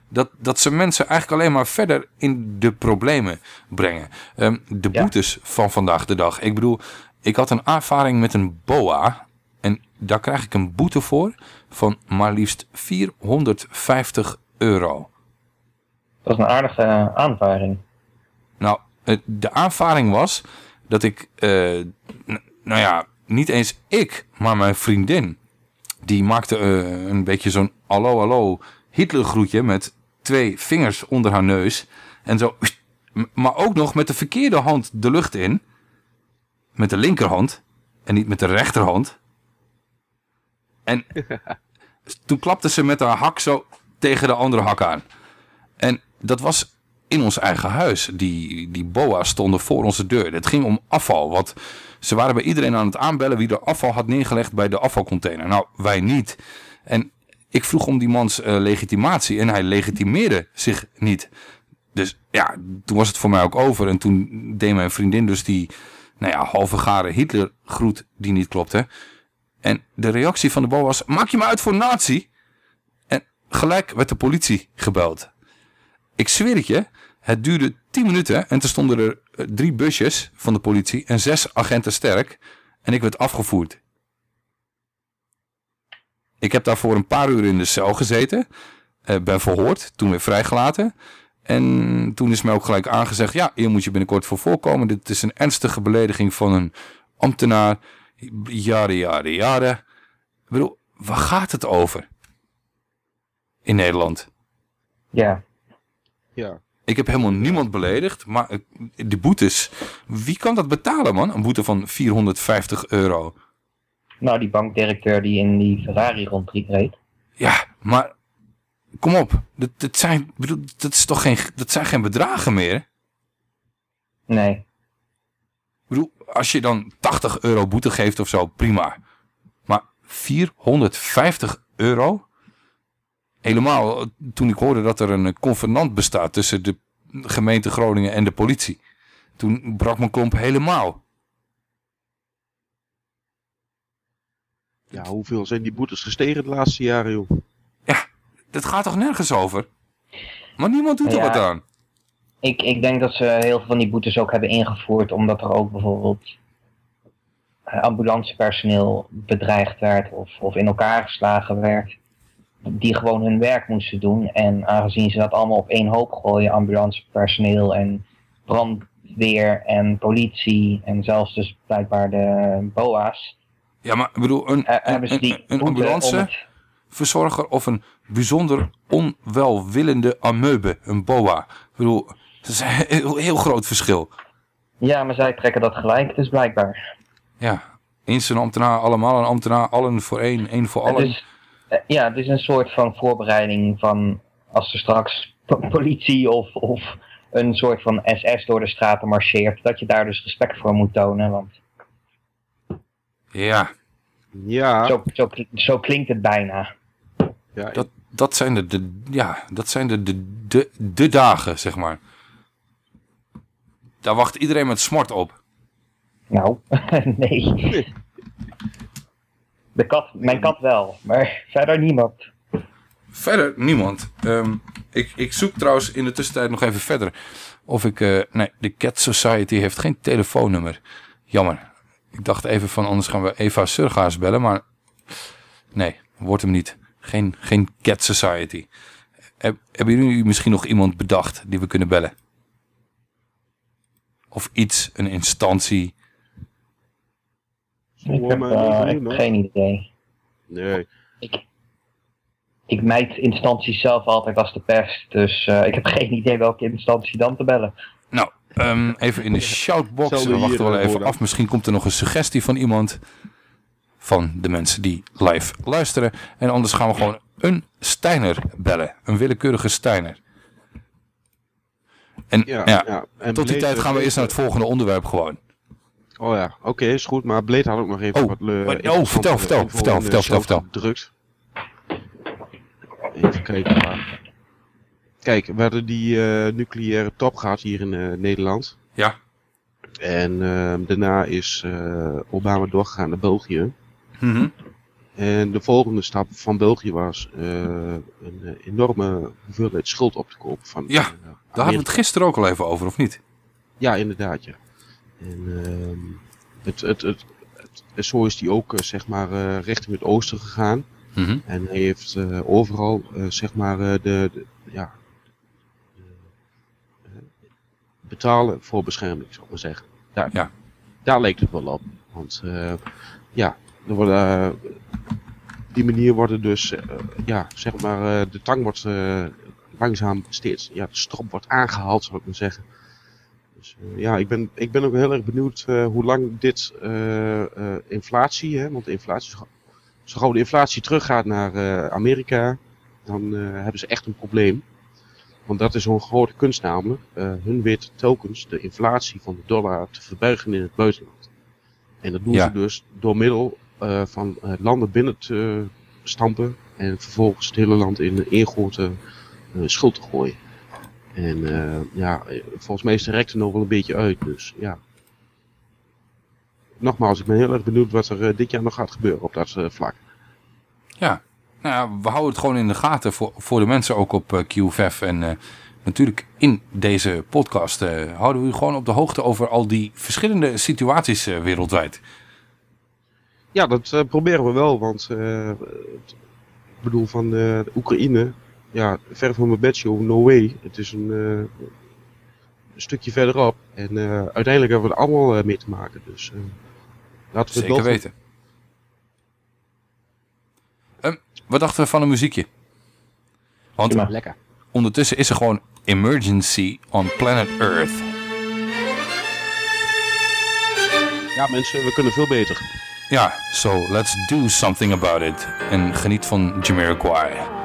Dat, dat ze mensen eigenlijk alleen maar verder in de problemen brengen. Ehm, de boetes van vandaag de dag. Ik bedoel, ik had een aanvaring met een BOA. En daar krijg ik een boete voor van maar liefst 450 euro. Dat is een aardige eh, aanvaring. Nou, het- de aanvaring was dat ik, eh, nou ja, niet eens ik, maar mijn vriendin, die maakte eh, een beetje zo'n hallo hallo Hitler groetje met twee vingers onder haar neus. En zo, maar ook nog met de verkeerde hand de lucht in. Met de linkerhand. En niet met de rechterhand. En toen klapte ze met haar hak zo tegen de andere hak aan. En dat was in ons eigen huis. Die, die boa's stonden voor onze deur. Het ging om afval. Want ze waren bij iedereen aan het aanbellen wie er afval had neergelegd bij de afvalcontainer. Nou, wij niet. En ik vroeg om die mans eh, legitimatie en hij legitimeerde zich niet. Dus ja, toen was het voor mij ook over. En toen deed mijn vriendin dus die nou ja, halve gare Hitler groet die niet klopte. En de reactie van de boa was, maak je me uit voor nazi? En gelijk werd de politie gebeld. Ik zweer het je, het duurde 10 minuten en toen stonden er eh, drie busjes van de politie en zes agenten sterk. En ik werd afgevoerd. Ik heb daarvoor een paar uur in de cel gezeten. eh, ben verhoord, toen weer vrijgelaten. En toen is mij ook gelijk aangezegd, ja, hier moet je binnenkort voor voorkomen. Dit is een ernstige belediging van een ambtenaar. Jaren, jaren, jaren. Ik bedoel, waar gaat het over? In Nederland. Ja. Ja. Ik heb helemaal niemand beledigd, maar de boetes, wie kan dat betalen man? Een boete van 450 euro. Nou, die bankdirecteur die in die Ferrari rondreed. Ja, maar kom op. Dat, dat, zijn, bedoel, dat, is toch geen, dat zijn geen bedragen meer? Nee. Ik bedoel, als je dan 80 euro boete geeft of zo, prima. Maar 450 euro? Helemaal toen ik hoorde dat er een convenant bestaat tussen de gemeente Groningen en de politie. Toen brak mijn klomp helemaal. Ja, hoeveel zijn die boetes gestegen de laatste jaren, joh? Dat gaat toch nergens over? Maar niemand doet er Ja. wat aan. Ik, ik denk dat ze heel veel van die boetes ook hebben ingevoerd, omdat er ook bijvoorbeeld eh, ambulancepersoneel bedreigd werd of, of in elkaar geslagen werd. Die gewoon hun werk moesten doen. En aangezien ze dat allemaal op één hoop gooien, ambulancepersoneel en brandweer en politie en zelfs dus blijkbaar de BOA's. Ja, maar ik bedoel, een, een, hebben ze die een, een boete om ambulance het- verzorger of een bijzonder onwelwillende amoebe, een boa. Ik bedoel, dat is een heel, heel groot verschil. Ja, maar zij trekken dat gelijk, dus blijkbaar. Ja, eens een ambtenaar, allemaal een ambtenaar, allen voor één, één voor allen. eh, ja, het is een soort van voorbereiding van als er straks po- politie of, of een soort van SS door de straten marcheert, dat je daar dus respect voor moet tonen. Want Ja. Ja. Zo, zo, zo klinkt het bijna. Ja, dat, dat zijn de, de, ja, dat zijn de, de, de, de dagen, zeg maar. Daar wacht iedereen met smart op. Nou, nee. De kat, mijn kat wel, maar verder niemand. Verder niemand. Ehm, ik, ik zoek trouwens in de tussentijd nog even verder. Of ik... eh, nee, de Cat Society heeft geen telefoonnummer. Jammer. Ik dacht even van anders gaan we Eva Surgaas bellen. Maar nee, wordt hem niet. Geen, geen Cat Society. Heb, hebben jullie misschien nog iemand bedacht die we kunnen bellen? Of iets, een instantie. Ik heb, eh, ik heb geen idee. Nee. Ik, ik mijd instanties zelf altijd als de pers, dus eh, ik heb geen idee welke instantie dan te bellen. Nou, ehm, even in de shoutbox. We wachten wel eh, even af. Misschien komt er nog een suggestie van iemand. Van de mensen die live luisteren. En anders gaan we gewoon een Steiner bellen. Een willekeurige Steiner. En ja, Ja, ja. En tot die tijd gaan we eerst naar het volgende onderwerp gewoon. Oh ja, oké, is goed. Maar Blade had ook nog even Oh, wat... eh, oh, interessante vertel, vertel, info vertel, vertel, vertel, gedrukt. Even kijken. maar. Kijk, we hadden die eh, nucleaire top gehad hier in eh, Nederland. Ja. En eh, daarna is eh, Obama doorgegaan naar België. Mhm. En de volgende stap van België was eh, een eh, enorme hoeveelheid schuld op te kopen. Van, Ja, eh, daar hadden we het gisteren ook al even over, of niet? Ja, inderdaad, ja. En ehm, het, het, het, het, zo is hij ook, eh, zeg maar, eh, richting het oosten gegaan. Mhm. En hij heeft eh, overal, zeg maar, de, de- ja, betalen voor bescherming, zou ik maar zeggen. Daar, ja. daar leek het wel op. Want, ja, er worden, op die manier worden dus, ja, zeg maar, de tang wordt, langzaam steeds ja, de strop wordt aangehaald, zou ik maar zeggen. Dus eh, ja, ik ben, ik ben ook heel erg benieuwd eh, hoe lang dit eh, inflatie, hè, want de inflatie, zo- gauw de inflatie teruggaat naar Amerika, dan hebben ze echt een probleem. Want dat is zo'n grote kunst namelijk. Eh, hun weet telkens de inflatie van de dollar te verbergen in het buitenland. En dat doen Ja. ze dus door middel van landen binnen te stampen en vervolgens het hele land in één grote schuld te gooien. En eh, ja, volgens mij is de nog wel een beetje uit, dus ja. Nogmaals, ik ben heel erg benieuwd wat er eh, dit jaar nog gaat gebeuren op dat eh, vlak. Ja, nou ja, we houden het gewoon in de gaten voor, voor de mensen ook op QFF. En natuurlijk in deze podcast houden we u gewoon op de hoogte over al die verschillende situaties wereldwijd. Ja, dat proberen we wel, want ik bedoel van Oekraïne, ja, ver van mijn bedshow, no way. Het is een, eh, een stukje verderop en eh, uiteindelijk hebben we er allemaal eh, mee te maken. Dus eh, laten we het Zeker wel weten. Ehm, wat dachten we van een muziekje? Want lekker. ondertussen is er gewoon Emergency on Planet Earth. Ja mensen, we kunnen veel beter. Ja, so let's do something about it. En geniet van Jamiroquai.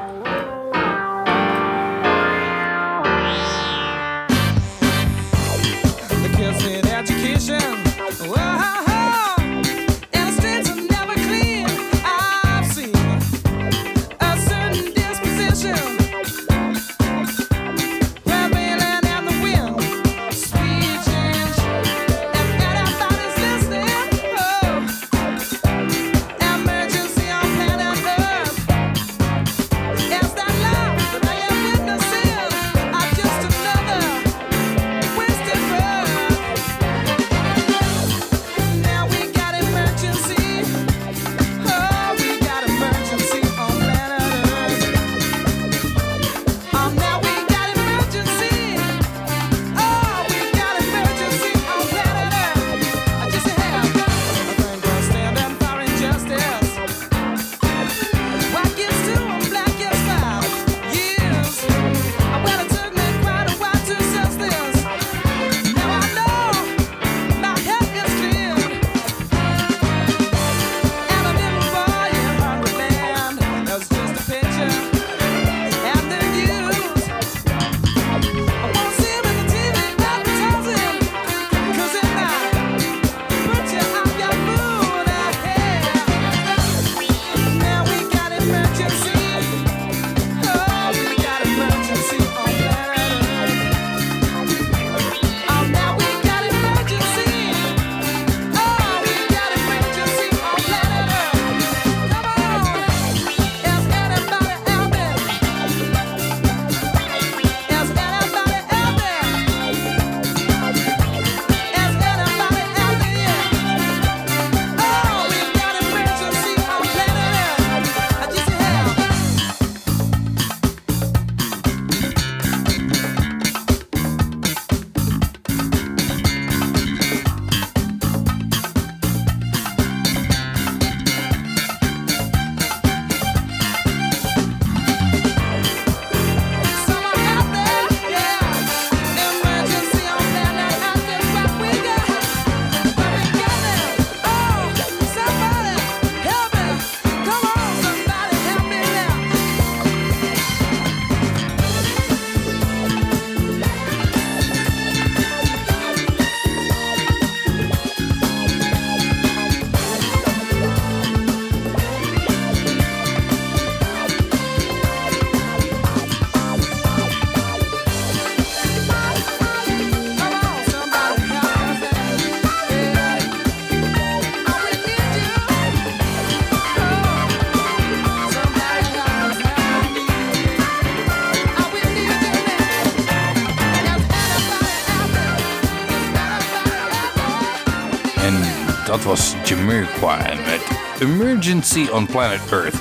Jamiroquai met Emergency on Planet Earth.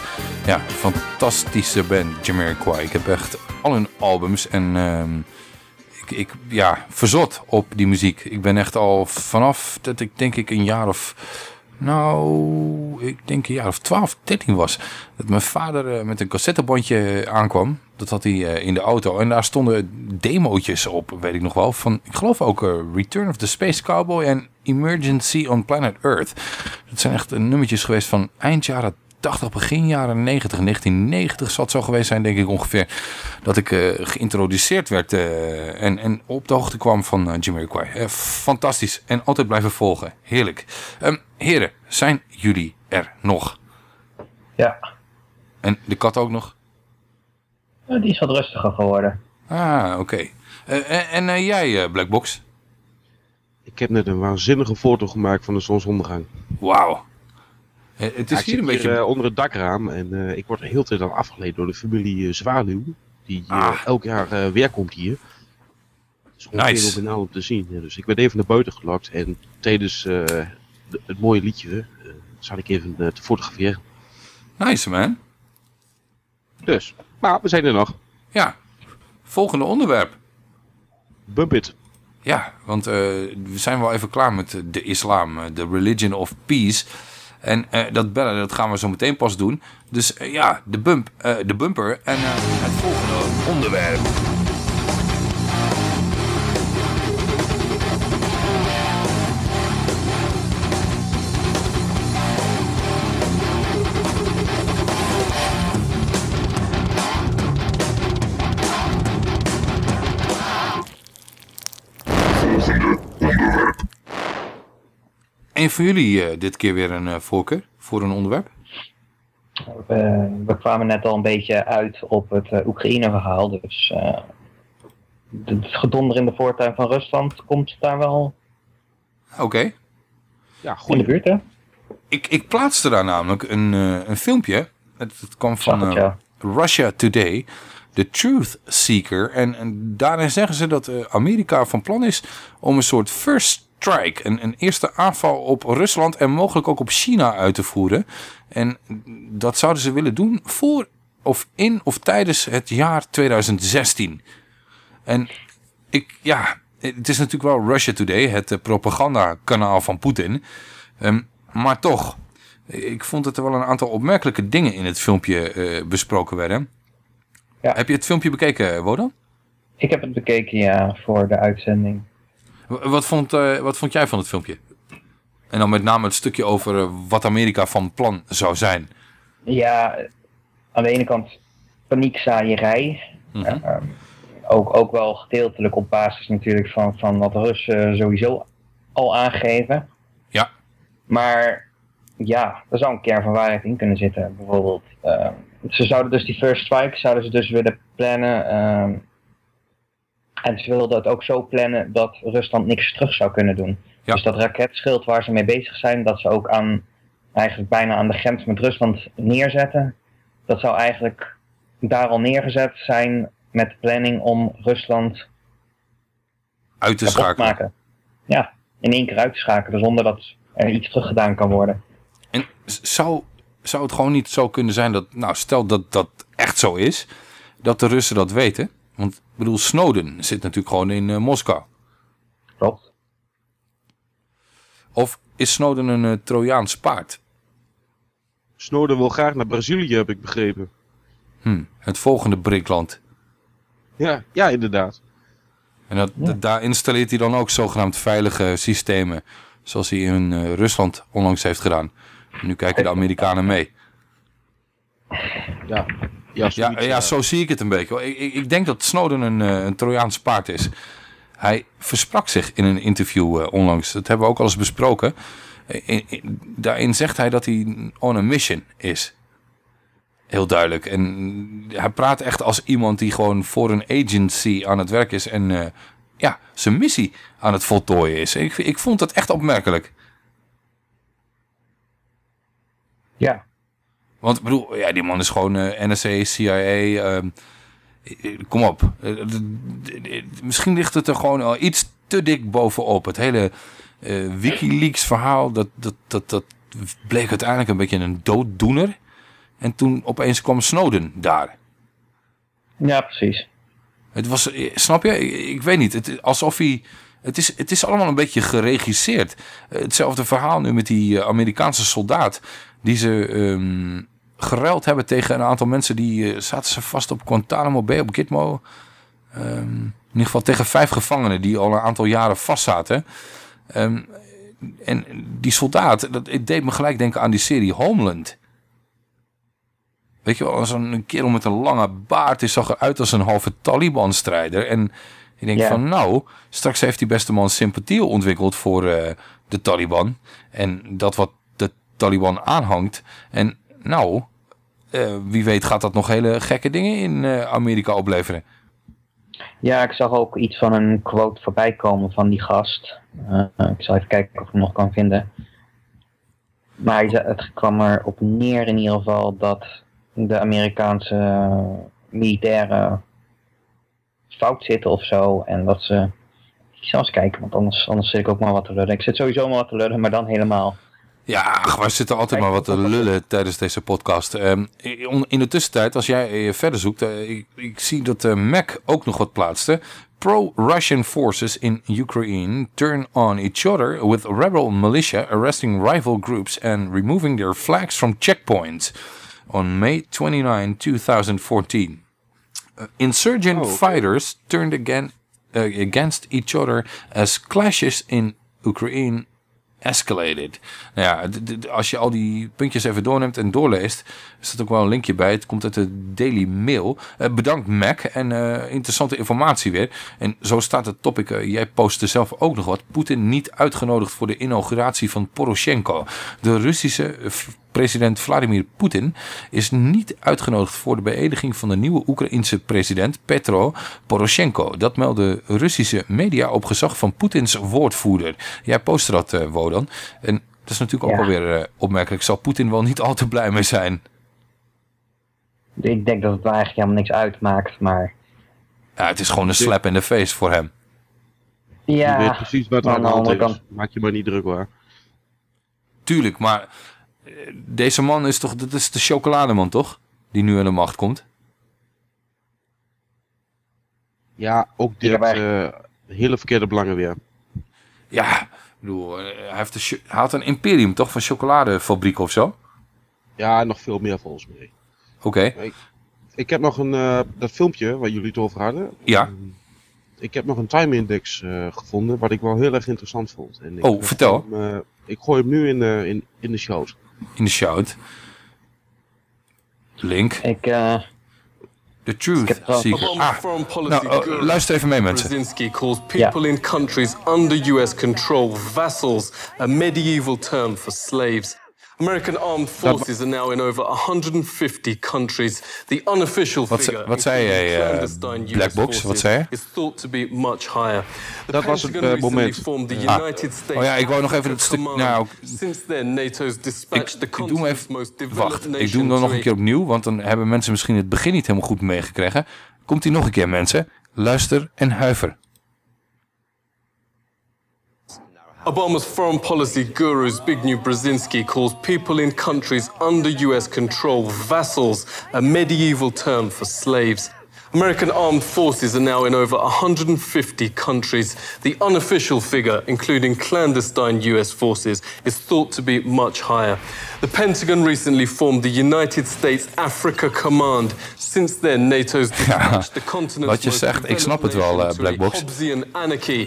Ja, fantastische band Jamiroquai. Ik heb echt al hun albums en ehm, ik, ik ja, verzot op die muziek. Ik ben echt al vanaf dat ik denk ik een jaar of nou, ik denk een jaar of 12, 13 was. Dat mijn vader eh, met een cassettebandje aankwam. Dat had hij eh, in de auto. En daar stonden demootjes op, weet ik nog wel. Van, ik geloof ook eh, Return of the Space Cowboy en Emergency on Planet Earth. Dat zijn echt eh, nummertjes geweest van eind jaren 80, begin jaren 90. 1990 zal het zo geweest zijn, denk ik ongeveer. Dat ik eh, geïntroduceerd werd eh, en, en op de hoogte kwam van. Eh, fantastisch. En altijd blijven volgen. Heerlijk. Ehm, heren, zijn jullie er nog? Ja. En de kat ook nog? Ja, die is wat rustiger geworden. Ah, oké. Eh, en en eh, jij, eh, Blackbox? Ik heb net een waanzinnige foto gemaakt van de zonsondergang. Wauw. Eh, het is Ja, ik hier een beetje... eh, onder het dakraam en eh, ik word de hele tijd aan afgeleid door de familie eh, Zwaluw. Die eh, elk jaar eh, weer komt hier. Het is gewoon Ah. Nice. om te zien. Dus ik ben even naar buiten gelokt en tijdens eh, de- het mooie liedje eh zat ik even eh, te fotograferen. Nice, man. Dus, maar we zijn er nog. Ja. Volgende onderwerp. Bump it. Ja, want eh, we zijn wel even klaar met eh, de islam, de religion of peace. En dat bellen, dat gaan we zo meteen pas doen. Dus ja, de, bump, de bumper en het volgende onderwerp. Een van jullie eh, dit keer weer een eh, voorkeur voor een onderwerp? We, we kwamen net al een beetje uit op het eh, Oekraïne-verhaal. Dus eh, het gedonder in de voortuin van Rusland komt daar wel Oké. Ja, in de buurt, hè? Ik, ik plaatste daar namelijk een, eh, een filmpje. Het, het kwam van het, eh, ja. Russia Today. The Truth Seeker. En, en daarin zeggen ze dat eh, Amerika van plan is om een soort first strike. Een, een eerste aanval op Rusland en mogelijk ook op China uit te voeren. En dat zouden ze willen doen voor of in of tijdens het jaar 2016. En ik, ja, het is natuurlijk wel Russia Today, het eh, propagandakanaal van Poetin. Ehm, maar toch, ik vond dat er wel een aantal opmerkelijke dingen in het filmpje eh, besproken werden. Heb je het filmpje bekeken, Wodan? Ik heb het bekeken, ja, voor de uitzending. Wat vond, eh, wat vond jij van het filmpje? En dan met name het stukje over eh, wat Amerika van plan zou zijn. Ja, aan de ene kant paniekzaaierij. Mhm. Ehm, ook, ook wel gedeeltelijk op basis natuurlijk van, van wat Russen sowieso al aangeven. Ja. Maar ja, er zou een kern van waarheid in kunnen zitten. Bijvoorbeeld, ehm, ze zouden dus die first strike zouden ze dus willen plannen. En ze wilden het ook zo plannen dat Rusland niks terug zou kunnen doen. Dus dat raketschild waar ze mee bezig zijn, dat ze ook aan, eigenlijk bijna aan de grens met Rusland neerzetten. Dat zou eigenlijk daar al neergezet zijn met de planning om Rusland Uit te schakelen. maken. Ja, in één keer uit te schakelen zonder dat er iets teruggedaan kan worden. En zou, zou het gewoon niet zo kunnen zijn dat, nou stel dat dat echt zo is, dat de Russen dat weten? Ik bedoel, Snowden zit natuurlijk gewoon in eh, Moskou. Klopt. Of is Snowden een eh, Trojaans paard? Snowden wil graag naar Brazilië, heb ik begrepen. Hm, het volgende BRIC-land. Ja, ja inderdaad. En dat, daar installeert hij dan ook zogenaamd veilige systemen. Zoals hij in eh, Rusland onlangs heeft gedaan. En nu kijken de Amerikanen mee. Ja, ja, ja, ja, zo zie ik het een beetje. Ik, ik, ik denk dat Snowden een, eh, een Trojaans paard is. Hij versprak zich in een interview eh, onlangs. Dat hebben we ook al eens besproken. In- in- daarin zegt hij dat hij on a mission is. Heel duidelijk. En hij praat echt als iemand die gewoon voor een agency aan het werk is. En eh, ja, zijn missie aan het voltooien is. Ik, ik vond dat echt opmerkelijk. Ja. Want ik bedoel, ja, die man is gewoon eh, NSA, CIA. ehm, eh, kom op. Eh, misschien ligt het er gewoon al iets te dik bovenop. Het hele eh, Wikileaks verhaal, dat, dat, dat, dat bleek uiteindelijk een beetje een dooddoener. En toen opeens kwam Snowden daar. Ja, precies. Het was, snap je? Ik, weet niet. Het, alsof hij Het is, het is allemaal een beetje geregisseerd. Hetzelfde verhaal nu met die Amerikaanse soldaat. Die ze ehm geruild hebben tegen een aantal mensen. Die eh, zaten ze vast op Guantanamo Bay, op Gitmo. Ehm, in ieder geval tegen vijf gevangenen die al een aantal jaren vast zaten. Ehm, en die soldaat, dat het deed me gelijk denken aan die serie Homeland. Weet je wel, zo'n kerel met een lange baard. Die zag eruit als een halve Taliban-strijder. En ik denk van nou, straks heeft die beste man sympathie ontwikkeld voor eh, de Taliban. En dat wat de Taliban aanhangt. En nou, eh, wie weet gaat dat nog hele gekke dingen in eh, Amerika opleveren. Ja, ik zag ook iets van een quote voorbij komen van die gast. Eh, ik zal even kijken of ik hem nog kan vinden. Maar het kwam erop neer in ieder geval dat de Amerikaanse militairen fout zitten of zo. En dat ze... Ik zal eens kijken, want anders, anders zit ik ook maar wat te lullen. Ik zit sowieso maar wat te lullen, maar dan helemaal. Ja, ach, we zitten altijd maar wat te lullen tijdens deze podcast. Ehm, in- de tussentijd, als jij eh, verder zoekt, eh, ik, ik zie dat eh, Mac ook nog wat plaatste. Pro-Russian forces in Ukraine turn on each other with rebel militia arresting rival groups and removing their flags from checkpoints on May 29, 2014. Uh, insurgent fighters turned again against each other as clashes in Ukraine escalated. Nou ja, als je al die puntjes even doorneemt en doorleest, is er ook wel een linkje bij. Het komt uit de Daily Mail. Eh, bedankt Mac en eh, interessante informatie weer. En zo staat het topic, eh, jij postte zelf ook nog wat. Poetin niet uitgenodigd voor de inauguratie van Poroshenko. De Russische president Vladimir Poetin is niet uitgenodigd voor de beëdiging van de nieuwe Oekraïense president Petro Poroshenko. Dat melden Russische media op gezag van Poetins woordvoerder. Jij postte dat, eh, Wodan. En dat is natuurlijk ook Ja. alweer eh, opmerkelijk. Zal Poetin wel niet al te blij mee zijn? Ik denk dat het eigenlijk helemaal niks uitmaakt, maar... Ja, het is gewoon een slap in de face voor hem. Ja, je weet precies wat er aan de hand andere is. Maak je maar niet druk hoor. Tuurlijk, maar deze man is toch, dat is de chocolademan toch? Die nu aan de macht komt. Ja, ook dit eh, hele verkeerde belangen weer. Ja, ik bedoel, eh, hij, heeft een, hij had een imperium toch van chocoladefabriek of zo? Ja, nog veel meer volgens mij. Oké. Ik, ik heb nog een, eh, dat filmpje waar jullie het over hadden. Ja. Ik heb nog een time index eh, gevonden, wat ik wel heel erg interessant vond. En ik, Oh, vertel. gooi hem, ik gooi hem nu in, de in, in de show. In de shout. Link. Ik, eh, The Truth Seeker. Ah, nou, oh, luister even mee mensen. Brzezinski calls people in countries under US control vassals, a medieval term for slaves. American armed forces are now in over 150 countries. The unofficial Wat, figure wat zei jij, eh, Black Box? Wat zei je? is thought to be much higher. The Dat was het, eh, moment. the Ah. United States Oh ja, ik wou nog even het stuk... Nou, Since then, NATO's dispatched the ik doe even... most developed Wacht, ik doe hem dan nog een keer opnieuw. Want dan hebben mensen misschien het begin niet helemaal goed meegekregen. Komt hij nog een keer mensen. Luister en huiver. Obama's foreign policy guru Zbigniew Brzezinski calls people in countries under US control vassals, a medieval term for slaves. American armed forces are now in over 150 countries. The unofficial figure, including clandestine US forces, is thought to be much higher. The Pentagon recently formed the United States Africa Command. Since then, NATO's dispatched the continent's Wat je zegt, ik snap het wel, nation eh, Black Box.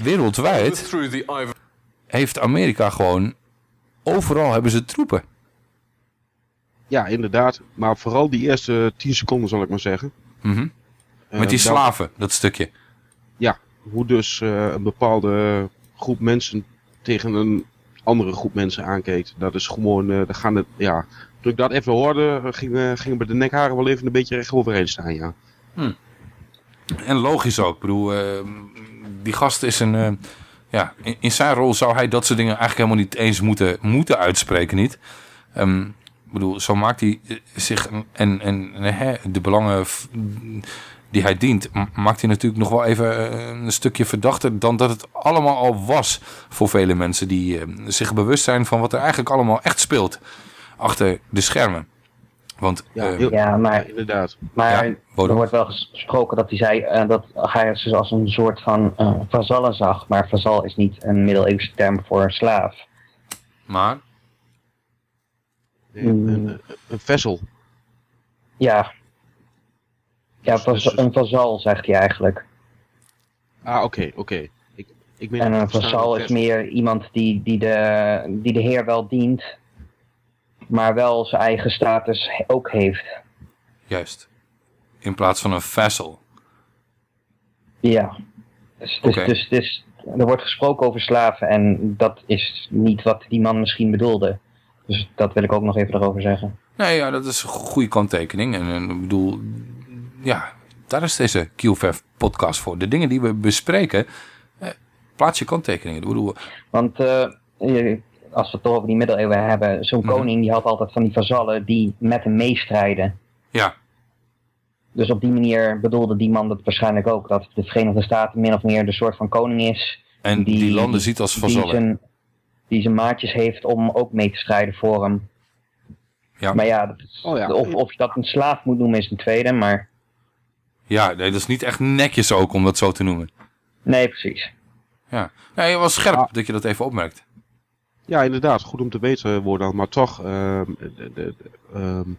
Wereldwijd Overthrew the Ivory heeft Amerika gewoon... Overal hebben ze troepen. Ja, inderdaad. Maar vooral die eerste 10 seconden zal ik maar zeggen. Mhm. Eh, Met die wel- slaven, dat stukje. Ja, hoe dus eh, een bepaalde groep mensen tegen een andere groep mensen aankeek. Dat is gewoon, eh daar gaan het, ja. Toen ik dat even hoorde, eh, gingen, gingen bij de nekharen wel even een beetje recht overheen staan, ja. En logisch ook. Ik bedoel, eh, die gast is een... ja, in, zijn rol zou hij dat soort dingen eigenlijk helemaal niet eens moeten, moeten uitspreken, niet? Ehm, ik bedoel, zo maakt hij eh, zich en, en en, de belangen die hij dient, maakt hij natuurlijk nog wel even eh, een stukje verdachter dan dat het allemaal al was voor vele mensen die eh, zich bewust zijn van wat er eigenlijk allemaal echt speelt achter de schermen. Want, Ja, eh, heel- Ja, maar, inderdaad. maar Ja, er wordt wel gesproken dat hij zei eh, dat hij ze als een soort van eh vazallen zag. Maar vazal is niet een middeleeuwse term voor slaaf. maar, Een, een, een vessel. Ja. Ja, Dus- vaz- dus- een vazal zegt hij eigenlijk. Ah, oké, oké. Ik, ik En een vazal is meer iemand die, die, de, die de heer wel dient, maar wel zijn eigen status ook heeft. juist. In plaats van een vessel. Ja. Dus, dus, dus, dus er wordt gesproken over slaven en dat is niet wat die man misschien bedoelde. Dus dat wil ik ook nog even erover zeggen. Nee, ja, dat is een goede kanttekening. En, en ik bedoel, ja, daar is deze QVF podcast voor. De dingen die we bespreken, eh, plaats je kanttekeningen. Ik bedoel, Want je- als we het toch over die middeleeuwen hebben, zo'n Mhm. koning die had altijd van die vazallen die met hem meestrijden. ja, Dus op die manier bedoelde die man dat waarschijnlijk ook. Dat de Verenigde Staten min of meer de soort van koning is. en die, landen ziet als Die vazallen. zijn, die zijn maatjes heeft om ook mee te strijden voor hem. Ja. Maar ja, dat is- Oh ja. Of, of je dat een slaaf moet noemen is een tweede. Maar Ja, nee, dat is niet echt netjes ook om dat zo te noemen. nee, precies. Ja, nee, het was scherp Ah. dat je dat even opmerkt. Ja, inderdaad. Goed om te weten worden. Maar toch, ehm, de, de- de- ehm,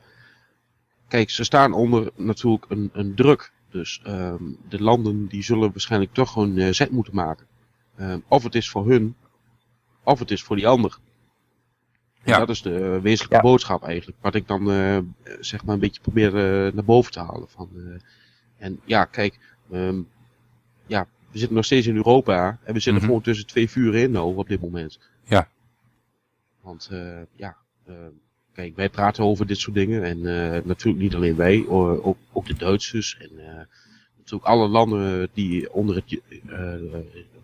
kijk, ze staan onder natuurlijk een, een druk. Dus ehm, de landen die zullen waarschijnlijk toch gewoon eh, zet moeten maken. Ehm, of het is voor hun, of het is voor die ander. En Ja. dat is de eh, wezenlijke Ja. boodschap eigenlijk. Wat ik dan eh, zeg maar een beetje probeer eh, naar boven te halen. Van, eh, en ja, kijk, ehm, ja, we zitten nog steeds in Europa. En we zitten Mhm. gewoon tussen twee vuren in nou, op dit moment. Ja. Want eh, ja, eh, kijk, wij praten over dit soort dingen. En eh, natuurlijk niet alleen wij, ook, ook de Duitsers. En natuurlijk alle landen die onder het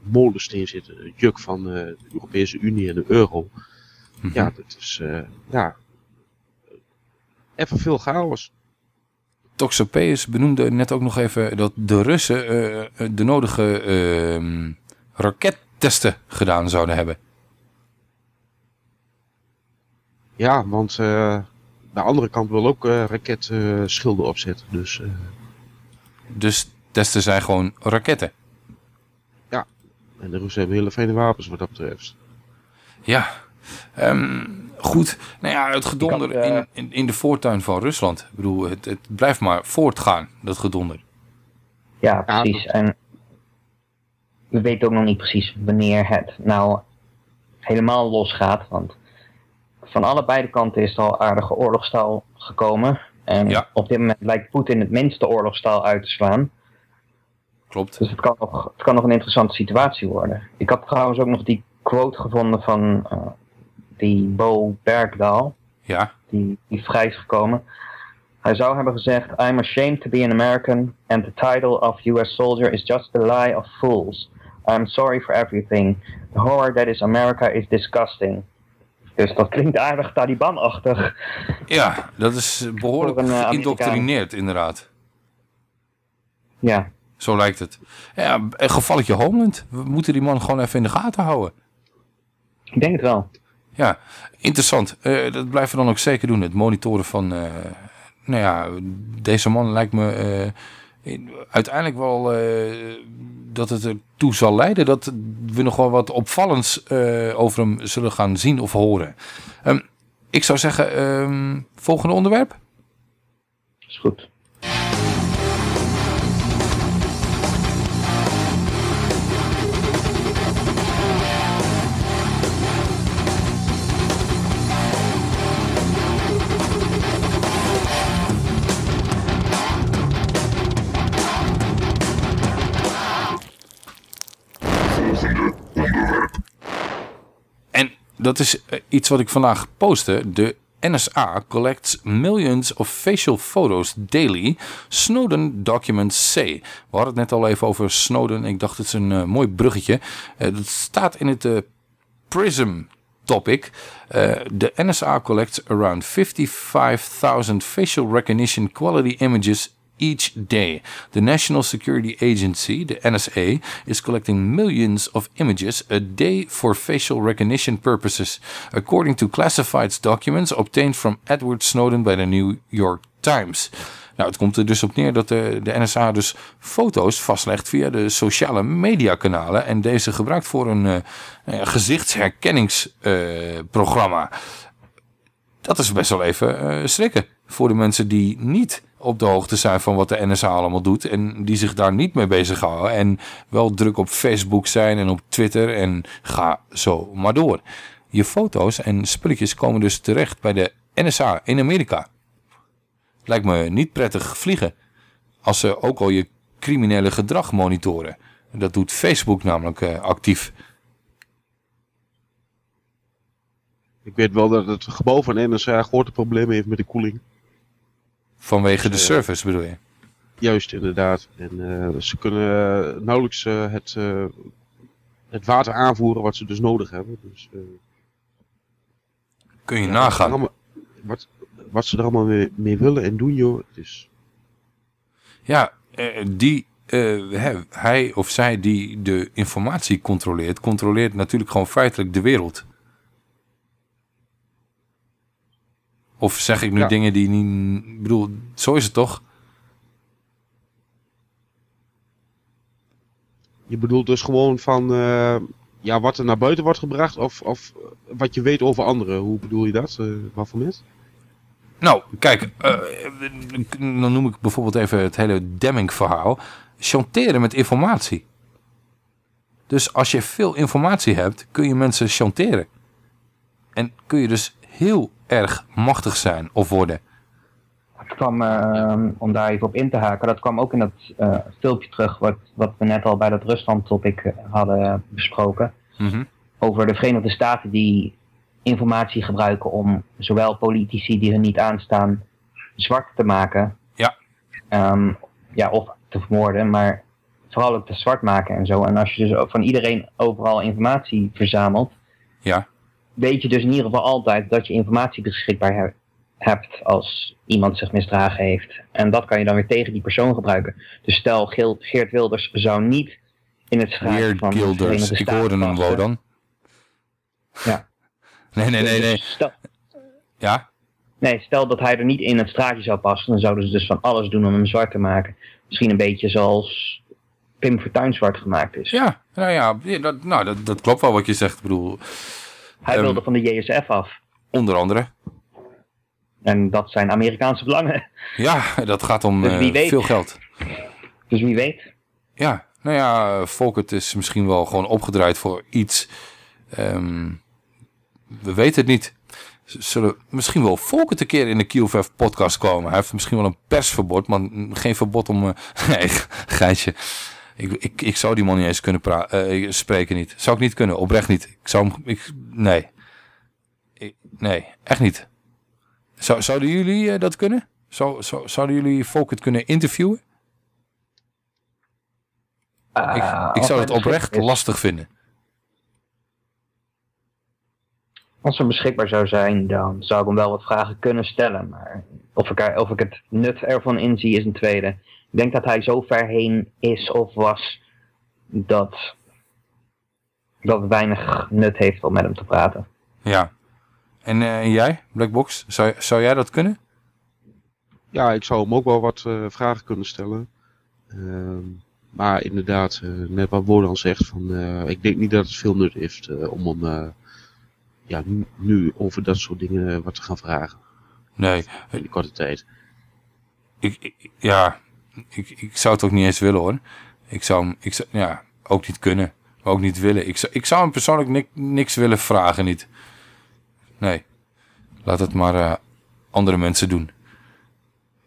molensteen zitten. Het juk van de Europese Unie en de euro. Mhm. Ja, dat is ja, even veel chaos. Toxopeus benoemde net ook nog even dat de Russen de nodige ehm, rakettesten gedaan zouden hebben. Ja, want eh, de andere kant wil ook eh raketschilden opzetten. Dus eh, Dus testen zijn gewoon raketten. en de Russen hebben hele fijne wapens wat dat betreft. Ja, Ehm, goed. Nou ja, het gedonder eh, in, in, in de voortuin van Rusland. Ik bedoel, het, het blijft maar voortgaan, dat gedonder. Ja, precies. En we weten ook nog niet precies wanneer het nou helemaal losgaat. Want van allebei de kanten is er al aardige oorlogstaal gekomen. En Ja. op dit moment lijkt Poetin het minste oorlogstaal uit te slaan. Klopt. Dus het kan, nog, het kan nog een interessante situatie worden. Ik had trouwens ook nog die quote gevonden van eh, die Bo Bergdahl. Ja, Die, die vrij is gekomen. Hij zou hebben gezegd: I'm ashamed to be an American, and the title of US soldier is just a lie of fools. I'm sorry for everything. The horror that is America is disgusting. Dus dat klinkt aardig Taliban-achtig. ja dat is behoorlijk een, eh, geïndoctrineerd inderdaad. Ja, Zo lijkt het. Ja, een gevalletje Homeland. We moeten die man gewoon even in de gaten houden. ik denk het wel. Ja, interessant. Eh, dat blijven we dan ook zeker doen. Het monitoren van... eh, nou ja, deze man lijkt me uiteindelijk wel eh, dat het ertoe zal leiden dat we nog wel wat opvallends eh, over hem zullen gaan zien of horen. Ehm, ik zou zeggen, ehm, volgende onderwerp. Is goed. Dat is eh, iets wat ik vandaag postte. De NSA collects millions of facial photos daily. Snowden documents say. We hadden het net al even over Snowden. Ik dacht het is een eh, mooi bruggetje. Eh, dat staat in het Prism topic. De NSA collects around 55,000 facial recognition quality images each day. The National Security Agency, the NSA, is collecting millions of images a day for facial recognition purposes, according to classified documents obtained from Edward Snowden by the New York Times. Nou, het komt er dus op neer dat de, de NSA dus foto's vastlegt via de sociale mediakanalen en deze gebruikt voor een eh, gezichtsherkenningsprogramma. dat is best wel even eh, schrikken voor de mensen die niet op de hoogte zijn van wat de NSA allemaal doet en die zich daar niet mee bezighouden en wel druk op Facebook zijn en op Twitter en ga zo maar door. Je foto's en spulletjes komen dus terecht bij de NSA in Amerika. Lijkt me niet prettig vliegen. Als ze ook al je criminele gedrag monitoren. Dat doet Facebook namelijk eh, actief. Ik weet wel dat het gebouw van NSA grote problemen heeft met de koeling. Vanwege de Dus, eh, service bedoel je? Juist, inderdaad. En eh, ze kunnen eh, nauwelijks het, het water aanvoeren wat ze dus nodig hebben. Dus, Kun je ja, nagaan. Wat, wat ze er allemaal mee, mee willen en doen, joh. Is, Ja, die, hij of zij die de informatie controleert, controleert natuurlijk gewoon feitelijk de wereld. Of zeg ik nu Ja. dingen die niet... Ik bedoel, zo is het toch? je bedoelt dus gewoon van eh, ja, wat er naar buiten wordt gebracht of, of wat je weet over anderen. Hoe bedoel je dat? Eh wat voor mis? Nou, kijk, eh, dan noem ik bijvoorbeeld even het hele Demming-verhaal. Chanteren met informatie. Dus als je veel informatie hebt, kun je mensen chanteren. En kun je dus heel erg machtig zijn of worden. Het kwam, eh, om daar even op in te haken, dat kwam ook in dat eh, filmpje terug wat, wat we net al bij dat Rusland-topic eh, hadden besproken. Mhm. Over de Verenigde Staten die informatie gebruiken om zowel politici die hun niet aanstaan zwart te maken. Ja. Ehm, ja, of te vermoorden, maar vooral ook te zwart maken en zo. En als je dus van iedereen overal informatie verzamelt, Ja. Weet je dus in ieder geval altijd dat je informatie beschikbaar he- hebt als iemand zich misdragen heeft. En dat kan je dan weer tegen die persoon gebruiken. Dus stel Geert Wilders zou niet in het straatje van Gilders. Verenigde Ik hoorde hem wel dan. Ja. Nee, nee, nee, nee. Dus Stel, Ja? nee, stel dat hij er niet in het straatje zou passen, dan zouden ze dus van alles doen om hem zwart te maken. Misschien een beetje zoals Pim Fortuyn zwart gemaakt is. Ja, nou ja, ja, dat, nou, dat, dat klopt wel wat je zegt. Ik bedoel, Hij Ehm, wilde van de JSF af. onder andere. En dat zijn Amerikaanse belangen. Ja, dat gaat om Dus eh, veel geld. Dus wie weet. Ja, nou ja, Volkert is misschien wel gewoon opgedraaid voor iets. Ehm, we weten het niet. Zullen misschien wel Volkert een keer in de QVF podcast komen? Hij heeft misschien wel een persverbod, maar geen verbod om... eh, nee, geitje. Ik, ik, ik zou die man niet eens kunnen eh, spreken niet. Zou ik niet kunnen, oprecht niet. Ik zou hem... Ik, nee. Ik- nee, echt niet. Zou, zouden jullie eh, dat kunnen? Zou, zou, zouden jullie Volkert kunnen interviewen? ik, Ah, ik als zou het oprecht lastig vinden. Als er beschikbaar zou zijn, dan zou ik hem wel wat vragen kunnen stellen. Maar of ik, er- of ik het nut ervan inzie, is een tweede. Ik denk dat hij zo ver heen is of was dat, dat het weinig nut heeft om met hem te praten. Ja. En, eh, en jij, Blackbox? Zou, zou jij dat kunnen? Ja, ik zou hem ook wel wat eh, vragen kunnen stellen. Ehm, maar inderdaad, eh, net wat Wodan zegt, van, eh, ik denk niet dat het veel nut heeft eh, om hem eh, ja, nu, nu over dat soort dingen eh, wat te gaan vragen. Nee. In die korte tijd. Ik, ik- ja, ik, zou het ook niet eens willen hoor. Ik zou hem, ik zou, ja, ook niet kunnen. Maar ook niet willen. Ik zou, ik zou hem persoonlijk nik- niks willen vragen, niet. Nee. Laat het maar eh, andere mensen doen.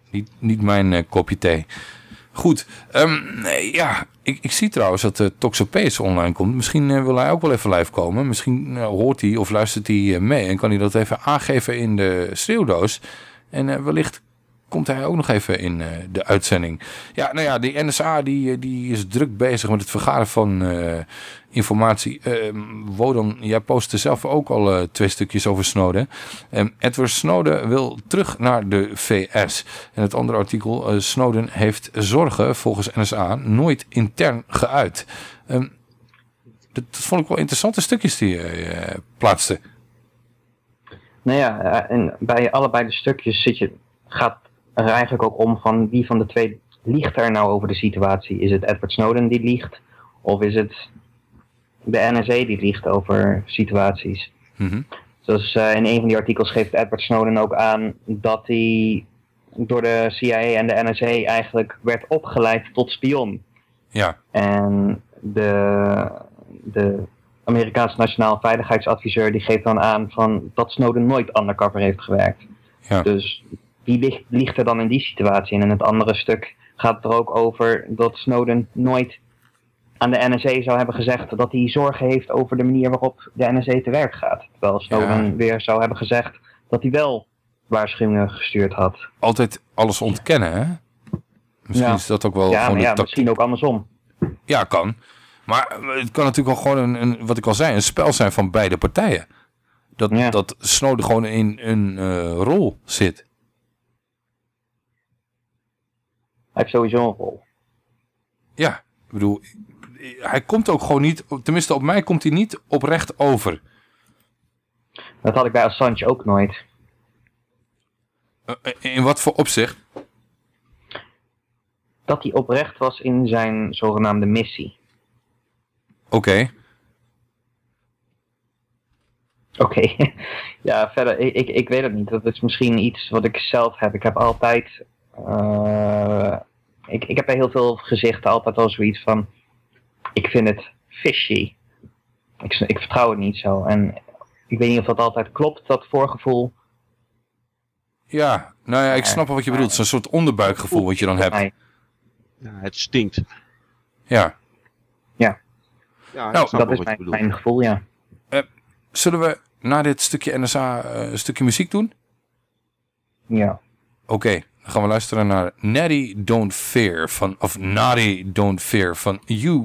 Niet, niet mijn eh, kopje thee. Goed. ehm, nee, ja, ik, ik zie trouwens dat uh, Toxopees online komt. Misschien eh, wil hij ook wel even live komen. Misschien eh, hoort hij of luistert hij eh, mee. En kan hij dat even aangeven in de schreeuwdoos. En eh, wellicht komt hij ook nog even in eh, de uitzending. Ja, nou ja, die NSA die, eh, die is druk bezig met het vergaren van eh, informatie. Uh, Wodan, jij postte zelf ook al twee stukjes over Snowden. Ehm, Edward Snowden wil terug naar de VS. En het andere artikel, Snowden heeft zorgen volgens NSA nooit intern geuit. Ehm, dat, vond ik wel interessante stukjes die je plaatste. Nou ja, en bij allebei de stukjes zit je, gaat er eigenlijk ook om van wie van de twee liegt er nou over de situatie. Is het Edward Snowden die liegt? Of is het de NSA die liegt over situaties? Mhm. Zoals eh, in een van die artikels geeft Edward Snowden ook aan dat hij door de CIA en de NSA eigenlijk werd opgeleid tot spion. Ja. En de, de Amerikaanse Nationaal Veiligheidsadviseur die geeft dan aan van dat Snowden nooit undercover heeft gewerkt. Ja. Dus wie ligt, ligt er dan in die situatie? En in het andere stuk gaat er ook over dat Snowden nooit aan de NSA zou hebben gezegd dat hij zorgen heeft over de manier waarop de NSA te werk gaat. Terwijl Snowden Ja. weer zou hebben gezegd dat hij wel waarschuwingen gestuurd had. Altijd alles ontkennen, hè? Misschien Ja. is dat ook wel ja, gewoon ja, misschien ook andersom. Ja, kan. Maar het kan natuurlijk wel gewoon een, een, wat ik al zei, een spel zijn van beide partijen. Dat, dat Snowden gewoon in een eh, rol zit. Hij heeft sowieso een rol. Ja, ik bedoel, hij komt ook gewoon niet, tenminste op mij komt hij niet oprecht over. Dat had ik bij Assange ook nooit. Eh, In wat voor opzicht? Dat hij oprecht was in zijn zogenaamde missie. Oké. Oké, ja, verder, ik, ik, ik weet het niet. Dat is misschien iets wat ik zelf heb. Ik heb altijd, eh, ik, ik heb bij heel veel gezichten altijd al zoiets van, ik vind het fishy. Ik, ik vertrouw het niet zo. En ik weet niet of dat altijd klopt, dat voorgevoel. Ja, nou ja, ik snap wel wat je bedoelt. Het is een soort onderbuikgevoel wat je dan hebt. Ja, het stinkt. Ja. Ja. Ja, Nou, snap dat is mijn, mijn gevoel, ja. Eh, zullen we na dit stukje NSA eh, een stukje muziek doen? Ja. Oké, gaan we luisteren naar Natty Don't Fear van, of Naughty Don't Fear van You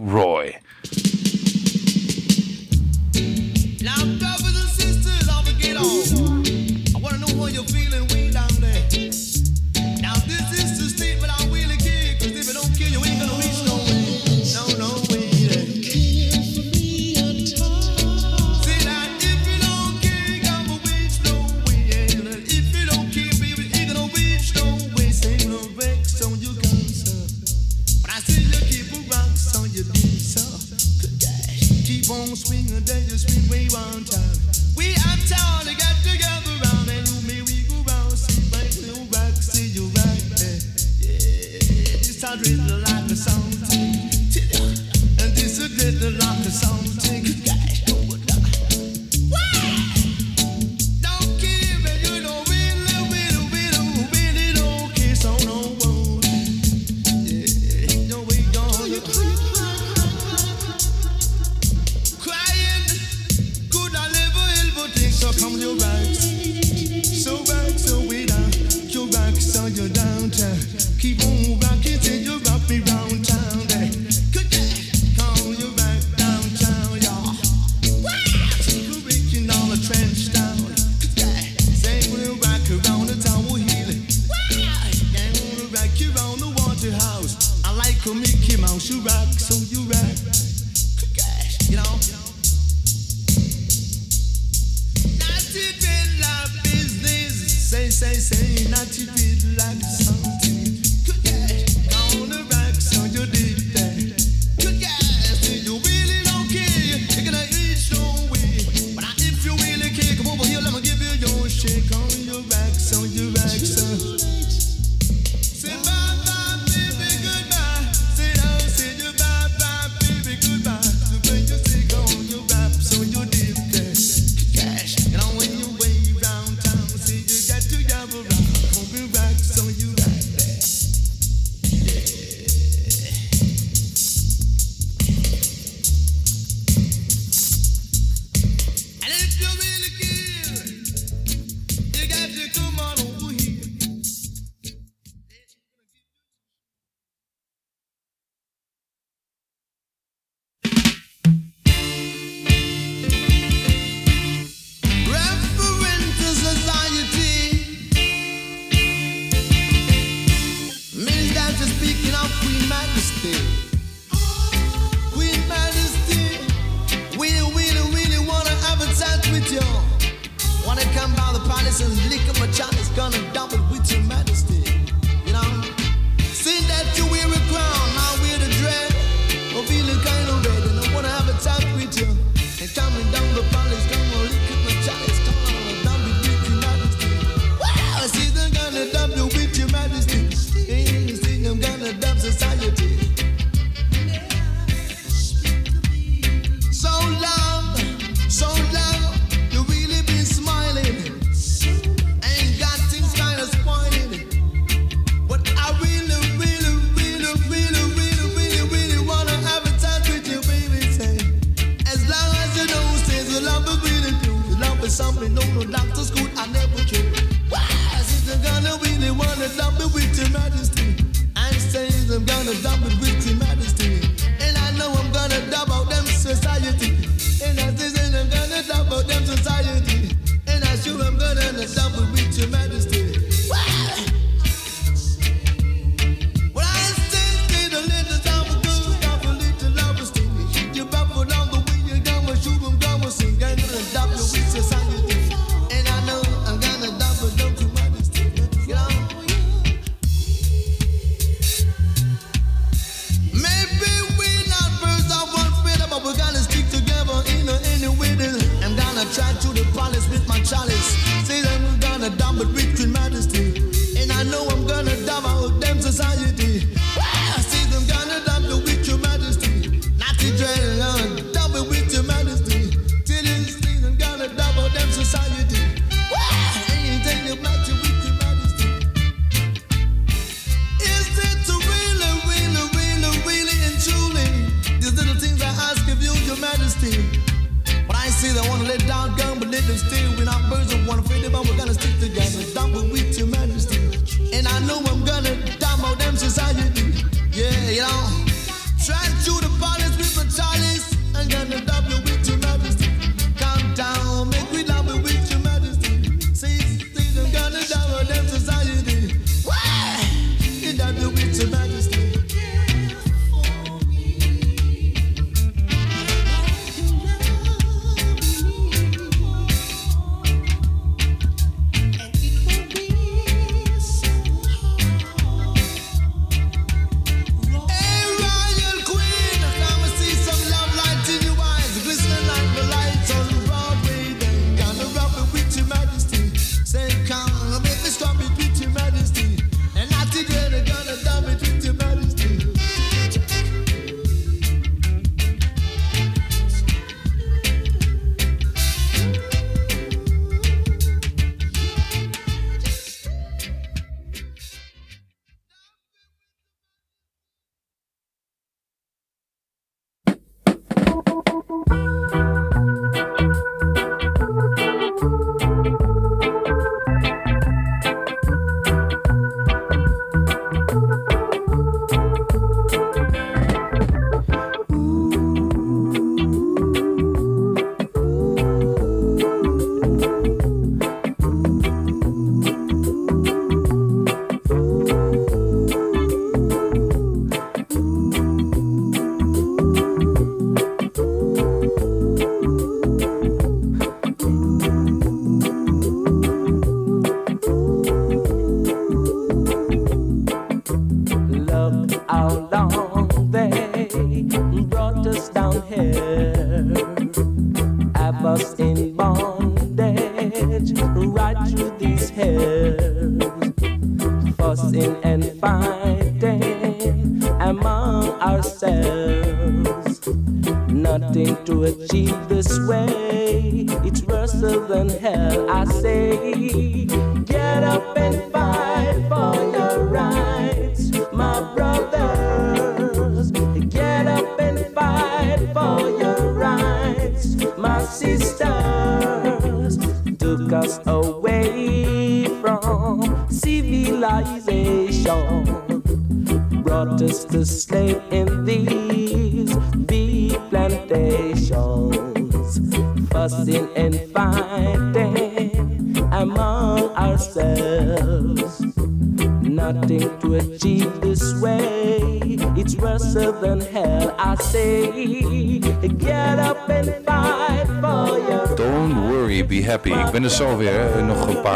really like a song thing. And this is really like a song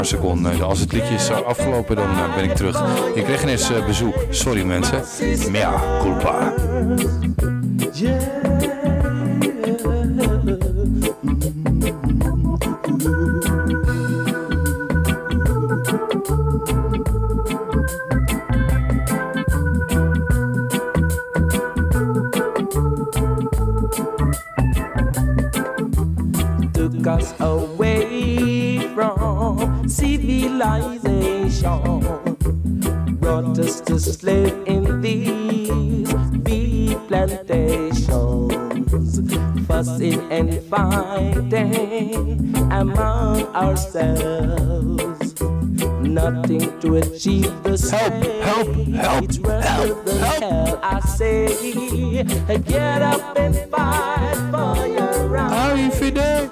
seconden. Als het liedje is eh, afgelopen, dan eh, ben ik terug. Ik kreeg ineens eh, bezoek. Sorry mensen. Mea culpa. Civilization, brought us to slave in these bee plantations, fussing and fighting among ourselves. Nothing to achieve this help, help, help, worse help, than hell. I say, get up and fight for your rights, my brothers.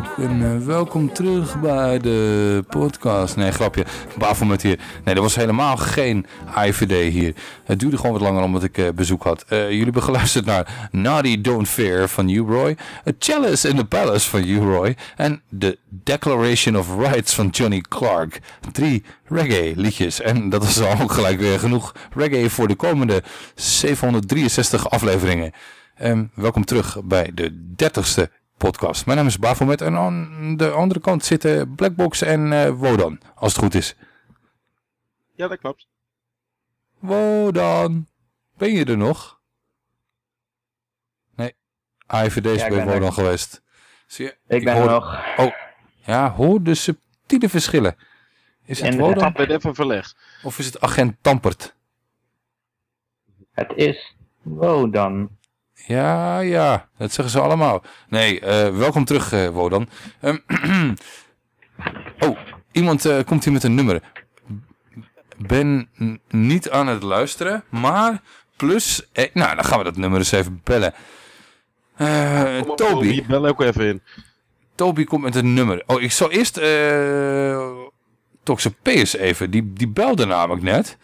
En eh, welkom terug bij de podcast. Nee, grapje, Bafelmet hier. Nee, er was helemaal geen IVD hier. Het duurde gewoon wat langer omdat ik eh, bezoek had. Eh, jullie hebben geluisterd naar Naughty Don't Fear van U-Roy, A Chalice in the Palace van U-Roy en The Declaration of Rights van Johnny Clark. Drie reggae liedjes en dat is al gelijk weer genoeg reggae voor de komende 763 afleveringen. Ehm, welkom terug bij de 30ste podcast. Mijn naam is Bafomet en aan de andere kant zitten Blackbox en eh, Wodan, als het goed is. Ja, dat klopt. Wodan, ben je er nog? Nee, AIVD is Ja, ik bij er. Wodan geweest. Zie je? Ik ben er nog. Oh, ja, hoor de subtiele verschillen. Is het Inderdaad. Wodan? Ben even verleg. Of is het agent Tampert? Het is Wodan. Ja, ja, dat zeggen ze allemaal. Nee, eh, welkom terug, eh, Wodan. Ehm, oh, iemand eh, komt hier met een nummer. Ben niet aan het luisteren, maar plus... eh, nou, dan gaan we dat nummer eens even bellen. Eh, Toby. Bel ook even in. Toby komt met een nummer. Oh, ik zal eerst... eh Toxapeus even. Die, die belde namelijk net.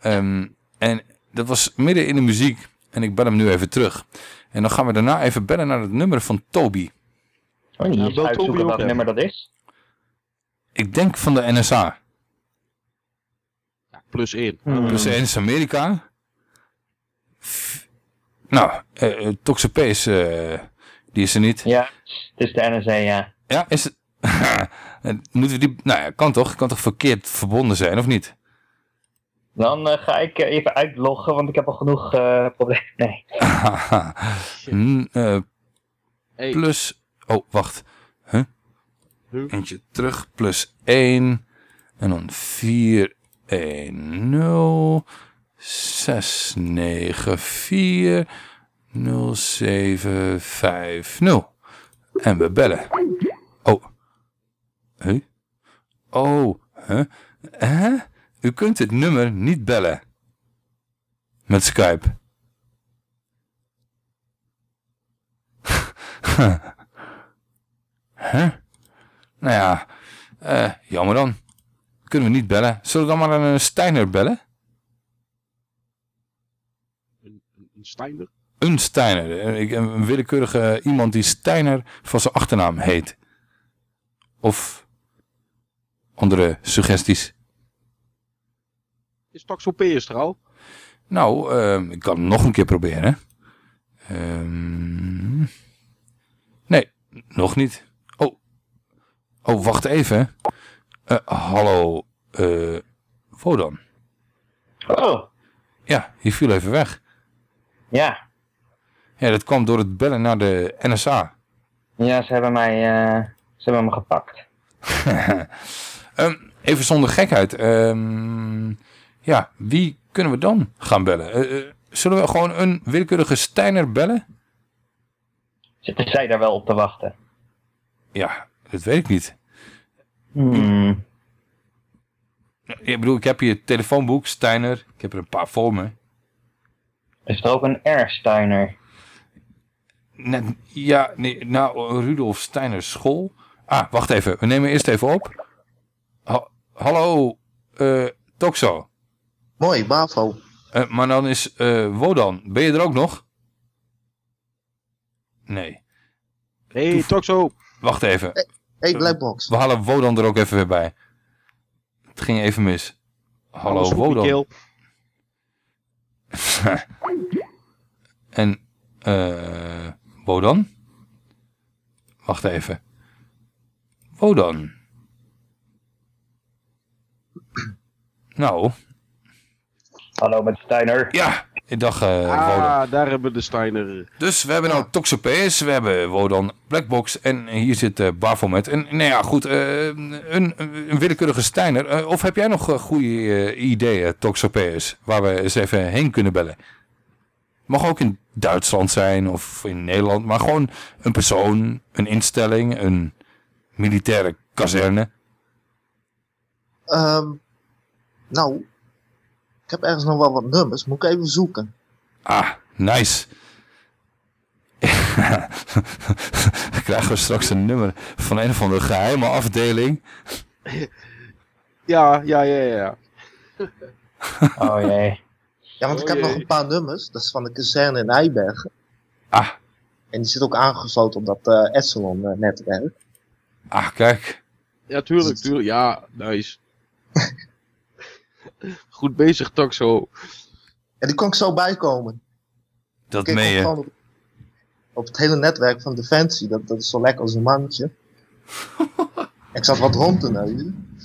Ehm, en dat was midden in de muziek. En ik bel hem nu even terug. En dan gaan we daarna even bellen naar het nummer van Toby. Oh, Ja, is bel Toby welk nummer dat is. Ik denk van de NSA. Plus 1. Dus één is Amerika. F- Nou, eh, eh, Toxapeus, eh, die is er niet. Ja, het is de NSA, ja. Ja, is het... Moeten we die... Nou ja, kan toch? Kan toch verkeerd verbonden zijn, of niet? Dan eh, ga ik eh, even uitloggen, want ik heb al genoeg eh problemen. Nee. N- eh, Hey. plus... Oh, wacht. Huh? Eentje terug. Plus 1. En dan 4, 1, 0. 6, 9, 4. 0, 7, 5, 0. En we bellen. Oh. Huh? Oh. Huh? Hè? U kunt dit nummer niet bellen. Met Skype. Huh? Nou ja, eh, jammer dan. Kunnen we niet bellen. Zullen we dan maar een Steiner bellen? Een Steiner? Een Steiner. Eh, ik- Een willekeurige iemand die Steiner van zijn achternaam heet. Of andere suggesties. Is Toxopeus er al? Nou, ehm, ik kan het nog een keer proberen. Ehm, nee, nog niet. Oh, oh wacht even. Eh, hallo, eh Vodan. Oh. Ja, je viel even weg. Ja. Ja, dat kwam door het bellen naar de NSA. Ja, ze hebben mij, eh, ze hebben me gepakt. Ehm, even zonder gekheid. Ehm, ja, wie kunnen we dan gaan bellen? Eh, eh, zullen we gewoon een willekeurige Steiner bellen? Zitten zij daar wel op te wachten? Ja, dat weet ik niet. Hmm. Ik bedoel, ik heb hier het telefoonboek, Steiner. Ik heb er een paar voor me. Is er ook een R-Steiner? Net, ja, nee, nou, Rudolf Steiner school. Ah, wacht even. We nemen eerst even op. Ha- hallo, eh Toxo. Mooi, Bavo. Eh, maar dan is eh, Wodan. Ben je er ook nog? Nee. Hey, Toxo. Wacht even. Hey, Blackbox. We halen Wodan er ook even weer bij. Het ging even mis. Hallo Alles Wodan. En eh Wodan? Wacht even. Wodan. Nou. Hallo met Steiner. Ja, ik dacht eh Wodan. Ah, daar hebben we de Steiner. Dus we hebben nou Toxopeus, we hebben Wodan Blackbox en hier zit eh Bafomet. En nou ja, goed, eh, een, een willekeurige Steiner. Of heb jij nog goede ideeën, Toxopeus, waar we eens even heen kunnen bellen? Mag ook in Duitsland zijn of in Nederland, maar gewoon een persoon, een instelling, een militaire kazerne. Ehm, nou, ik heb ergens nog wel wat nummers. Moet ik even zoeken. Ah, nice. Krijgen we straks een nummer van een of andere geheime afdeling. Ja, ja, ja, ja. Oh jee. Ja, want ik Oh, heb nog jee. een paar nummers. Dat is van de kazerne in Eibergen. Ah. En die zit ook aangesloten op dat eh Epsilon-netwerk. Ah, kijk. Ja, tuurlijk, tuurlijk. Ja, nice. Goed bezig, Toxo. En die kon ik zo bijkomen. Dat meen je. Op, op het hele netwerk van Defensie. Dat, dat is zo lekker als een mannetje. ik zat wat rond te neuzen.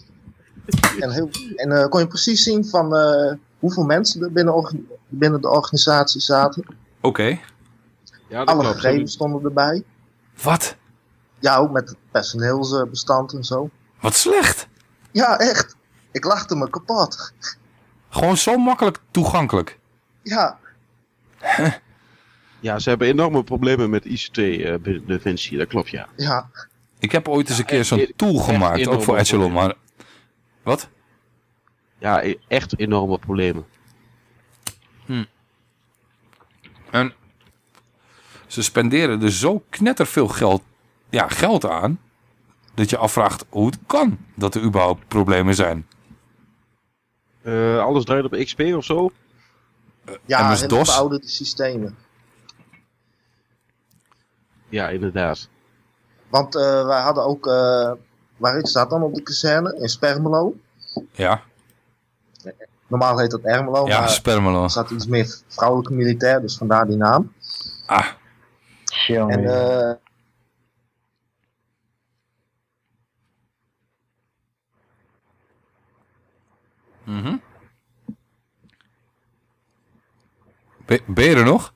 En, heel, en eh, kon je precies zien van eh, hoeveel mensen er binnen, orga- binnen de organisatie zaten. Oké. Ja, Alle gegevens stonden erbij. Wat? Ja, ook met het personeelsbestand en zo. Wat slecht. Ja, echt. Ik lachte me kapot. Gewoon zo makkelijk toegankelijk. Ja, Ja, ze hebben enorme problemen met ICT eh, binnen Defensie, dat klopt, ja. ja. Ik heb ooit eens een keer zo'n tool gemaakt, ook voor Echelon, problemen. maar... Wat? Ja, e- echt enorme problemen. En ze spenderen er zo knetterveel geld, ja, geld aan, dat je afvraagt hoe het kan dat er überhaupt problemen zijn. Eh, alles draait op XP of zo? ja MS en DOS? verouderde systemen. Ja, inderdaad. Want eh, wij hadden ook, eh, waar ik zat dan op de kazerne, in Spermelo. Ja, Normaal heet dat Ermelo, ja maar Spermelo. er zat iets meer vrouwelijke militair, dus vandaar die naam. Ah, En eh, mhm. Ben, ben je er nog?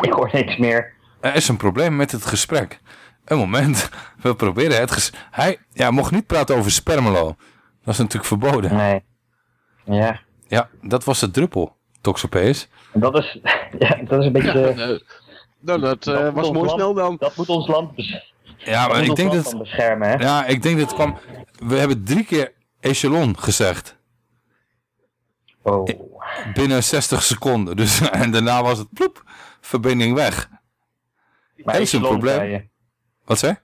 Ik hoor niks meer. Er is een probleem met het gesprek. Een moment, we proberen het gesprek. Hij ja, mocht niet praten over Spermelo. Dat is natuurlijk verboden. Nee. Ja. Ja, dat was de druppel, Toxopeus. Dat is, ja, dat is een beetje... nou, nou, dat eh, dat moet was ons mooi land- snel dan. Dat moet ons land, Ja, dat maar ik denk land dat... beschermen, hè? Ja, ik denk dat het kwam... We hebben drie keer echelon gezegd. Oh. Binnen 60 seconden. Dus, en daarna was het ploep, verbinding weg. Maar Dat is een probleem. zei je. Wat zei?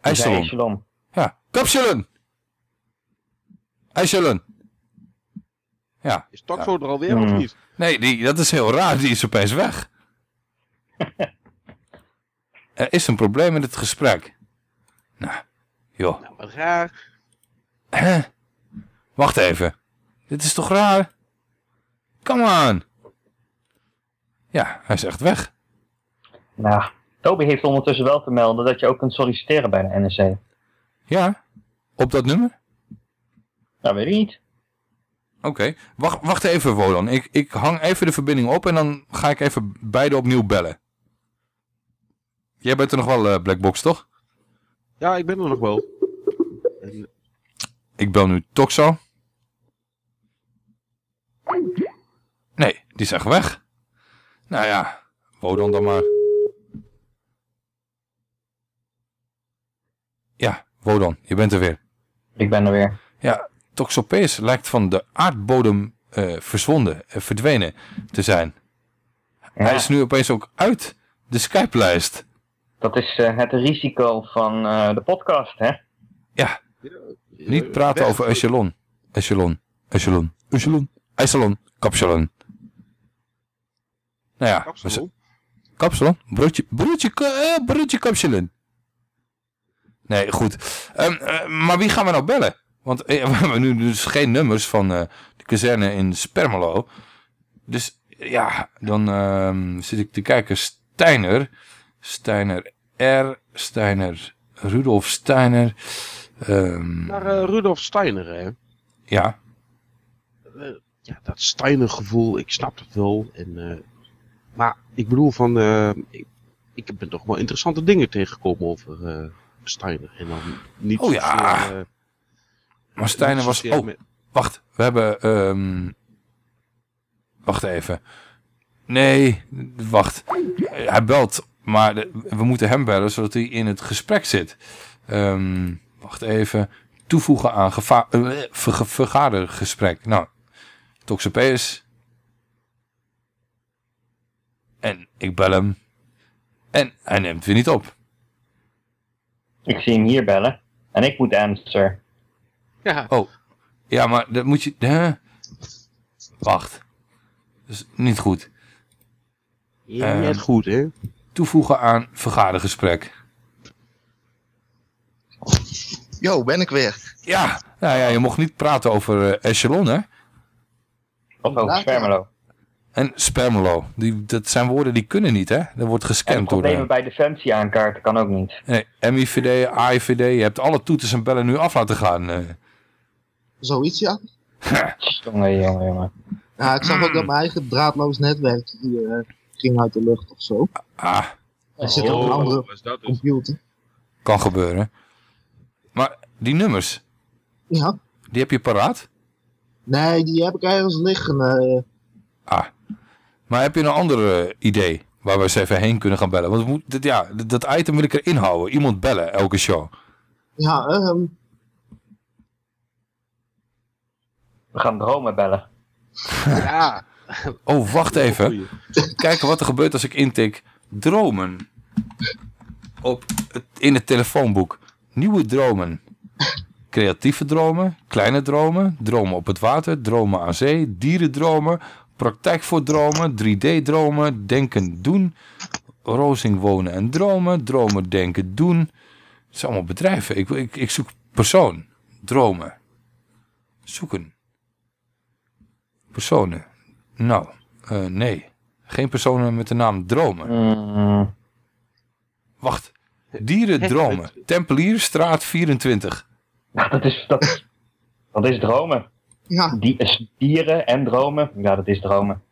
Echelon. echelon. Ja, kapsalon. Echelon. Ja. Is Toxo er alweer of Hmm. niet? Nee, die, dat is heel raar. Die is opeens weg. er is een probleem met het gesprek. Nou, joh. Wat raar. Hè? Wacht even. Dit is toch raar? Come on. Ja, hij is echt weg. Nou, Toby heeft ondertussen wel te melden dat je ook kunt solliciteren bij de NEC. Ja? Op dat nummer? Nou, weet ik niet. Oké, wacht, wacht even Wodan. Ik, ik hang even de verbinding op en dan ga ik even beide opnieuw bellen. Jij bent er nog wel, eh, Blackbox, toch? Ja, ik ben er nog wel. Ik bel nu Toxo. Nee, die is echt weg. Nou ja, Wodan dan maar. Ja, Wodan, je bent er weer. Ik ben er weer. Ja, Toxopeus lijkt van de aardbodem eh, verzwonden, eh, verdwenen te zijn. Hij is nu opeens ook uit de Skype-lijst. Dat is eh, het risico van eh, de podcast, hè? Ja. Niet praten over echelon. Echelon. Echelon. Echelon. Echelon. Kapsalon. Nou ja. Kapsalon? Kapsalon? Broodje, broodje, eh. Nee, goed. Ehm, eh, maar wie gaan we nou bellen? Want eh, we hebben nu dus geen nummers van eh, de kazerne in Spermelo. Dus ja, dan ehm, zit ik te kijken. Steiner. Steiner R. Steiner. Rudolf Steiner. Ehm, Naar eh, Rudolf Steiner, hè. ja. Eh, ja, dat Steiner gevoel, ik snap het wel. En, eh, maar ik bedoel van, ik, ik ben toch wel interessante dingen tegengekomen over Steiner. En dan niet Oh ja. zozeer, Maar Steiner was... Oh, met- wacht. We hebben... ehm, wacht even. Nee, wacht. Hij belt, maar de- we moeten hem bellen zodat hij in het gesprek zit. Ehm, wacht even. Toevoegen aan ver- vergadergesprek. Nou, Toxopeus. En ik bel hem. En hij neemt weer niet op. Ik zie hem hier bellen. En ik moet answer. Ja. Oh, ja, maar dat moet je... Hè? Wacht. Dat is niet goed. Ja, Ehm, net goed, hè? Toevoegen aan vergadergesprek. Yo, ben ik weer. Ja, nou ja, je mocht niet praten over eh, echelon, hè? Of over Spermelo. En spermelo. Die, dat zijn woorden die kunnen niet, hè? Dat wordt En gescand door problemen de... bij Defensie aankaarten kan ook niet. Nee, MIVD, AIVD, je hebt alle toeters en bellen nu af laten gaan. eh. Zoiets, ja. Jongen, jongen, jongen. Ja, ik zag ook dat mijn eigen draadloos netwerk hier eh, ging uit de lucht of zo. Ah. Er zit op een Oh, andere dus? computer. Kan gebeuren. Maar die nummers, Ja. die heb je paraat? Nee, die heb ik ergens liggen. eh. Ah. Maar heb je een ander eh, idee waar we eens even heen kunnen gaan bellen? Want dit- ja, dat- item wil ik erin houden. Iemand bellen, elke show. ja, ehm, We gaan dromen bellen. Ja. Oh, wacht even. Kijken wat er gebeurt als ik intik dromen. Op het, in het telefoonboek. Nieuwe dromen. Creatieve dromen, kleine dromen, dromen op het water, dromen aan zee, dierendromen, praktijk voor dromen, 3D-dromen, denken doen, rozing wonen en dromen, dromen denken doen. Het zijn allemaal bedrijven. Ik, ik, ik zoek persoon, dromen. Zoeken. Personen. Nou, eh, nee. Geen personen met de naam Dromen. Mm, Wacht. Dieren Dromen. Tempelierstraat 24. dat, is, dat, is- dat is dromen. Ja. Die, is dieren en dromen. Ja, dat is dromen.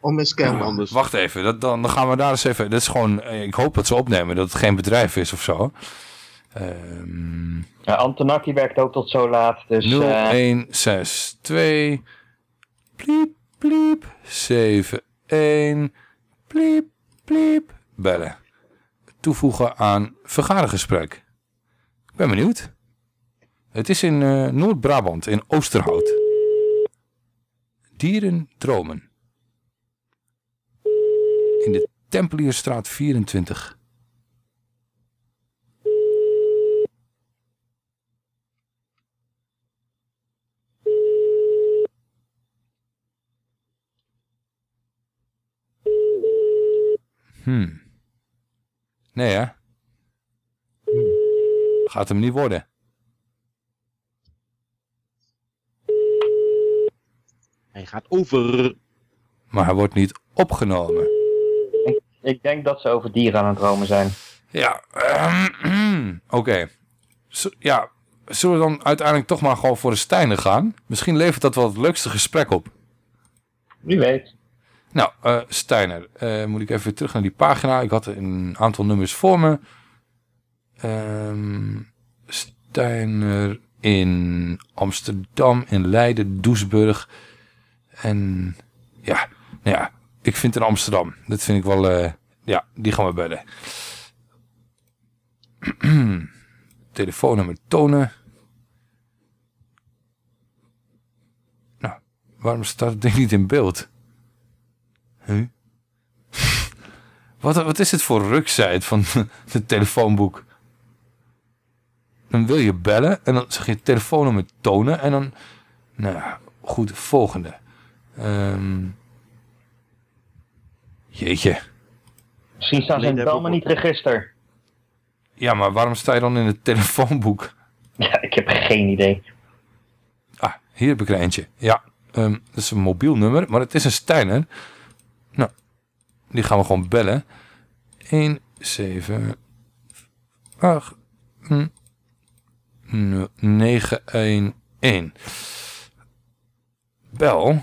onmiskenbaar. Wacht even. Dat, dan, dan gaan we daar eens even... Dat is gewoon... eh, Ik hoop dat ze opnemen dat het geen bedrijf is of zo. Ehm Ja, Antonaki werkt ook tot zo laat. Dus, eh, 0162 pliep pliep 71 pliep pliep bellen. Toevoegen aan vergadergesprek. Ik ben benieuwd. Het is in eh, Noord-Brabant, in Oosterhout. Dieren dromen. In de Tempelierstraat 24. Hmm. Nee hè? Gaat hem niet worden. Hij gaat over. Maar hij wordt niet opgenomen. Ik, ik denk dat ze over dieren aan het dromen zijn. Ja, ehm, oké. Zo- Ja, zullen we dan uiteindelijk toch maar gewoon voor de Stijnen gaan? Misschien levert dat wel het leukste gesprek op. Wie weet. Nou, eh Steiner, eh, moet ik even terug naar die pagina. Ik had een aantal nummers voor me. Ehm Steiner in Amsterdam, in Leiden, Doesburg. En ja, nou ja, ik vind in Amsterdam. Dat vind ik wel, eh, ja, die gaan we bellen. Telefoonnummer tonen. Nou, waarom staat het ding niet in beeld? Huh? wat, wat is het voor rukzijd van het telefoonboek? Dan wil je bellen en dan zeg je telefoonnummer tonen en dan... Nou ja, goed, volgende. Ehm jeetje. Misschien staan ze in het wel, maar niet register. Ja, maar waarom sta je dan in het telefoonboek? Ja, ik heb geen idee. Ah, hier heb ik er eentje. Ja, ehm, dat is een mobiel nummer, maar het is een Steiner. Nou, die gaan we gewoon bellen. 1, 7, 8, 9, 1, 1. Bel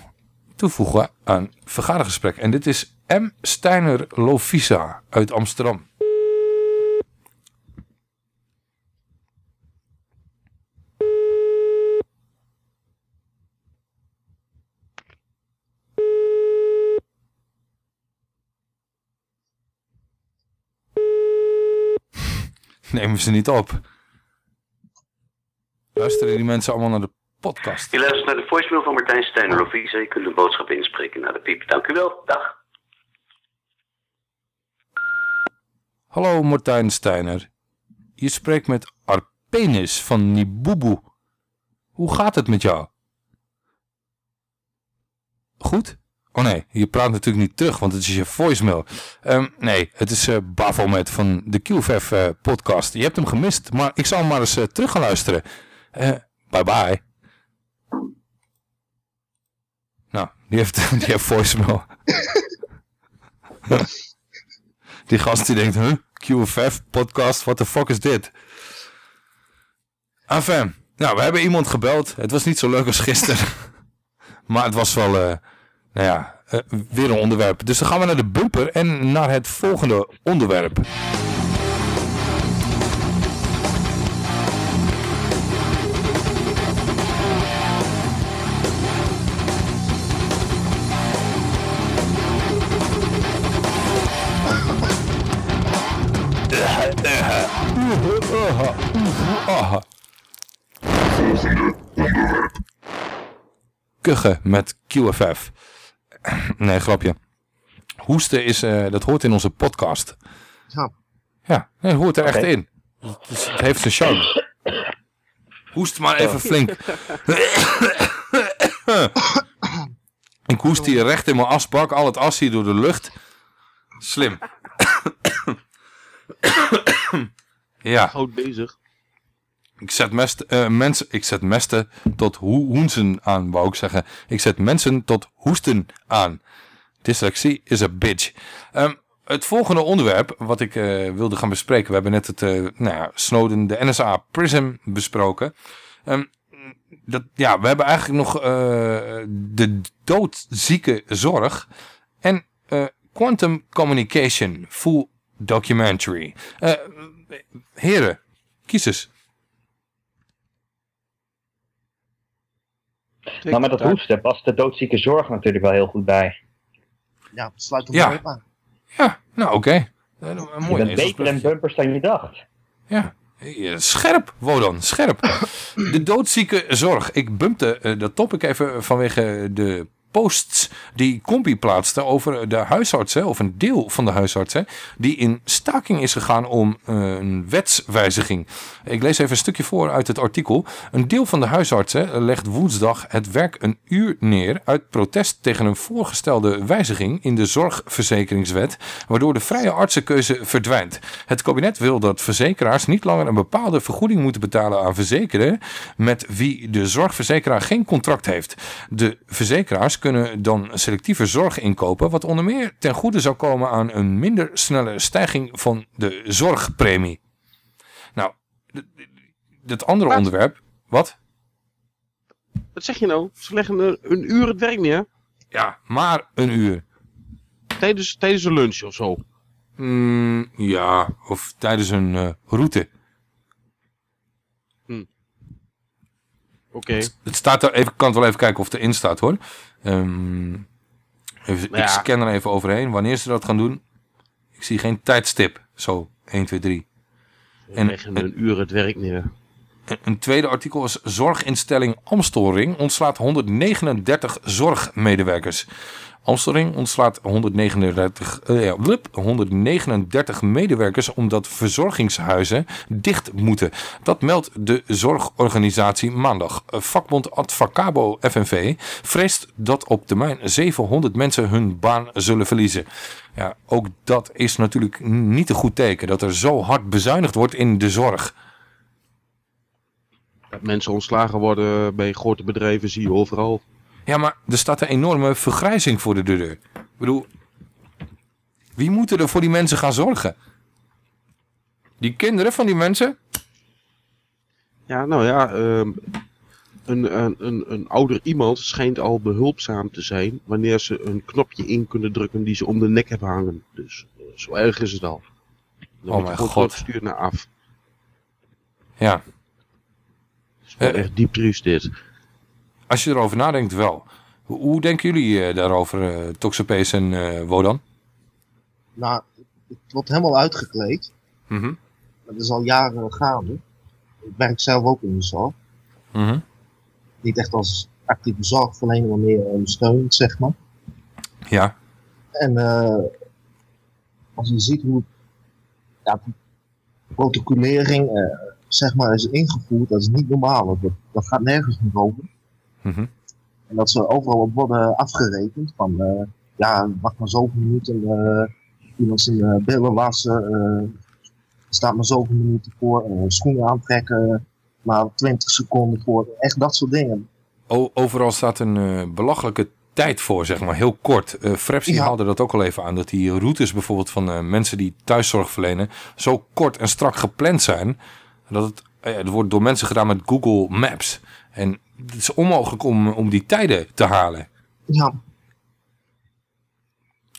toevoegen aan vergadergesprek. En dit is M. Steiner Lovisa uit Amsterdam. Nemen ze niet op. Luisteren die mensen allemaal naar de podcast? Je luistert naar de voicemail van Martijn Steiner Lovise. Je kunt een boodschap inspreken naar de piep. Dank u wel. Dag. Hallo Martijn Steiner. Je spreekt met Arpenis van Nibubu. Hoe gaat het met jou? Goed? Oh nee, je praat natuurlijk niet terug, want het is je voicemail. Ehm, nee, het is eh Bafomet van de QVF eh, podcast. Je hebt hem gemist, maar ik zal hem maar eens eh, terug gaan luisteren. Bye bye. Nou, die heeft, die heeft voicemail. die gast die denkt, huh? QFF podcast, what the fuck is dit? Enfin, nou, we hebben iemand gebeld. Het was niet zo leuk als gisteren. maar het was wel, nou ja, eh, weer een onderwerp. Dus dan gaan we naar de bumper en naar het volgende onderwerp. Kuchen met QFF. Nee, grapje. Hoesten is, eh, dat hoort in onze podcast. Ja. Ja, nee, het hoort er echt in. Het, is- het heeft zijn charme. Hoest maar even flink. Ik hoest hier recht in mijn asbak, al het as hier door de lucht. Slim. ja. Goed bezig. Ik zet, mest, eh, ik zet mesten tot hoe hoensen aan, wou ik zeggen. Ik zet mensen tot hoesten aan. Dyslexie is a bitch. Ehm, het volgende onderwerp wat ik eh, wilde gaan bespreken. We hebben net het eh, nou ja, Snowden, de NSA Prism besproken. Ehm, dat, ja, we hebben eigenlijk nog de doodzieke zorg. En Quantum Communication, full documentary. Heren, kies eens. Nou, met dat hoesten past de doodzieke zorg natuurlijk wel heel goed bij. Ja, sluit er Ja. op aan. Ja, nou oké. Eh, een Je mooi bent beter en bumpers dan je dacht. Ja, eh, scherp, Wodan, scherp. De doodzieke zorg. Ik bumpte eh, dat topic even vanwege de posts die Compi plaatste over de huisartsen, of een deel van de huisartsen, die in staking is gegaan om eh, een wetswijziging. Ik lees even een stukje voor uit het artikel. Een deel van de huisartsen legt woensdag het werk een uur neer uit protest tegen een voorgestelde wijziging in de zorgverzekeringswet, waardoor de vrije artsenkeuze verdwijnt. Het kabinet wil dat verzekeraars niet langer een bepaalde vergoeding moeten betalen aan verzekerden met wie de zorgverzekeraar geen contract heeft. De verzekeraars Bewoners kunnen dan selectieve zorg inkopen, wat onder meer ten goede zou komen aan een minder snelle stijging van de zorgpremie. Nou, d- d- het andere onderwerp, wat? Wat zeg je nou? Ze leggen een, een uur het werk neer. Ja, maar een uur. Tijdens, tijdens een lunch of zo. Mm, ja, of tijdens een eh, route. Oké. Het staat er even, ik kan het wel even kijken of het erin staat hoor. Ehm, even, Ja. Ik scan er even overheen. Wanneer ze dat gaan doen. Ik zie geen tijdstip. Zo, 1, 2, 3. En, leggen een uur het werk neer. Een, een tweede artikel is Zorginstelling Amstelring ontslaat 139 zorgmedewerkers. Amstelring ontslaat 139, eh, ja, wup, 139 medewerkers omdat verzorgingshuizen dicht moeten. Dat meldt de zorgorganisatie maandag. Vakbond Advocabo FNV vreest dat op termijn 700 mensen hun baan zullen verliezen. Ja, ook dat is natuurlijk niet een goed teken dat er zo hard bezuinigd wordt in de zorg. Dat mensen ontslagen worden bij grote bedrijven zie je overal. Ja, maar er staat een enorme vergrijzing voor de deur. Ik bedoel, wie moet er voor die mensen gaan zorgen? Die kinderen van die mensen? Ja, nou ja, ehm, een, een, een, een ouder iemand schijnt al behulpzaam te zijn wanneer ze een knopje in kunnen drukken die ze om de nek hebben hangen. Dus eh, zo erg is het al. Dan Oh mijn god. Stuur naar af. Ja. is wel Eh, echt diep triest dit. Als je erover nadenkt wel. Hoe, denken jullie eh, daarover, uh, Toxopees en eh, Wodan? Nou, het wordt helemaal uitgekleed. Mhm. Dat is al jaren gaande. Ik werk zelf ook in de zorg. Mhm. Niet echt als actieve zorgverlener, maar meer ondersteunend, zeg maar. Ja. En eh, als je ziet hoe ja, protocolering eh, zeg maar is ingevoerd, dat is niet normaal. Dat, dat gaat nergens meer over. Mhm. En dat ze overal op worden afgerekend van eh, ja, wacht maar zoveel minuten, eh, iemand zijn eh, billen wassen, eh, staat maar zoveel minuten voor, eh, schoenen aantrekken, maar 20 seconden voor, echt dat soort dingen. O- overal staat een eh, belachelijke tijd voor, zeg maar, heel kort. Eh Ja. haalde dat ook al even aan, dat die routes bijvoorbeeld van eh, mensen die thuiszorg verlenen zo kort en strak gepland zijn, dat het, eh, het wordt door mensen gedaan met Google Maps. En het is onmogelijk om, om die tijden te halen. Ja,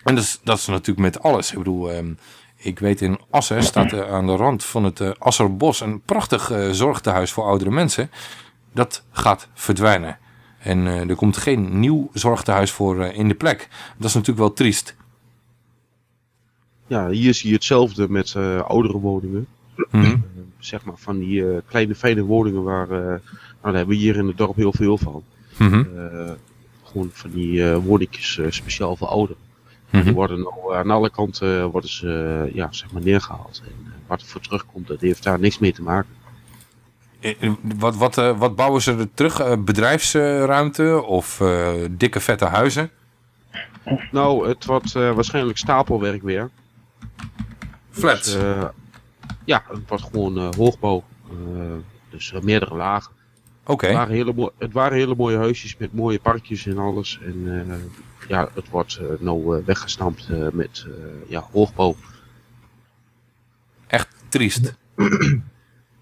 En dat is, dat is natuurlijk met alles. Ik bedoel, ehm, ik weet in Assen staat er aan de rand van het eh, Asserbos een prachtig eh, zorgtehuis voor oudere mensen. Dat gaat verdwijnen. En eh, er komt geen nieuw zorgtehuis voor in de plek. Dat is natuurlijk wel triest. Ja, hier zie je hetzelfde met eh, oudere woningen. Mhm. Zeg maar van die eh, kleine fijne woningen waar, daar hebben we hier in het dorp heel veel van. Mhm. Eh, gewoon van die eh woningjes eh, speciaal voor ouderen. Mhm. Die worden nou aan alle kanten worden ze, ja, zeg maar neergehaald. En wat er voor terugkomt, dat heeft daar niks mee te maken. Wat, wat, wat bouwen ze er terug? Bedrijfsruimte of dikke vette huizen? Nou, het wordt waarschijnlijk stapelwerk weer. Flats? Dus, ja, het wordt gewoon hoogbouw. Dus meerdere lagen. Het, waren hele mooi- het waren hele mooie huisjes met mooie parkjes en alles. En eh, ja, het wordt eh, nou eh, weggestampt met ja, hoogbouw. Echt triest.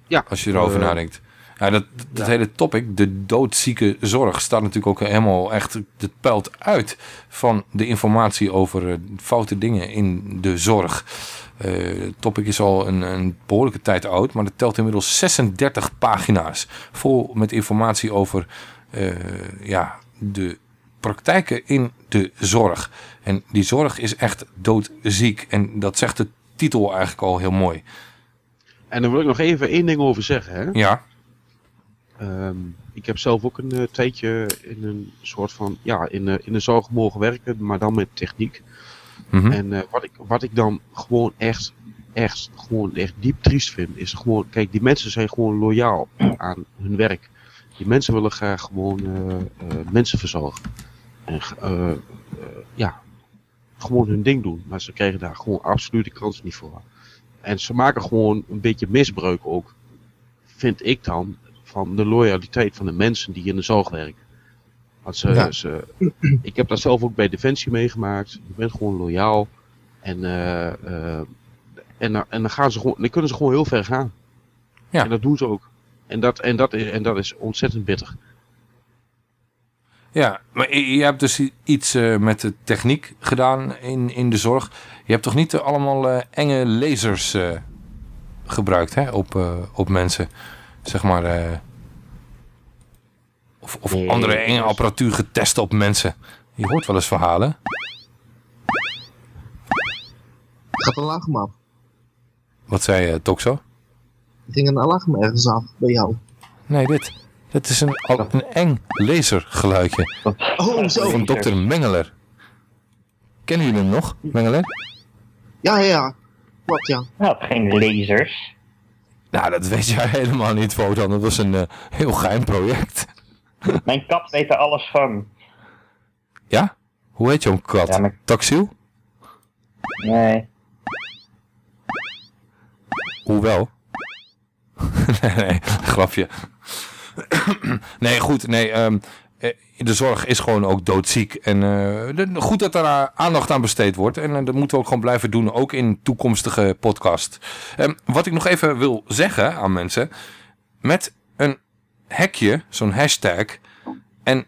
ja. Als je erover nadenkt. Ja, dat, dat hele topic, de doodzieke zorg, staat natuurlijk ook helemaal echt, het peilt uit van de informatie over foute dingen in de zorg. Eh, het topic is al een, een behoorlijke tijd oud, maar het telt inmiddels 36 pagina's. Vol met informatie over eh, ja, de praktijken in de zorg. En die zorg is echt doodziek. En dat zegt de titel eigenlijk al heel mooi. En daar wil ik nog even één ding over zeggen. Hè? Ja. Ehm, ik heb zelf ook een eh, tijdje in een soort van, ja, in, in de zorg mogen werken, maar dan met techniek. Mhm. En eh, wat, ik, wat ik dan gewoon echt, echt, gewoon echt diep triest vind, is gewoon, kijk, die mensen zijn gewoon loyaal aan hun werk. Die mensen willen graag gewoon eh, eh, mensen verzorgen. En ja, gewoon hun ding doen. Maar ze krijgen daar gewoon absoluut de kans niet voor. En ze maken gewoon een beetje misbruik ook, vind ik dan, van de loyaliteit van de mensen die in de zorg werken. Want ze, Ja. ze, ik heb dat zelf ook bij Defensie meegemaakt. Je bent gewoon loyaal. En, eh, eh, en, dan- en dan, gaan ze gewoon, dan kunnen ze gewoon heel ver gaan. Ja. En dat doen ze ook. En dat, en dat, is, en dat is ontzettend bitter. Ja, maar je hebt dus iets eh, met de techniek gedaan in, in de zorg. Je hebt toch niet allemaal enge lasers gebruikt hè, op, op mensen? Zeg maar... eh, of of Nee, andere enge apparatuur getest op mensen. Je hoort wel eens verhalen. Gaat een alarm af. Wat zei je, Toxo? Er ging een alarm ergens af bij jou. Nee, dit. Dit is een, een eng lasergeluidje. Oh, zo. Van dokter Mengeler. Kennen jullie hem nog, Mengeler? Ja, ja, ja. Klopt, ja. Nou, geen lasers. Nou, dat weet jij helemaal niet, Wodan. Dat was een eh, heel geheim project. Mijn kat weet er alles van. Ja? Hoe heet jouw kat? Ja, maar- Taxiel? Nee. Hoewel. nee, nee, grapje. nee, goed. Nee, ehm, eh, de zorg is gewoon ook doodziek. En eh, de- goed dat er eh, aandacht aan besteed wordt. En eh, dat moeten we ook gewoon blijven doen. Ook in toekomstige podcast. Ehm, wat ik nog even wil zeggen aan mensen. Met een hekje, zo'n hashtag. En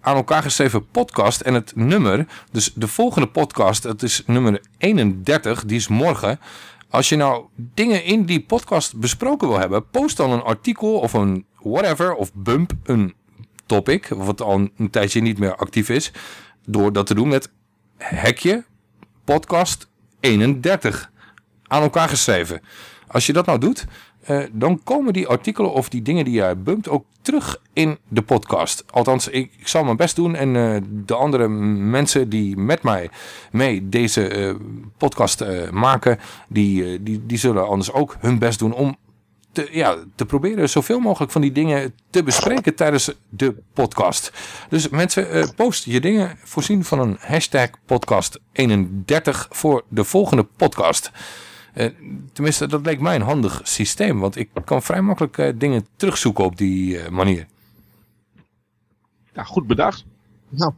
aan elkaar geschreven podcast en het nummer. Dus de volgende podcast, dat is nummer 31, die is morgen. Als je nou dingen in die podcast besproken wil hebben, post dan een artikel of een whatever, of bump een topic, wat al een tijdje niet meer actief is, door dat te doen met hekje podcast 31 aan elkaar geschreven. Als je dat nou doet, eh, dan komen die artikelen of die dingen die jij bumpt ook terug in de podcast. Althans, ik, ik zal mijn best doen en eh, de andere mensen die met mij mee deze eh, podcast maken, die, die, die zullen anders ook hun best doen om te, ja, te proberen zoveel mogelijk van die dingen te bespreken tijdens de podcast. Dus mensen, post je dingen, voorzien van een hashtag podcast 31 voor de volgende podcast. Eh, tenminste, dat leek mij een handig systeem, want ik kan vrij makkelijk eh, dingen terugzoeken op die eh, manier. Ja, goed bedacht. Ja.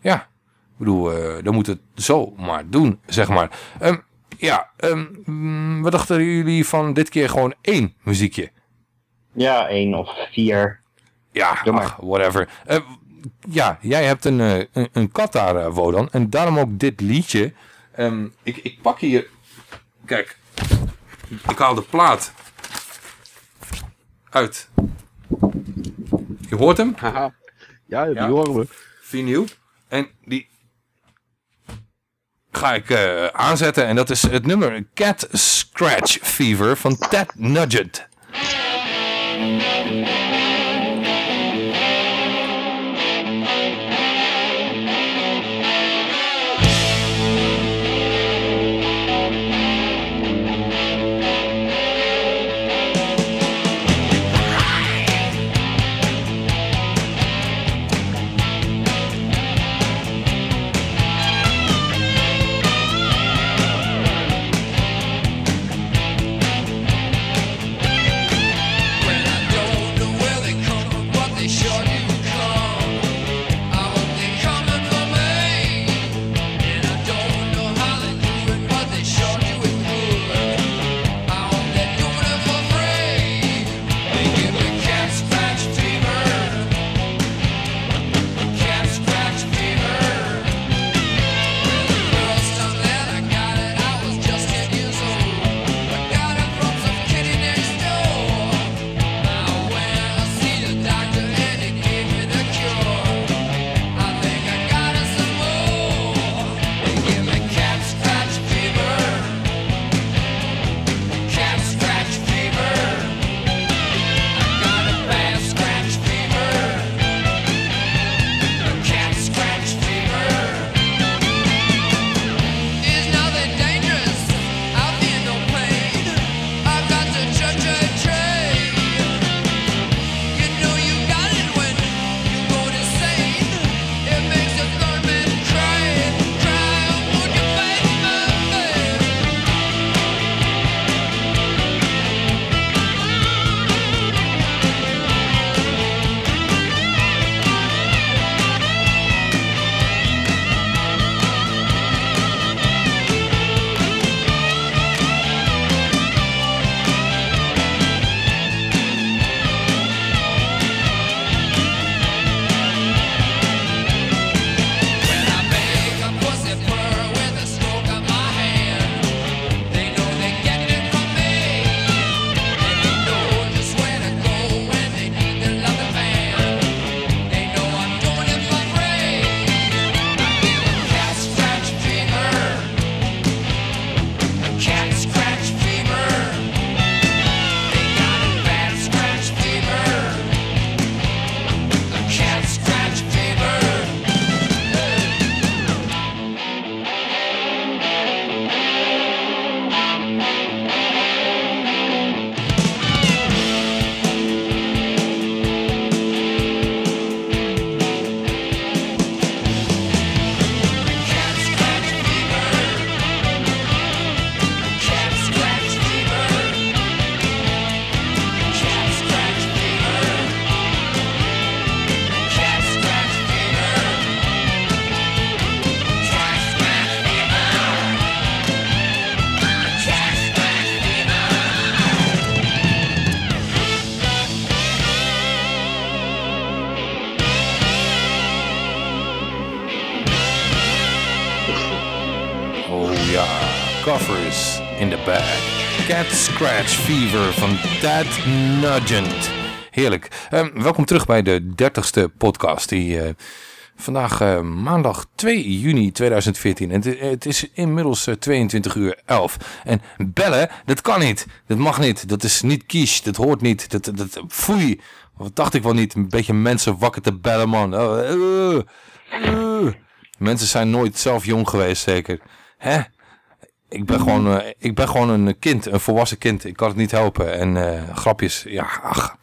Ja, ik bedoel, eh, dan moet het zo maar doen, zeg maar. Ehm, ja, ehm, mm, wat dachten jullie van dit keer gewoon één muziekje? Ja, één of vier. Ja, ach, whatever. Eh, ja, jij hebt een, eh, een, een kat daar, Wodan. En daarom ook dit liedje. Ehm, ik, ik pak hier... Kijk. Ik haal de plaat uit. Je hoort hem? Haha. Ja, die horen we. Vinyl. En die ga ik eh, aanzetten. En dat is het nummer Cat Scratch Fever van Ted Nugget. Scratch Fever van Ted Nugent. Heerlijk. Ehm, welkom terug bij de 30ste podcast die eh, vandaag eh, maandag 2 juni 2014. En het, het is inmiddels eh, 22 uur 11. En bellen, dat kan niet. Dat mag niet. Dat is niet kies. Dat hoort niet. Dat, dat, foei. Wat dacht ik wel niet. Een beetje mensen wakker te bellen man. Oh. Mensen zijn nooit zelf jong geweest zeker. Hè? Ik ben, gewoon, eh, ik ben gewoon een kind, een volwassen kind. Ik kan het niet helpen. En eh, grapjes, ja, ach.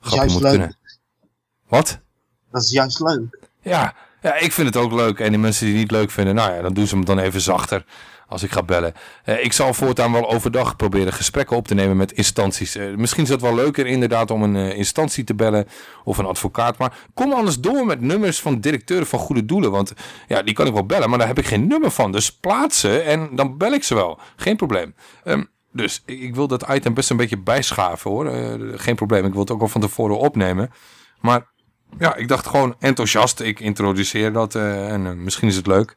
Grapje juist moet leuk. kunnen. Wat? Dat is juist leuk. Ja, ja, ik vind het ook leuk. En die mensen die het niet leuk vinden, nou ja, dan doen ze hem dan even zachter als ik ga bellen. Eh, ik zal voortaan wel overdag proberen gesprekken op te nemen met instanties. Eh, misschien is het wel leuker inderdaad om een eh, instantie te bellen of een advocaat. Maar kom anders door met nummers van directeuren van goede doelen. Want ja, die kan ik wel bellen, maar daar heb ik geen nummer van. Dus plaats ze en dan bel ik ze wel. Geen probleem. Ehm, dus ik wil dat item best een beetje bijschaven hoor. Geen probleem, ik wil het ook al van tevoren opnemen. Maar ja, ik dacht gewoon enthousiast. Ik introduceer dat en misschien is het leuk.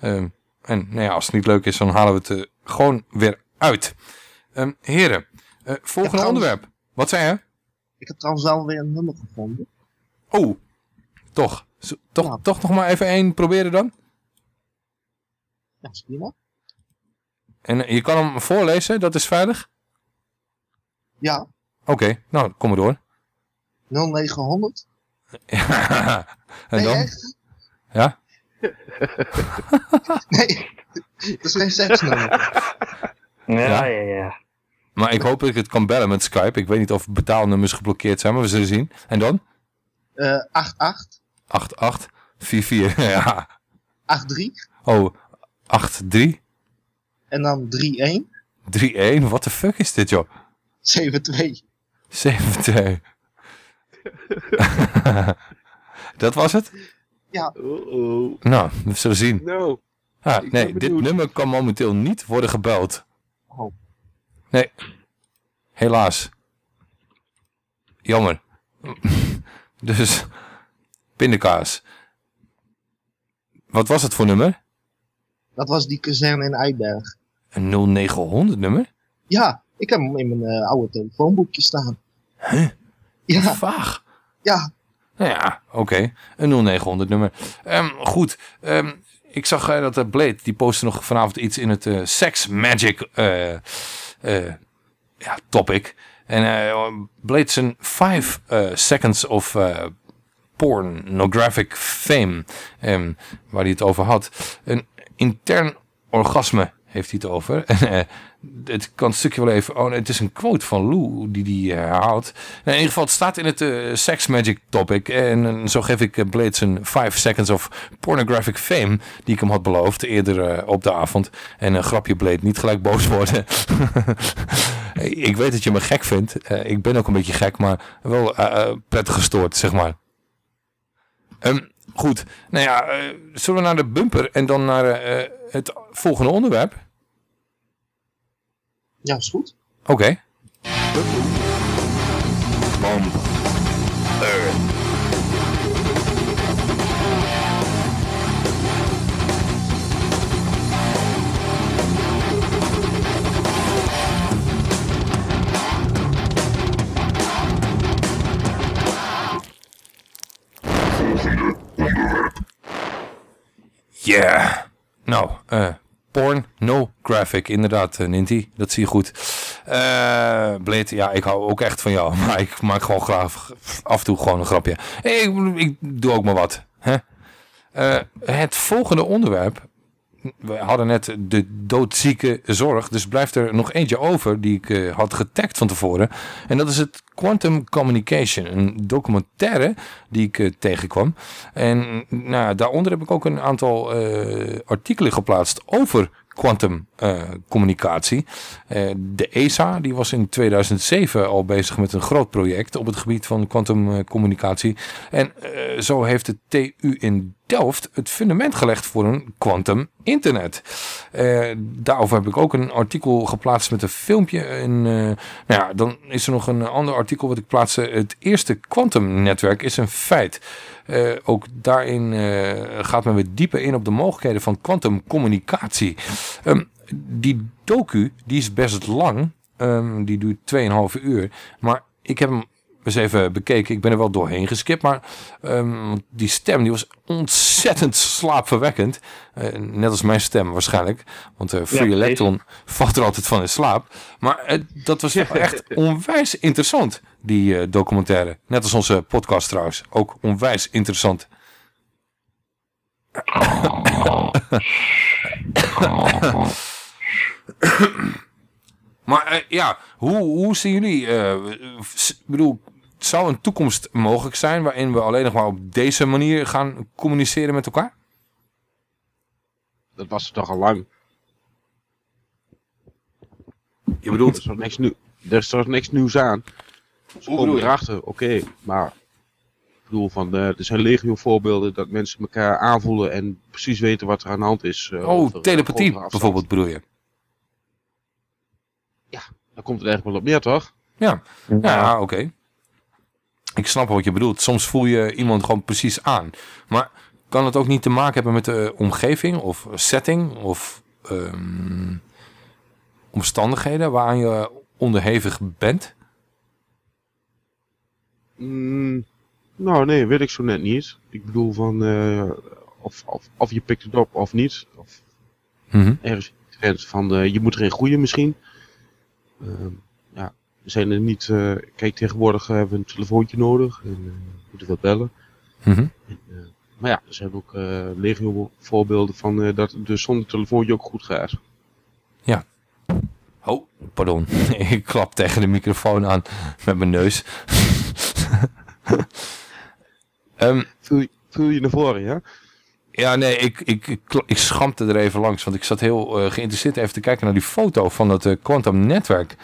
Ehm, en nou ja, als het niet leuk is, dan halen we het gewoon weer uit. Ehm, heren, eh, volgende trouwens- onderwerp. Wat zei je? Ik heb trouwens wel weer een nummer gevonden. Oh, toch. Zo- toch, toch nog maar even één proberen dan? Ja, is prima. En eh, je kan hem voorlezen, dat is veilig? Ja, Oké, nou, kom maar door. 0900. en Nee, dan? echt? Ja? Nee, dat is geen seksnummer. Ja, ja, ja. Maar ik hoop dat ik het kan bellen met Skype. Ik weet niet of betaalnummers geblokkeerd zijn, maar we zullen zien. En dan? Eh 88, 88 44, ja. 83 Oh, 83 en dan 31, 31, what the fuck is dit joh? 72. 72. Dat was het? Ja. Nou, we zullen zien. Nou, Ah, nee, dit benieuwd. nummer kan momenteel niet worden gebeld. Oh. Nee, helaas. Jammer. dus, pindakaas. Wat was het voor nummer? Dat was die kazerne in Eiberg. Een 0900 nummer? Ja, ik heb hem in mijn eh, oude telefoonboekje staan. Huh? Ja. Vaag. Ja. Nou ja, oké. Een 0900 nummer. Ehm, goed. ehm, ik zag eh, dat uh, Blade, die postte nog vanavond iets in het eh, Sex Magic eh, eh, ja, topic. En eh Blade zijn 5 seconds of eh, pornographic fame, ehm, waar hij het over had. Een intern orgasme heeft hij het over. Het kan het stukje wel even... Oh, het is een quote van Lou die die eh, herhaalt. In ieder geval, het staat in het eh, Sex Magic topic. En eh, zo geef ik eh, Blade zijn 5 seconds of pornographic fame... die ik hem had beloofd eerder op de avond. En een grapje Blade, niet gelijk boos worden. ik weet dat je me gek vindt. Ik ben ook een beetje gek, maar wel prettig gestoord, zeg maar. Ehm, goed, nou ja, zullen we naar de bumper en dan naar het volgende onderwerp? Ja, is goed. Oké. Bom. Yeah. Nou, eh porn, no graphic. Inderdaad, uh, Ninty. Dat zie je goed. Eh Blade, ja, ik hou ook echt van jou. Maar ik maak gewoon graag af en toe gewoon een grapje. Ik, ik doe ook maar wat. Hè? Eh, het volgende onderwerp. We hadden net de doodzieke zorg. Dus blijft er nog eentje over die ik eh, had getagd van tevoren. En dat is het Quantum Communication. Een documentaire die ik eh, tegenkwam. En nou, daaronder heb ik ook een aantal eh, artikelen geplaatst over quantum communicatie. De ESA die was in 2007 al bezig met een groot project op het gebied van quantum communicatie. En zo heeft de TU in Delft het fundament gelegd voor een quantum internet. Eh, daarover heb ik ook een artikel geplaatst met een filmpje. En, eh, nou ja, dan is er nog een ander artikel wat ik plaatste. Het eerste quantumnetwerk is een feit. Eh, ook daarin gaat men weer dieper in op de mogelijkheden van kwantumcommunicatie. Ehm, die docu, die is best lang. Ehm, die duurt 2,5 uur. Maar ik heb hem eens even bekeken. Ik ben er wel doorheen geskipt. Maar ehm, die stem die was ontzettend slaapverwekkend. Eh, net als mijn stem waarschijnlijk. Want eh Free Ja, Electron valt er altijd van in slaap. Maar eh, dat was echt onwijs interessant. Die documentaire. Net als onze podcast trouwens. Ook onwijs interessant. Maar ja, hoe, hoe zien jullie... Ik bedoel, zou een toekomst mogelijk zijn... waarin we alleen nog maar op deze manier gaan communiceren met elkaar? Dat was er toch al lang. Je bedoelt... Er is toch niks, nieuw, er is toch niks nieuws aan. Ze Hoe komen erachter, oké. maar ik bedoel, van, eh, er zijn legio voorbeelden dat mensen elkaar aanvoelen en precies weten wat er aan de hand is. eh, oh, eh, telepathie bijvoorbeeld bedoel je? Daar komt het eigenlijk wel op neer, toch? Ja, ja, oké. Ik snap wat je bedoelt. Soms voel je iemand gewoon precies aan. Maar kan het ook niet te maken hebben met de omgeving of setting of ehm, omstandigheden waaraan je onderhevig bent? Mm, nou, nee, weet ik zo net niet. Ik bedoel van, eh, of, of, of je pikt het op of niet. Of Mhm. ergens van, eh, je moet erin groeien misschien. Ehm, zijn er niet, eh, kijk tegenwoordig hebben we een telefoontje nodig. En eh, moeten wat bellen. Mhm. Maar ja, er zijn ook eh legio voorbeelden van eh, dat het dus zonder telefoontje ook goed gaat. Ja. Oh, pardon. ik klap tegen de microfoon aan met mijn neus. Ehm, Vul, je- naar voren, ja? Ja, nee, ik, ik, ik, schampte er even langs. Want ik zat heel eh, geïnteresseerd even te kijken naar die foto van dat eh, quantum netwerk.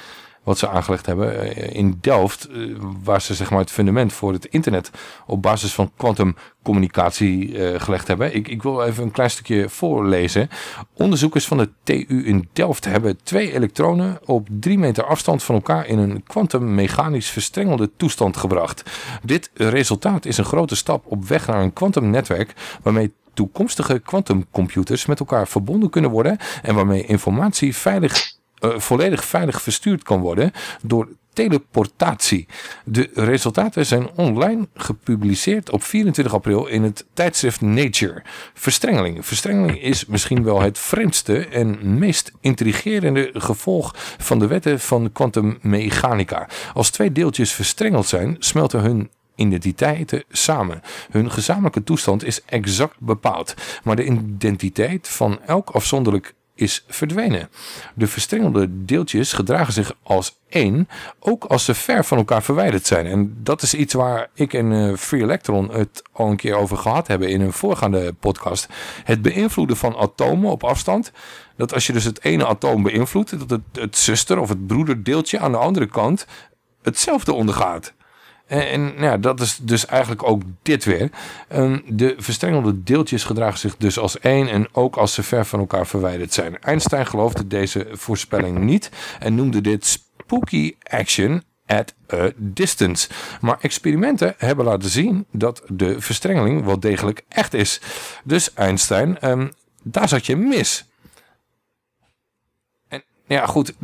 Wat ze aangelegd hebben eh, in Delft. eh, waar ze zeg maar het fundament voor het internet op basis van kwantumcommunicatie eh gelegd hebben. Ik, ik wil even een klein stukje voorlezen. Onderzoekers van de TU in Delft hebben twee elektronen op drie meter afstand van elkaar in een kwantummechanisch verstrengelde toestand gebracht. Dit resultaat is een grote stap op weg naar een kwantumnetwerk waarmee toekomstige kwantumcomputers met elkaar verbonden kunnen worden en waarmee informatie veilig, eh, volledig veilig verstuurd kan worden door teleportatie. De resultaten zijn online gepubliceerd op 24 april in het tijdschrift Nature. Verstrengeling. Verstrengeling is misschien wel het vreemdste en meest intrigerende gevolg van de wetten van kwantummechanica. Als twee deeltjes verstrengeld zijn, smelten hun identiteiten samen. Hun gezamenlijke toestand is exact bepaald, maar de identiteit van elk afzonderlijk is verdwenen. De verstrengelde deeltjes gedragen zich als één, ook als ze ver van elkaar verwijderd zijn. En dat is iets waar ik en eh, Free Electron het al een keer over gehad hebben in een voorgaande podcast. Het beïnvloeden van atomen op afstand. Dat als je dus het ene atoom beïnvloedt, dat het, het zuster- of het broederdeeltje aan de andere kant hetzelfde ondergaat. En, en nou ja, dat is dus eigenlijk ook dit weer. Ehm, de verstrengelde deeltjes gedragen zich dus als één en ook als ze ver van elkaar verwijderd zijn. Einstein geloofde deze voorspelling niet en noemde dit spooky action at a distance. Maar experimenten hebben laten zien dat de verstrengeling wel degelijk echt is. Dus Einstein, ehm, daar zat je mis. En ja, goed,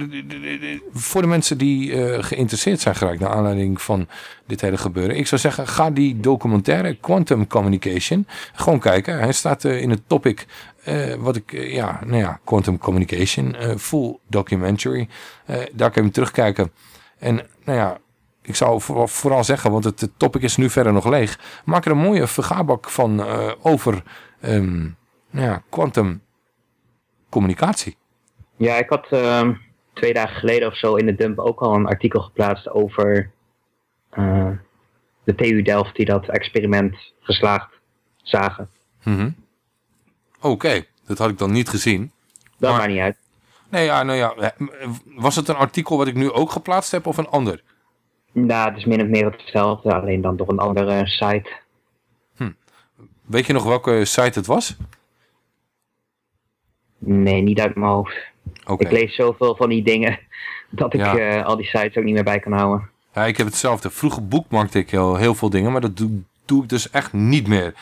voor de mensen die eh, geïnteresseerd zijn geraakt naar aanleiding van dit hele gebeuren. Ik zou zeggen, ga die documentaire Quantum Communication gewoon kijken. Hij staat eh, in het topic eh, wat ik, ja, nou ja, Quantum Communication, full documentary. Daar kan je hem terugkijken. En nou ja, ik zou vooral, zeggen, want het, topic is nu verder nog leeg. Maak er een mooie vergaarbak van over ehm, nou ja, quantum communicatie. Ja, ik had ehm, twee dagen geleden of zo in de dump ook al een artikel geplaatst over eh, de TU Delft die dat experiment geslaagd zagen. Mhm. Oké, dat had ik dan niet gezien. Dat maakt niet uit. Nee, ja, nou ja, was het een artikel wat ik nu ook geplaatst heb of een ander? Nou, het is min of meer hetzelfde, alleen dan door een andere site. Weet je nog welke site het was? Nee, niet uit mijn hoofd. Ik lees zoveel van die dingen dat ik Ja. eh, al die sites ook niet meer bij kan houden. Ja, ik heb hetzelfde. Vroeger boekmarkte ik heel, heel veel dingen, maar dat doe, doe ik dus echt niet meer.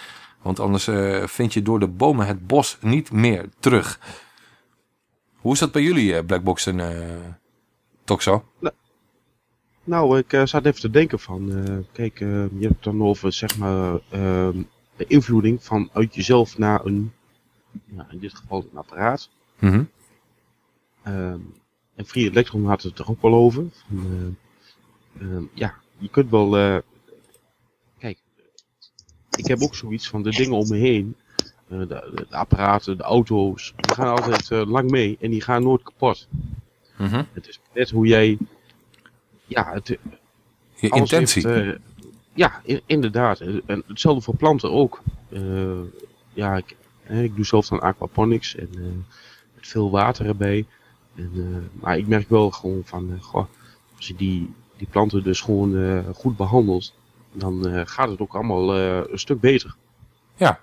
Want anders eh, vind je door de bomen het bos niet meer terug. Hoe is dat bij jullie, eh, Blackbox en eh Toxo? Nou, ik eh, zat even te denken van, eh, kijk, je hebt het dan over, zeg maar, ehm, beïnvloeding van uit jezelf naar een, nou, in dit geval een apparaat. Mhm. Ehm, en Free Electron had het er ook wel over. Van, eh, ehm, ja, je kunt wel, eh, kijk, ik heb ook zoiets van de dingen om me heen, eh, de, de, apparaten, de auto's, die gaan altijd lang mee en die gaan nooit kapot. Mhm. Het is net hoe jij, ja, het, Je intentie. heeft, ja, inderdaad. En hetzelfde voor planten ook. Ja, ik, ik doe zelf dan aquaponics en met veel water erbij. En, eh, maar ik merk wel gewoon van, eh, goh, als je die, die planten dus gewoon eh, goed behandelt, dan gaat het ook allemaal een stuk beter. Ja.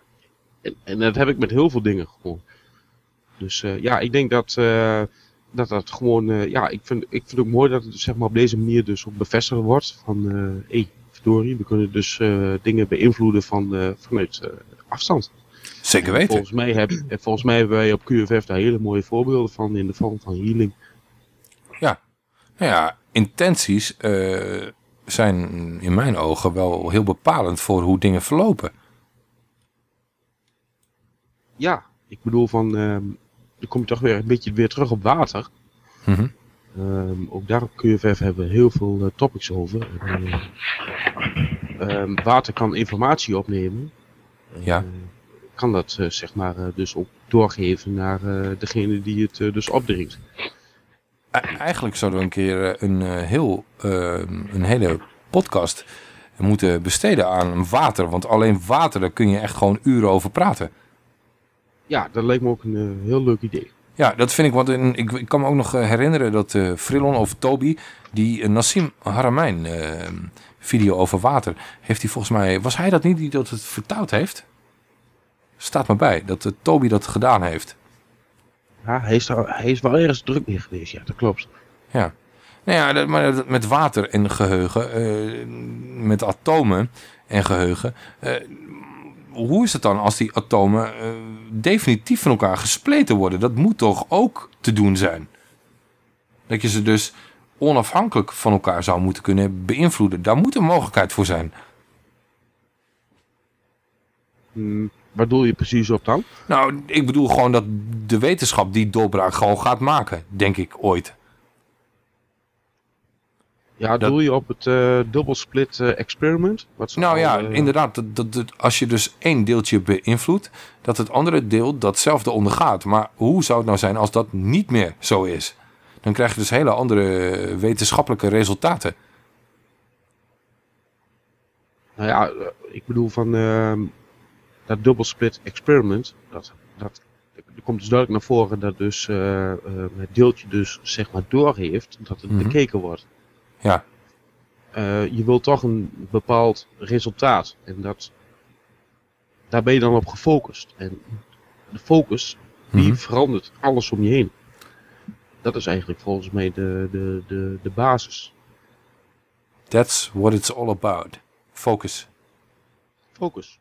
En, en dat heb ik met heel veel dingen gewoon. Dus ja, ik denk dat, dat dat gewoon, ja, ik vind, ik vind het ook mooi dat het zeg maar, op deze manier dus ook bevestigd wordt. Van, hé, hey, verdorie, we kunnen dus dingen beïnvloeden van, vanuit afstand. Zeker En weten. Volgens mij, heb, en volgens mij hebben wij op QFF daar hele mooie voorbeelden van in de vorm van healing. Ja. Nou ja, intenties eh, zijn in mijn ogen wel heel bepalend voor hoe dingen verlopen. Ja, ik bedoel van, ehm dan kom je toch weer een beetje weer terug op water. Mhm. Ehm, ook daar op QFF hebben we heel veel eh, topics over. Eh, ehm, water kan informatie opnemen. Ja. Kan dat eh, zeg maar eh, dus ook doorgeven naar eh, degene die het dus opdringt. Eigenlijk zouden we een keer een, heel, een hele podcast moeten besteden aan water. Want alleen water, daar kun je echt gewoon uren over praten. Ja, dat lijkt me ook een heel leuk idee. Ja, dat vind ik. Want in, ik, ik kan me ook nog herinneren dat eh Frillon of Toby, die Nassim Haramein eh, video over water, heeft hij volgens mij, was hij dat niet die dat het vertaald heeft? Staat me bij, dat eh, Toby dat gedaan heeft. Ja, hij is, er, hij is wel ergens druk mee geweest, ja, dat klopt. Ja. Nou ja, dat- maar dat- met water en geheugen, eh, met atomen en geheugen. eh, hoe is het dan als die atomen definitief van elkaar gespleten worden? Dat moet toch ook te doen zijn? Dat je ze dus onafhankelijk van elkaar zou moeten kunnen beïnvloeden. Daar moet een mogelijkheid voor zijn. Hmm, waar doel je precies op dan? Nou, ik bedoel gewoon dat de wetenschap die doorbraak gewoon gaat maken, denk ik ooit. Ja, doel je op het eh double split eh, experiment? Wat Nou ja, eh, inderdaad. Dat, dat, dat- als je dus één deeltje beïnvloedt, dat het andere deel datzelfde ondergaat. Maar hoe zou het nou zijn als dat niet meer zo is? Dan krijg je dus hele andere eh, wetenschappelijke resultaten. Nou ja, eh, ik bedoel van ehm, dat double split experiment, dat, dat, er komt dus duidelijk naar voren dat dus eh, eh, het deeltje dus zeg maar doorheeft dat het Mhm. bekeken wordt. Ja. Eh, je wilt toch een bepaald resultaat en dat, daar ben je dan op gefocust. En de focus, die Mhm. verandert alles om je heen. Dat is eigenlijk volgens mij de, de, de, de basis. That's what it's all about. Focus. Focus.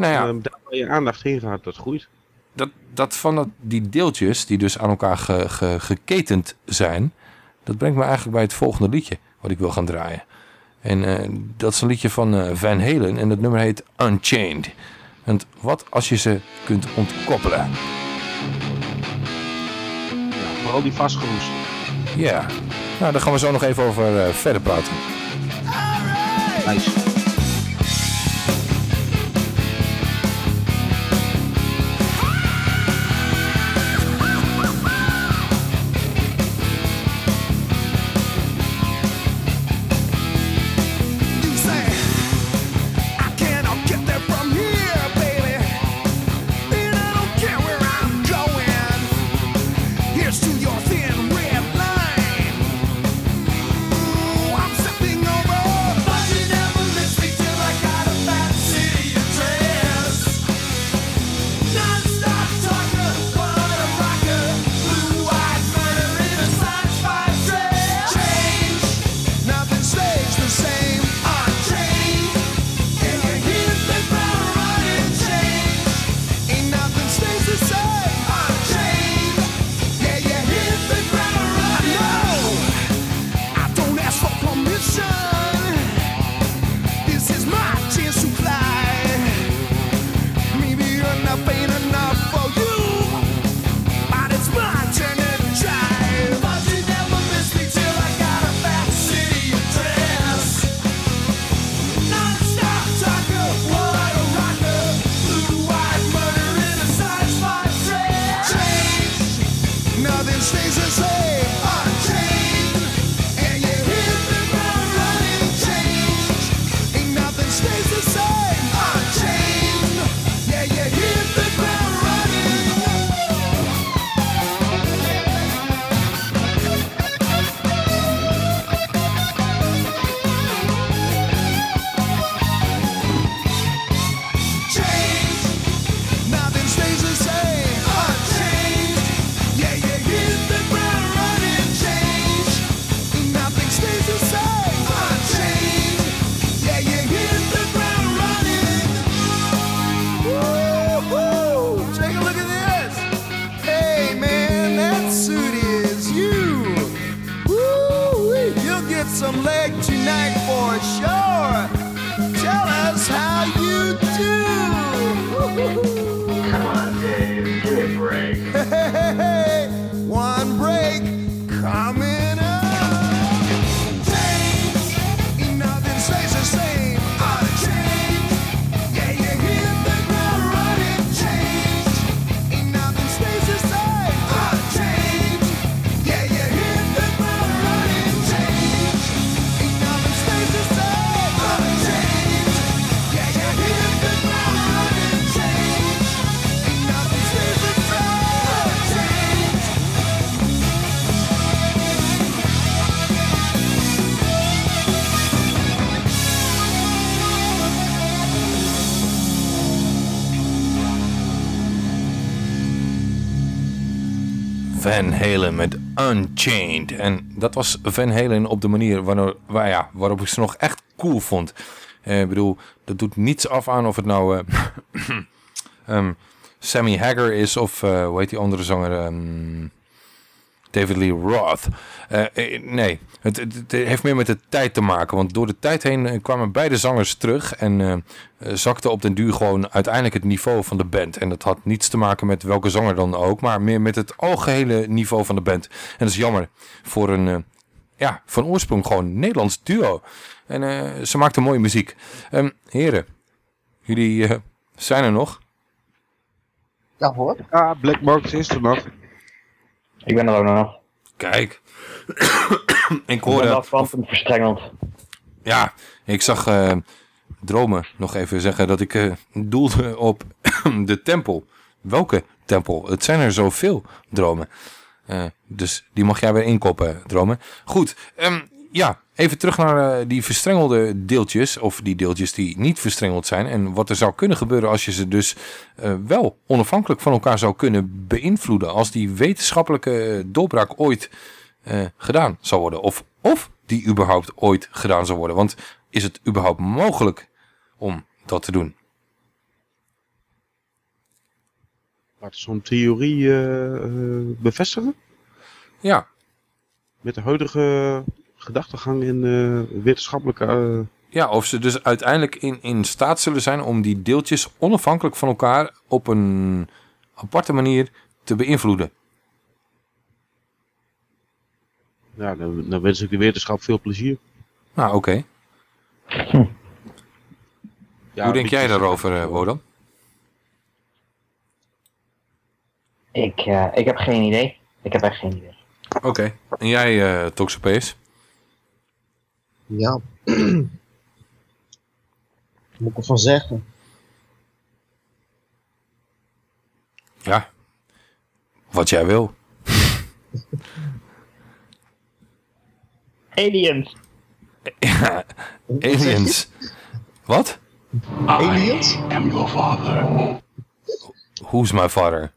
Ja. Nou ja. Ehm, daar waar je aandacht heen gaat, dat groeit. dat, dat van dat, die deeltjes die dus aan elkaar ge- ge- geketend zijn, dat brengt me eigenlijk bij het volgende liedje wat ik wil gaan draaien. En eh, dat is een liedje van eh, Van Halen en het nummer heet Unchained. Want wat als je ze kunt ontkoppelen? Vooral die vastgeroest. Ja, nou daar gaan we zo nog even over eh, verder praten. Nice. Van Halen met Unchained. En dat was Van Halen op de manier waarop, waar, ja, waarop ik ze nog echt cool vond. Eh, ik bedoel, dat doet niets af aan of het nou eh, ehm, Sammy Hagar is of, eh, hoe heet die andere zanger? Ehm, David Lee Roth. Eh, eh, nee, het, het, het heeft meer met de tijd te maken. Want door de tijd heen eh, kwamen beide zangers terug. En zakte op den duur gewoon uiteindelijk het niveau van de band. En dat had niets te maken met welke zanger dan ook. Maar meer met het algehele niveau van de band. En dat is jammer voor een, eh, ja, van oorsprong gewoon Nederlands duo. En eh, ze maakten mooie muziek. Ehm, heren, jullie eh, zijn er nog? Ja hoor. Ja, Black Market is er nog. Ik ben er ook nog. Kijk. ik Ik hoorde... kwantum verstrengeld. Ja, ik zag eh, Dromen nog even zeggen dat ik eh, doelde op de tempel. Welke tempel? Het zijn er zoveel, Dromen. Eh, dus die mag jij weer inkoppen, Dromen. Goed, ehm, ja, even terug naar eh, die verstrengelde deeltjes. Of die deeltjes die niet verstrengeld zijn. En wat er zou kunnen gebeuren als je ze dus eh, wel onafhankelijk van elkaar zou kunnen beïnvloeden. Als die wetenschappelijke eh, doorbraak ooit gedaan zou worden. Of, of die überhaupt ooit gedaan zou worden. Want is het überhaupt mogelijk om dat te doen? Laat zo'n theorie eh, bevestigen? Ja. Met de huidige gedachtegang in eh, wetenschappelijke... eh, Ja, of ze dus uiteindelijk in, in staat zullen zijn om die deeltjes onafhankelijk van elkaar op een aparte manier te beïnvloeden. ja, dan, dan wens ik de wetenschap veel plezier. Nou, oké. Ja, Hoe denk jij daarover, Wodan? Ik, eh, ik heb geen idee. Ik heb echt geen idee. Oké. En jij, eh Toxopees? Ja. Wat moet ik ervan zeggen? Ja. Wat jij wil. Aliens. Ja, aliens. Wat? Aliens? I am your father. Who's my father?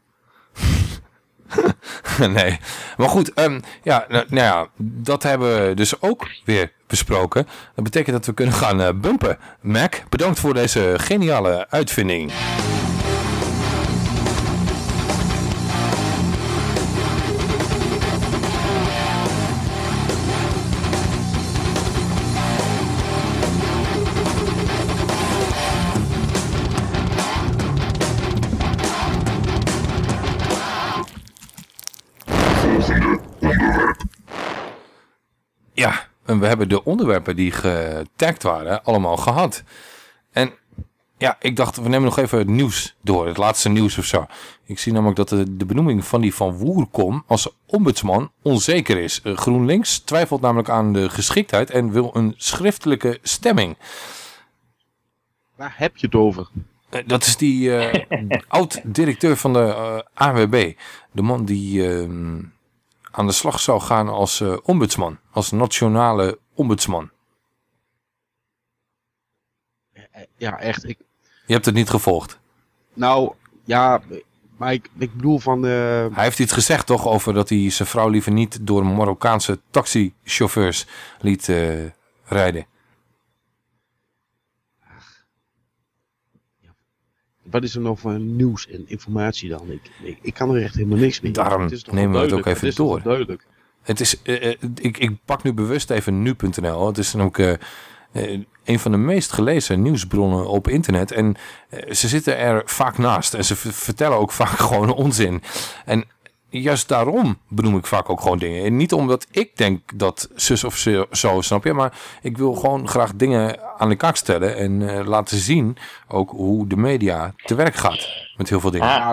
nee. Maar goed, ehm, ja, nou, nou ja, dat hebben we dus ook weer besproken. Dat betekent dat we kunnen gaan eh, bumpen. Mac, bedankt voor deze geniale uitvinding. En we hebben de onderwerpen die getagd waren allemaal gehad. En Ja, ik dacht, we nemen nog even het nieuws door. Het laatste nieuws of zo. Ik zie namelijk dat de, de benoeming van die Van Woerkom als ombudsman onzeker is. Eh, GroenLinks twijfelt namelijk aan de geschiktheid en wil een schriftelijke stemming. Waar heb je het over? Eh, Dat is die eh, oud-directeur van de AWB. De man die ehm, aan de slag zou gaan als eh, ombudsman. Als nationale ombudsman. Ja, echt. Ik, Je hebt het niet gevolgd. nou, ja, maar ik, ik bedoel van... eh, Hij heeft iets gezegd toch over dat hij zijn vrouw liever niet door Marokkaanse taxichauffeurs liet eh, rijden. Wat is er nog voor nieuws en informatie dan? Ik, ik, ik kan er echt helemaal niks mee. Daarom Het is nemen we het ook even toch door. duidelijk. Het is, eh, eh, ik, ik pak nu bewust even nu.nl. Het is dan ook eh, een van de meest gelezen nieuwsbronnen op internet. En ze zitten er vaak naast. En ze vertellen ook vaak gewoon onzin. En juist daarom benoem ik vaak ook gewoon dingen. En niet omdat ik denk dat zus of zo, zo, snap je? Maar ik wil gewoon graag dingen aan de kaak stellen. En eh, laten zien ook hoe de media te werk gaat. Met heel veel dingen. Ah,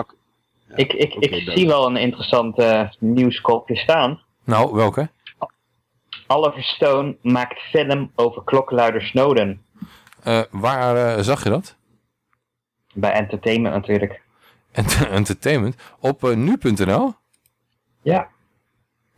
ik ik, ik zie wel een interessant eh, nieuwskopje staan. Nou, welke? Oliver Stone maakt film over klokkenluider Snowden. Eh, waar zag je dat? Bij Entertainment natuurlijk. Ent- Entertainment. Op nu.nl? Ja.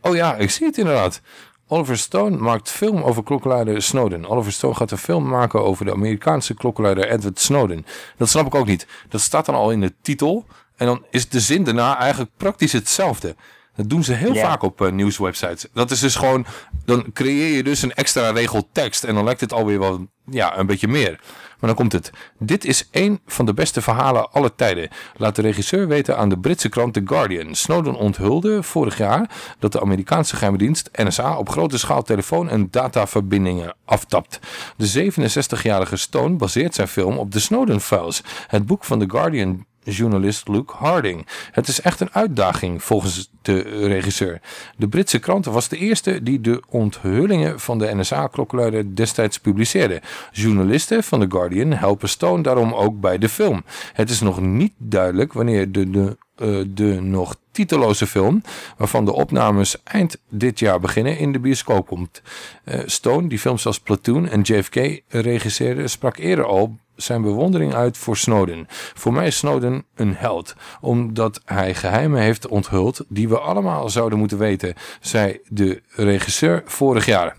Oh ja, ik zie het inderdaad. Oliver Stone maakt film over klokkenluider Snowden. Oliver Stone gaat een film maken over de Amerikaanse klokkenluider Edward Snowden. Dat snap ik ook niet. Dat staat dan al in de titel. En dan is de zin daarna eigenlijk praktisch hetzelfde. Dat doen ze heel vaak op eh, nieuwswebsites. Dat is dus gewoon, dan creëer je dus een extra regel tekst en dan lijkt het alweer wel, ja, een beetje meer. Maar dan komt het. Dit is één van de beste verhalen aller tijden. Laat de regisseur weten aan de Britse krant The Guardian. Snowden onthulde vorig jaar dat de Amerikaanse geheime dienst NSA op grote schaal telefoon- en dataverbindingen aftapt. De 67-jarige Stone baseert zijn film op de Snowden Files, het boek van The Guardian journalist Luke Harding. Het is echt een uitdaging volgens de regisseur. De Britse krant was de eerste die de onthullingen van de NSA-klokkenluider destijds publiceerde. Journalisten van The Guardian helpen Stone daarom ook bij de film. Het is nog niet duidelijk wanneer de, de, eh, de nog titeloze film, waarvan de opnames eind dit jaar beginnen, in de bioscoop komt. Eh, Stone, die films als Platoon en JFK regisseerde, sprak eerder al zijn bewondering uit voor Snowden. Voor mij is Snowden een held, omdat hij geheimen heeft onthuld die we allemaal zouden moeten weten, zei de regisseur vorig jaar.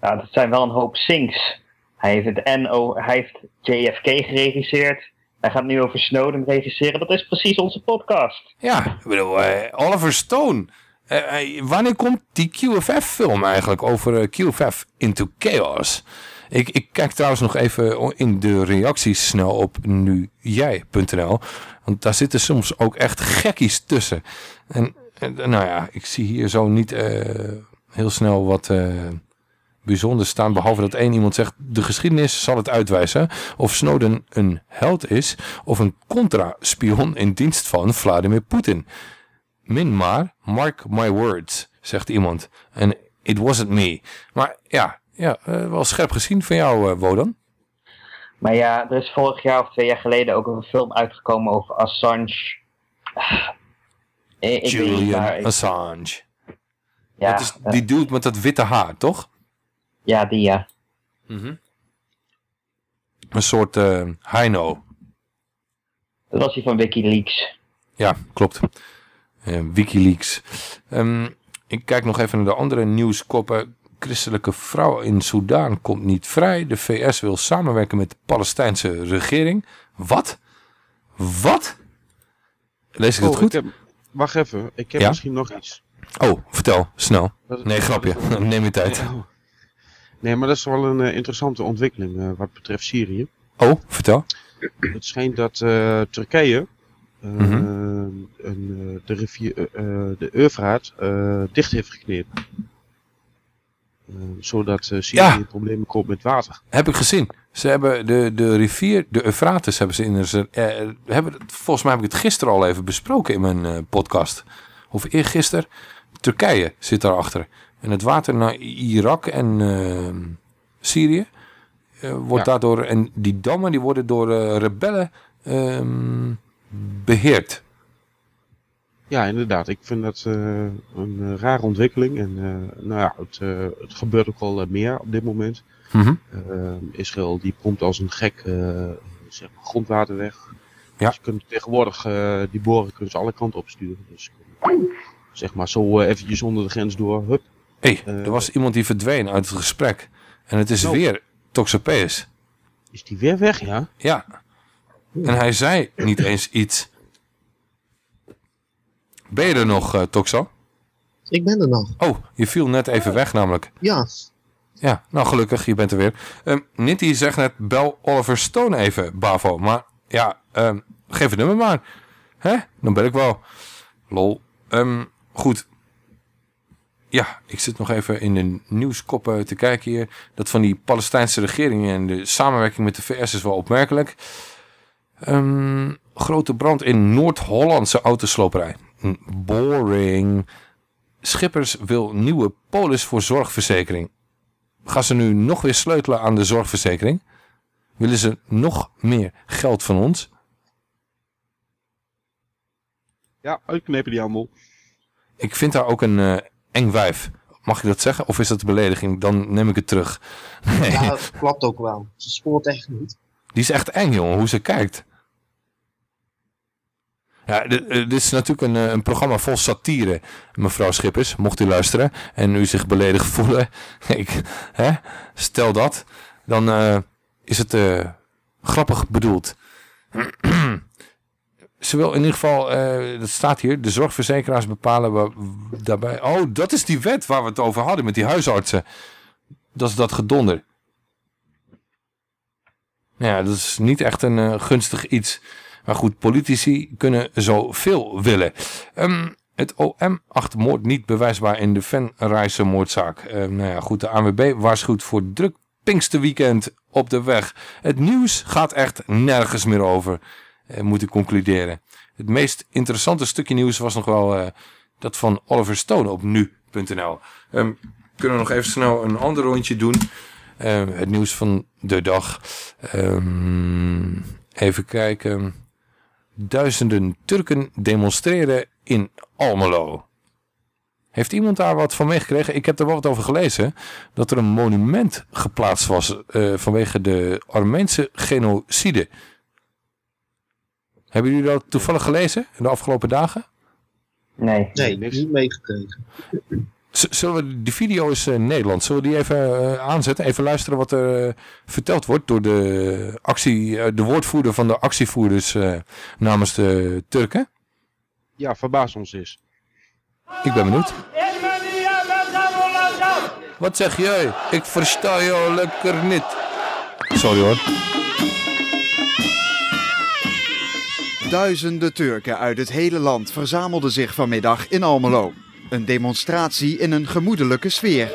Nou, dat zijn wel een hoop sinks. Hij heeft, het NO, hij heeft JFK geregisseerd. Hij gaat nu over Snowden regisseren. Dat is precies onze podcast. Ja, ik bedoel, eh, Oliver Stone. Eh, eh, wanneer komt die QFF-film eigenlijk over QFF Into Chaos? Ik, ik kijk trouwens nog even in de reacties snel op nujij.nl. Want daar zitten soms ook echt gekkies tussen. En, en, nou ja, ik zie hier zo niet eh, heel snel wat eh bijzonders staan. Behalve dat één iemand zegt, de geschiedenis zal het uitwijzen. Of Snowden een held is of een contra-spion in dienst van Vladimir Poetin. Min maar, mark my words, zegt iemand. En it wasn't me. Maar ja, ja eh, wel scherp gezien van jou, eh, Wodan. Maar ja, er is vorig jaar of twee jaar geleden ook een film uitgekomen over Assange. Ah, Ik, ik weet niet Julian waar. ik- Assange. ja, dat is die dude met dat witte haar, toch? ja, die ja. Een soort eh Heino. Dat was die van Wikileaks. Ja, klopt. Wikileaks. Ehm, ik kijk nog even naar de andere nieuwskoppen. Christelijke vrouw in Soedan komt niet vrij. De VS wil samenwerken met de Palestijnse regering. Wat? Wat? Lees ik het Oh, goed? heb- wacht even, ik heb Ja? misschien nog iets. Oh, vertel, snel. Dat- Nee, grapje. Neem je tijd. Nee, maar dat is wel een eh, interessante ontwikkeling eh, wat betreft Syrië. Oh, vertel. Het schijnt dat eh, Turkije Mhm. een, de rivier, de Eufraat dicht heeft geknepen. Eh, zodat eh, Syrië Ja. problemen komt met water. Heb ik gezien. Ze hebben de, de rivier, de Eufrates hebben ze in eh, hebben, volgens mij heb ik het gisteren al even besproken in mijn podcast. Of eergisteren. Turkije zit daarachter. En het water naar Irak en Syrië wordt Ja. daardoor, en die dammen die worden door rebellen ehm, beheerd. Ja, inderdaad. Ik vind dat eh, een eh, rare ontwikkeling. En eh, nou ja, het, het gebeurt ook al meer op dit moment. Eh, Israël die pompt als een gek zeg maar grondwater weg. Ja. Ze kunnen tegenwoordig die boren kunnen ze alle kanten opsturen. Dus zeg maar zo eventjes onder de grens door. Hup. Hé, hey, er was iemand die verdween uit het gesprek. En het is weer Toxopeus. Is die weer weg, ja? Ja. En hij zei niet eens iets. Ben je er nog, eh, Toxo? Ik ben er nog. Oh, je viel net even weg namelijk. Ja. Ja, nou gelukkig, je bent er weer. Um, Nitty zegt net, bel Oliver Stone even, Bavo. Maar ja, ehm, geef het nummer maar. Hè? Dan ben ik wel. Lol. Ehm, goed. Ja, ik zit nog even in de nieuwskoppen te kijken hier. Dat van die Palestijnse regering en de samenwerking met de VS is wel opmerkelijk. Grote brand in Noord-Hollandse autosloperij. Boring. Schippers wil nieuwe polis voor zorgverzekering. Gaan ze nu nog weer sleutelen aan de zorgverzekering? Willen ze nog meer geld van ons? Ja, uitknepen die handel. Ik vind haar ook een eh, eng wijf. Mag ik dat zeggen? Of is dat een belediging? Dan neem ik het terug. Nee, Ja, dat klopt ook wel. Ze spoort echt niet. die is echt eng, jongen, hoe ze kijkt. Eh, dit is natuurlijk een, eh, een programma vol satire, mevrouw Schippers, mocht u luisteren en u zich beledigd voelen. Hè, stel dat, dan eh, is het grappig bedoeld. Ze wil in ieder geval, eh, dat staat hier, de zorgverzekeraars bepalen wa- daarbij. Oh, dat is die wet waar we het over hadden met die huisartsen. Dat is dat gedonder. Ja, dat is niet echt een gunstig iets. Maar goed, politici kunnen zoveel willen. Ehm, het OM acht moord niet bewijsbaar in de Venrijse moordzaak. Ehm, nou ja, goed, de ANWB waarschuwt voor druk Pinksterweekend op de weg. Het nieuws gaat echt nergens meer over, eh, moet ik concluderen. Het meest interessante stukje nieuws was nog wel eh, dat van Oliver Stone op nu.nl. Ehm, kunnen we nog even snel een ander rondje doen. Het nieuws van de dag. Even kijken. Duizenden Turken demonstreren in Almelo. Heeft iemand daar wat van meegekregen? Ik heb er wel wat over gelezen. Dat er een monument geplaatst was eh, vanwege de Armeense genocide. Hebben jullie dat toevallig gelezen in de afgelopen dagen? Nee. Nee, niet meegekregen. Z- Zullen we die video is eh, Nederlands? Zullen we die even eh, aanzetten? Even luisteren wat er eh, verteld wordt door de actie, de woordvoerder van de actievoerders eh, namens de Turken. Ja, verbaas ons eens. Ik ben benieuwd. Wat zeg jij? Ik versta jou lekker niet. Sorry hoor. Duizenden Turken uit het hele land verzamelden zich vanmiddag in Almelo. Een demonstratie in een gemoedelijke sfeer.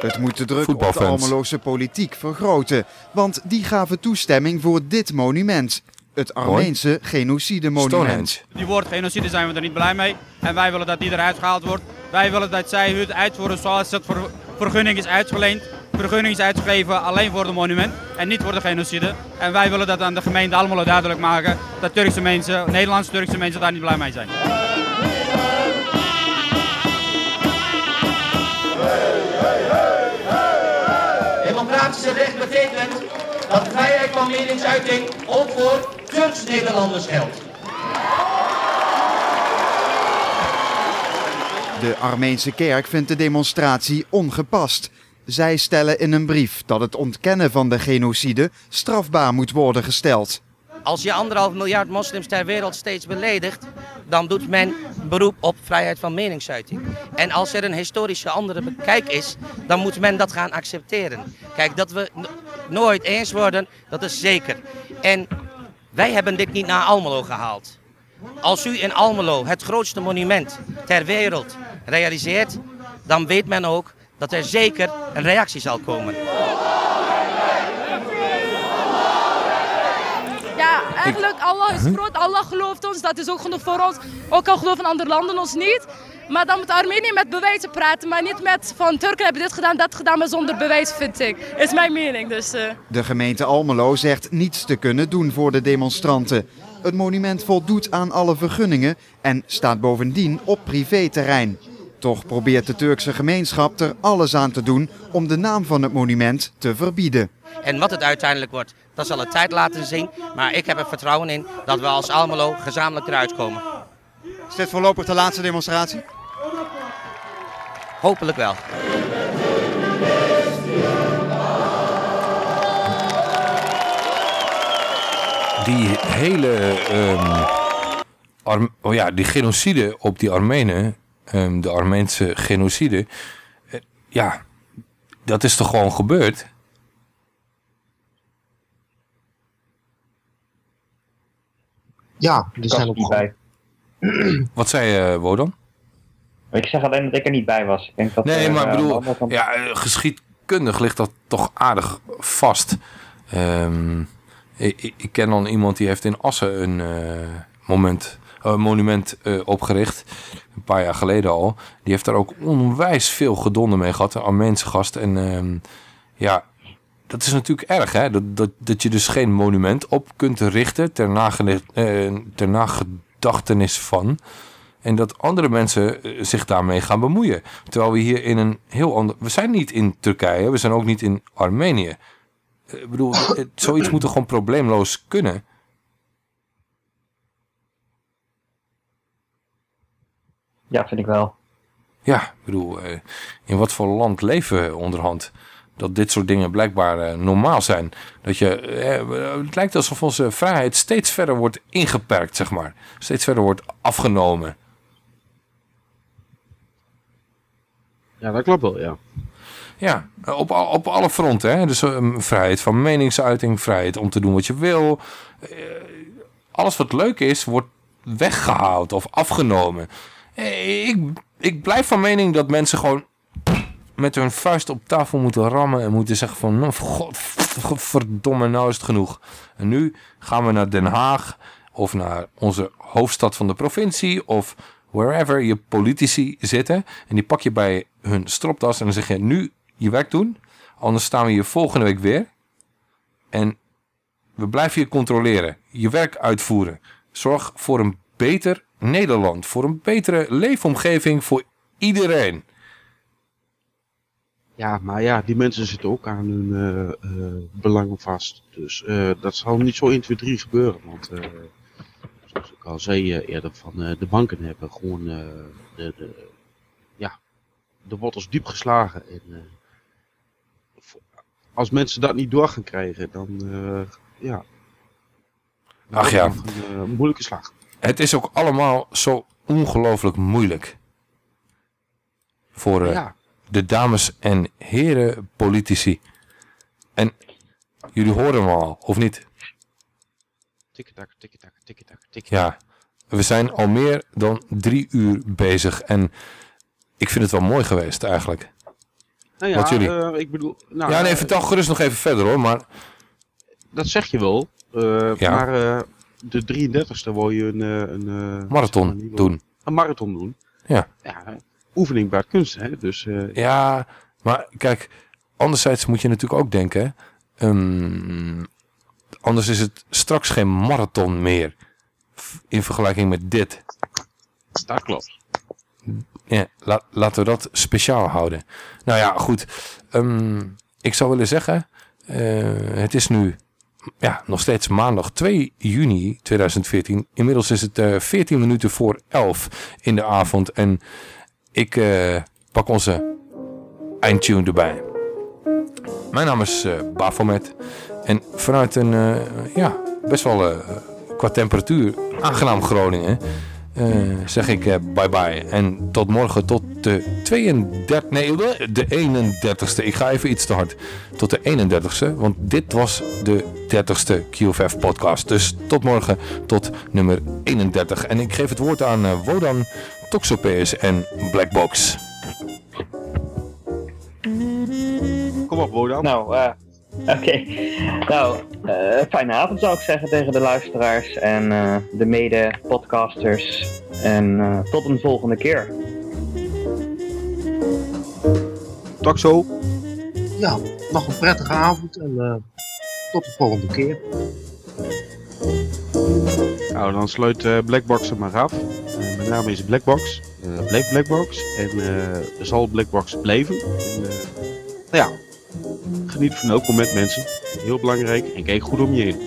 Het moet de druk op de. Almeloze politiek vergroten, want die gaven toestemming voor dit monument. Het Armeense genocide-monument. Die woord genocide zijn we er niet blij mee. En wij willen dat die eruit gehaald wordt. Wij willen dat zij het uitvoeren zoals het vergunning is uitgeleend. Vergunning is uitgegeven alleen voor het monument en niet voor de genocide. En wij willen dat aan de gemeente Almelo duidelijk maken dat Turkse mensen, Nederlandse Turkse mensen daar niet blij mee zijn. Democratische recht betekent dat de vrijheid van meningsuiting ook voor Turks-Nederlanders geldt. De Armeense kerk vindt de demonstratie ongepast. Zij stellen in een brief dat het ontkennen van de genocide strafbaar moet worden gesteld. Als je anderhalf miljard moslims ter wereld steeds beledigt, dan doet men beroep op vrijheid van meningsuiting. En als er een historische andere bekijk is, dan moet men dat gaan accepteren. Kijk, dat we no- nooit eens worden, dat is zeker. En wij hebben dit niet naar Almelo gehaald. Als u in Almelo het grootste monument ter wereld realiseert, dan weet men ook dat er zeker een reactie zal komen. Ja, eigenlijk Allah is groot, Allah gelooft ons, dat is ook genoeg voor ons. Ook al geloven andere landen ons niet. Maar dan moet Armenië met bewijzen praten, maar niet met van Turken hebben dit gedaan, dat gedaan, maar zonder bewijs, vind ik. Is mijn mening, dus... eh. De gemeente Almelo zegt niets te kunnen doen voor de demonstranten. Het monument voldoet aan alle vergunningen en staat bovendien op privéterrein. Toch probeert de Turkse gemeenschap er alles aan te doen om de naam van het monument te verbieden. En wat het uiteindelijk wordt, dat zal de tijd laten zien. Maar ik heb er vertrouwen in dat we als Almelo gezamenlijk eruit komen. Is dit voorlopig de laatste demonstratie? Hopelijk wel. Die hele ehm, Arm- oh ja, die genocide op die Armenen, ehm, de Armeense genocide, eh, ja, dat is toch gewoon gebeurd? Ja, die Ik zijn ook er niet gewoon... bij. Wat zei je, Wodan? Ik zeg alleen dat ik er niet bij was. Ik denk dat, Nee, eh, maar ik eh, bedoel, dan- ja, eh, geschiedkundig ligt dat toch aardig vast. Ehm, ik, ken dan iemand die heeft in Assen een eh, moment, eh, monument eh, opgericht. Een paar jaar geleden al. Die heeft daar ook onwijs veel gedonden mee gehad. Een Armeense gast. En ehm, ja, dat is natuurlijk erg, hè? Dat, dat, dat je dus geen monument op kunt richten ter, eh, ter nagedachtenis van. En dat andere mensen eh, zich daarmee gaan bemoeien. Terwijl we hier in een heel ander... We zijn niet in Turkije, we zijn ook niet in Armenië. Eh, Ik bedoel, zoiets moet er gewoon probleemloos kunnen. Ja, vind ik wel. Ja, ik bedoel, eh, in wat voor land leven we onderhand? Dat dit soort dingen blijkbaar eh, normaal zijn. Dat je, eh, het lijkt alsof onze vrijheid steeds verder wordt ingeperkt, zeg maar. Steeds verder wordt afgenomen. Ja, dat klopt wel, ja. Ja, op, al- op alle fronten. Hè? Dus eh, vrijheid van meningsuiting, vrijheid om te doen wat je wil. Eh, alles wat leuk is, wordt weggehaald of afgenomen. Eh, ik, ik blijf van mening dat mensen gewoon met hun vuist op tafel moeten rammen en moeten zeggen van, nou, god, verdomme, nou is het genoeg. En nu gaan we naar Den Haag of naar onze hoofdstad van de provincie of wherever je politici zitten. En die pak je bij hun stropdas en dan zeg je, nu je werk doen, anders staan we hier volgende week weer. En we blijven je controleren, je werk uitvoeren. Zorg voor een beter Nederland, voor een betere leefomgeving voor iedereen. Ja, maar ja, die mensen zitten ook aan hun eh, eh, belangen vast. Dus eh, dat zal niet zo 1, 2, 3 gebeuren. Want zoals ik al zei eerder, van, de banken hebben gewoon de, de, ja, de wortels diep geslagen. En, als mensen dat niet door gaan krijgen, dan ja. Ach ja. Een, moeilijke slag. Het is ook allemaal zo ongelooflijk moeilijk. Voor eh, Ja. de dames en heren politici. En jullie horen hem al, of niet? Tikketak, tikketak, tikketak, tikketak. Ja, we zijn al meer dan drie uur bezig. En ik vind het wel mooi geweest eigenlijk. Nou ja, Wat jullie? eh, ik bedoel... Nou, ja, nee, eh, vertel gerust nog even verder hoor. Maar Dat zeg je wel. Ja. Maar de 33ste wil je een, eh, een eh, Marathon zeg maar, niet- doen. Een marathon doen. ja. Ja, oefening baart kunst, hè. Dus eh, Ja, maar kijk, anderzijds moet je natuurlijk ook denken, ehm, anders is het straks geen marathon meer in vergelijking met dit. dat klopt. Ja, la- laten we dat speciaal houden. Nou ja, goed. Ehm, ik zou willen zeggen, het is nu ja, nog steeds maandag 2 juni 2014. Inmiddels is het eh 14 minuten voor 11 in de avond. En ik eh, pak onze eindtune erbij. Mijn naam is eh Bafomet. En vanuit een, ja, best wel qua temperatuur aangenaam Groningen... eh, zeg ik eh, bye bye. En tot morgen, tot de 32... Nee, de 31ste. Ik ga even iets te hard. Tot de 31ste. Want dit was de 30ste QFF podcast. Dus tot morgen, tot nummer 31. En ik geef het woord aan eh, Wodan, Toxopeus en Blackbox. Kom op, Wodan. Nou, eh, oké. Nou, eh, fijne avond zou ik zeggen tegen de luisteraars en eh, de mede-podcasters. En eh, tot een volgende keer. tot zo. Ja, nog een prettige avond en eh, tot de volgende keer. Nou, dan sluit eh, Blackbox er maar af. Mijn naam is Blackbox. eh blijft Blackbox. En eh, zal Blackbox blijven. En, eh, nou ja, geniet van elk moment mensen. Heel belangrijk. En kijk goed om je heen.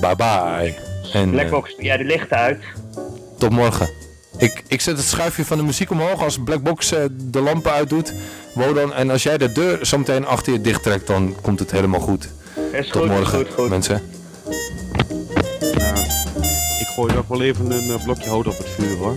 Bye bye. En, eh, Blackbox, ja, de lichten uit. tot morgen. Ik, ik zet het schuifje van de muziek omhoog als Blackbox eh, de lampen uitdoet. Wodan, en als jij de deur zometeen achter je dicht trekt, dan komt het helemaal goed. Is Tot goed, morgen, goed, goed. mensen. Nou, ik gooi nog wel even een eh, blokje hout op het vuur hoor.